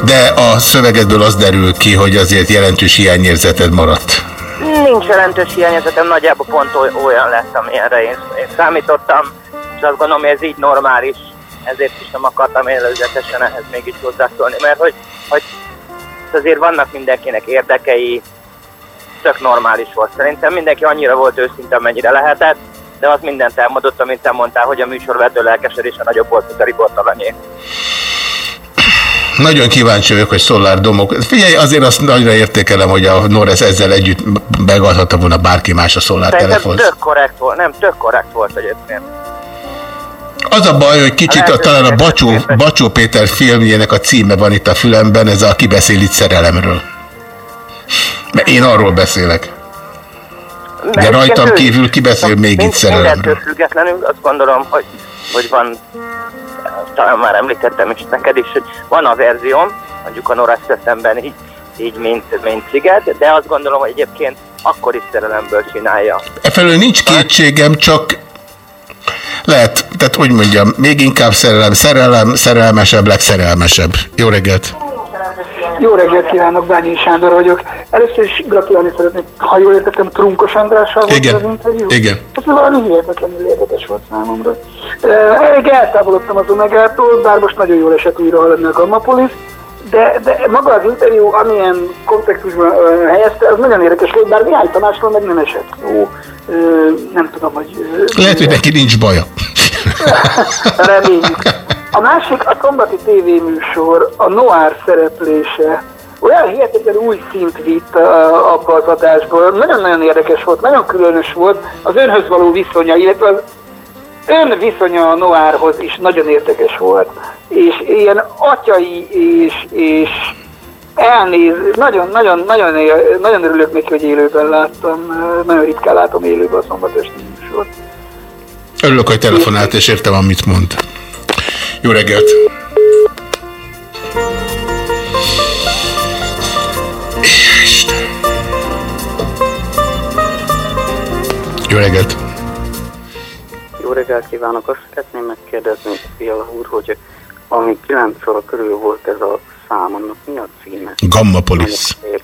De a szövegedből az derül ki, hogy azért jelentős hiányérzeted maradt. Nincs jelentős hiányérzetem, nagyjából pont oly- olyan lesz, amilyenre én, én számítottam, és azt gondolom, hogy ez így normális, ezért is nem akartam előzetesen ehhez mégis hozzászólni, mert hogy, hogy azért vannak mindenkinek érdekei, tök normális volt. Szerintem mindenki annyira volt őszinte, amennyire lehetett, de az mindent elmondott, amit te mondtál, hogy a műsorvető lelkesedése nagyobb volt, mint a riportalanyé. Nagyon kíváncsi vagyok, hogy Szolár Domok... Figyelj, azért azt nagyra értékelem, hogy a Norris ezzel együtt megadhatta volna bárki más a Szolár telefon. tök korrekt volt, nem, tök korrekt volt egyébként. Az a baj, hogy kicsit a, talán a Bacsó, Bacsó Péter filmjének a címe van itt a fülemben, ez a Kibeszél itt szerelemről. Mert én arról beszélek. De Mert rajtam ő is. kívül kibeszél még itt szerelemről. Mindentől függetlenül azt gondolom, hogy, hogy van, talán már említettem is neked is, hogy van a verzióm, mondjuk a Norris szemben így, így mint, mint Sziget, de azt gondolom, hogy egyébként akkor is szerelemből csinálja. Efelől nincs kétségem, csak lehet, tehát hogy mondjam, még inkább szerelem, szerelem, szerelmesebb, legszerelmesebb. Jó reggelt! Jó reggelt kívánok, Bányi Sándor vagyok. Először is gratulálni szeretnék, ha jól értettem, Trunkos Andrással volt Igen. az interjú. Igen. Ez valami hihetetlenül érdekes volt számomra. Elég eltávolodtam az Omegától, bár most nagyon jól esett újra hallani a Gammapolis, de, de maga az interjú, amilyen kontextusban uh, helyezte, az nagyon érdekes volt, bár Mihály Tamásról meg nem esett szó. Uh, nem tudom, hogy... Lehet, hogy neki nincs baja. Reméljük. A másik a szombati tévéműsor, a Noir szereplése, olyan hihetetlen új szint vitt abba az adásból. Nagyon-nagyon érdekes volt, nagyon különös volt. Az önhöz való viszonya, illetve az ön viszonya a Noárhoz is nagyon érdekes volt. És ilyen atyai és, és elnéz, nagyon, nagyon, nagyon, nagyon örülök neki, hogy élőben láttam. Nagyon ritkán látom élőben a szombatesti műsort. Örülök, hogy telefonált, és értem, amit mond. Jó reggelt! Jó reggelt! Jó reggelt kívánok! Azt szeretném megkérdezni, Fiala úr, hogy ami 9 óra körül volt ez a szám, annak mi a címe? Gammapolis. Nagyon szép.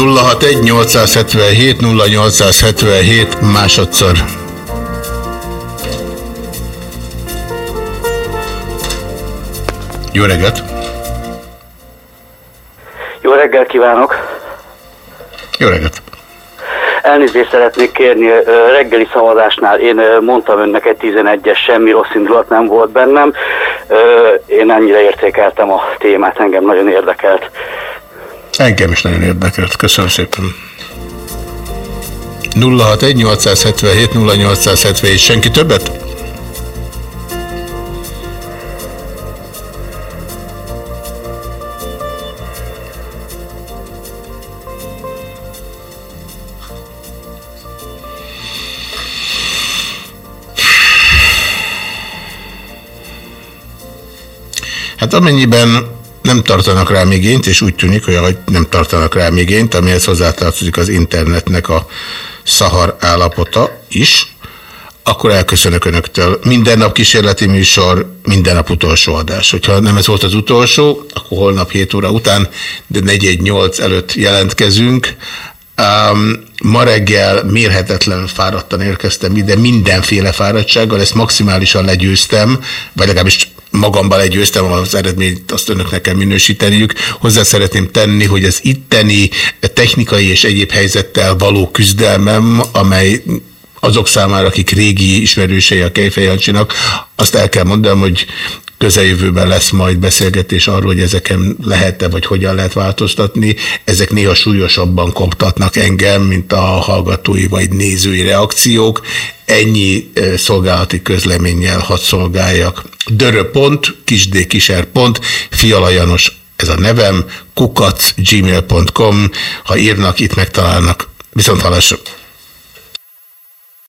061 877 0877 másodszor. Jó reggelt! Jó reggelt kívánok! Jó reggelt! Elnézést szeretnék kérni, reggeli szavazásnál én mondtam önnek egy 11-es, semmi rossz indulat nem volt bennem. Én ennyire értékeltem a témát, engem nagyon érdekelt. Engem is nagyon érdekelt, köszönöm szépen. 061 877 0877, senki többet? Hát amennyiben nem tartanak rá még igényt, és úgy tűnik, hogy nem tartanak rá még igényt, amihez hozzátartozik az internetnek a szahar állapota is, akkor elköszönök Önöktől. Minden nap kísérleti műsor, minden nap utolsó adás. Hogyha nem ez volt az utolsó, akkor holnap 7 óra után, de 418 előtt jelentkezünk. Um, ma reggel mérhetetlen fáradtan érkeztem ide, mindenféle fáradtsággal, ezt maximálisan legyőztem, vagy legalábbis magamban legyőztem az eredményt, azt önöknek kell minősíteniük. Hozzá szeretném tenni, hogy az itteni technikai és egyéb helyzettel való küzdelmem, amely azok számára, akik régi ismerősei a Kejfejancsinak, azt el kell mondanom, hogy közeljövőben lesz majd beszélgetés arról, hogy ezeken lehet-e, vagy hogyan lehet változtatni. Ezek néha súlyosabban koptatnak engem, mint a hallgatói vagy nézői reakciók. Ennyi szolgálati közleménnyel hadd szolgáljak. Dörö.pont, kisdkiser.pont, fialajanos ez a nevem, kukac gmail.com, ha írnak, itt megtalálnak. Viszont hallásra.